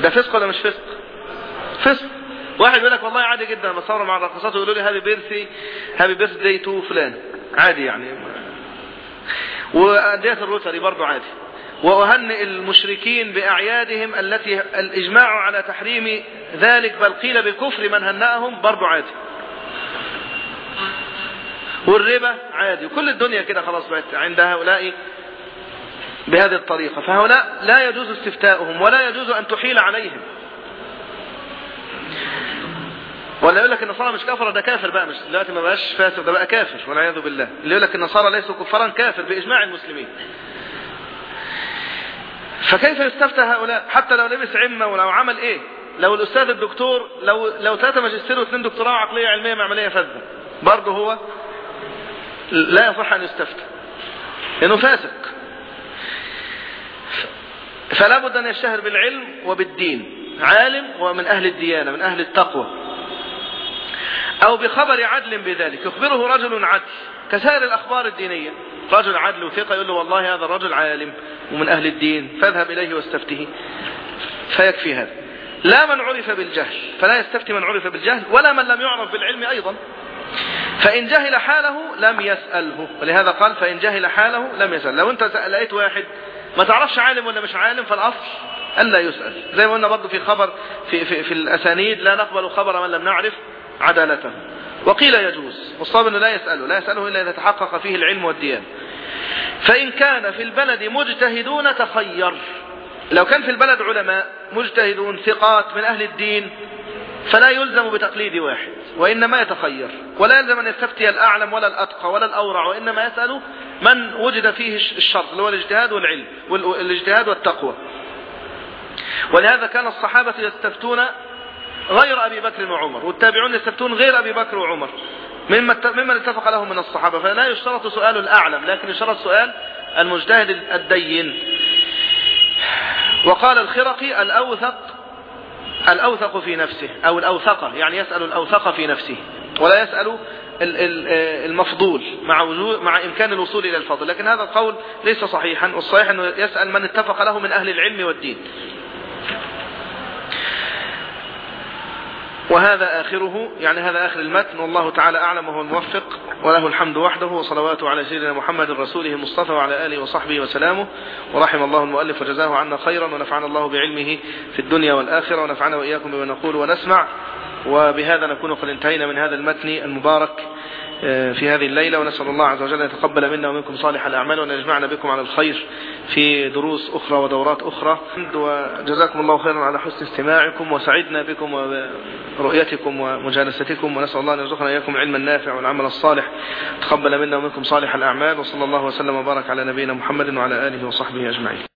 ده فسق ولا مش فسق؟ فسق. واحد يقول لك والله عادي جدا بصور مع الراقصات ويقولوا لي happy birthday happy birthday to فلان. عادي يعني. وأندية الروتري برضو عادي. وأهنئ المشركين بأعيادهم التي الإجماع على تحريم ذلك بل قيل بكفر من هنأهم برضو عادي. والربا عادي. وكل الدنيا كده خلاص بقت عند هؤلاء بهذه الطريقة. فهؤلاء لا يجوز استفتاؤهم ولا يجوز أن تحيل عليهم. ولا يقول لك النصارى مش كافر ده كافر بقى. مش دلوقتي ما بقاش فاسق ده بقى كافر والعياذ بالله. اللي يقول لك النصارى ليسوا كفارا كافر بإجماع المسلمين. فكيف يستفتى هؤلاء؟ حتى لو لبس عمة ولو عمل إيه؟ لو الأستاذ الدكتور لو لو ثلاثة ماجستير واثنين دكتوراه عقلية علمية معملية فذة. برضه هو لا يصح أن يستفتى. لأنه فاسق. فلا بد أن يشتهر بالعلم وبالدين. عالم ومن أهل الديانة من أهل التقوى. أو بخبر عدل بذلك. يخبره رجل عدل. كسائر الأخبار الدينية. رجل عدل وثقة يقول له والله هذا الرجل عالم ومن أهل الدين فاذهب إليه واستفته. فيكفي هذا. لا من عرف بالجهل. فلا يستفتي من عرف بالجهل. ولا من لم يعرف بالعلم أيضا. فإن جهل حاله لم يسأله. ولهذا قال فإن جهل حاله لم يسأل. لو أنت لقيت واحد ما تعرفش عالم ولا مش عالم فالأصل ألا يسأل. زي ما قلنا برضه في خبر في, في, في الأسانيد لا نقبل خبر من لم نعرف عدالته. وقيل يجوز. والصواب أنه لا يسأله. لا يسأله إلا إذا تحقق فيه العلم والديان. فإن كان في البلد مجتهدون تخير. لو كان في البلد علماء مجتهدون ثقات من أهل الدين فلا يلزم بتقليد واحد وإنما يتخير ولا يلزم أن يستفتي الأعلم ولا الأتقى ولا الأورع وإنما يسأل من وجد فيه الشرط اللي هو الاجتهاد والعلم والاجتهاد والتقوى. ولهذا كان الصحابة يستفتون غير أبي بكر وعمر والتابعون يستفتون غير أبي بكر وعمر ممن اتفق له من الصحابة. فلا يشترط سؤال الأعلم لكن يشترط سؤال المجتهد الدين. وقال الخرقي الأوثق الأوثق في نفسه أو الأوثقة يعني يسأل الأوثق في نفسه ولا يسأل المفضول مع مع إمكان الوصول إلى الفضل. لكن هذا القول ليس صحيحا والصحيح أنه يسأل من اتفق له من أهل العلم والدين. وهذا آخره يعني هذا آخر المتن والله تعالى أعلم وهو الموفق وله الحمد وحده وصلواته على سيدنا محمد رسوله المصطفى وعلى آله وصحبه وسلامه ورحم الله المؤلف وجزاه عنا خيرا ونفعنا الله بعلمه في الدنيا والآخرة ونفعنا وإياكم بما نقول ونسمع. وبهذا نكون قد انتهينا من هذا المتن المبارك. في هذه الليلة ونسأل الله عز وجل أن يتقبل منا ومنكم صالح الأعمال وأن يجمعنا بكم على الخير في دروس أخرى ودورات أخرى. وجزاكم الله خيرا على حسن استماعكم وسعدنا بكم ورؤيتكم ومجالستكم ونسأل الله أن يرزقنا إياكم العلم النافع والعمل الصالح. تقبل منا ومنكم صالح الأعمال وصلى الله وسلم وبارك على نبينا محمد وعلى آله وصحبه أجمعين.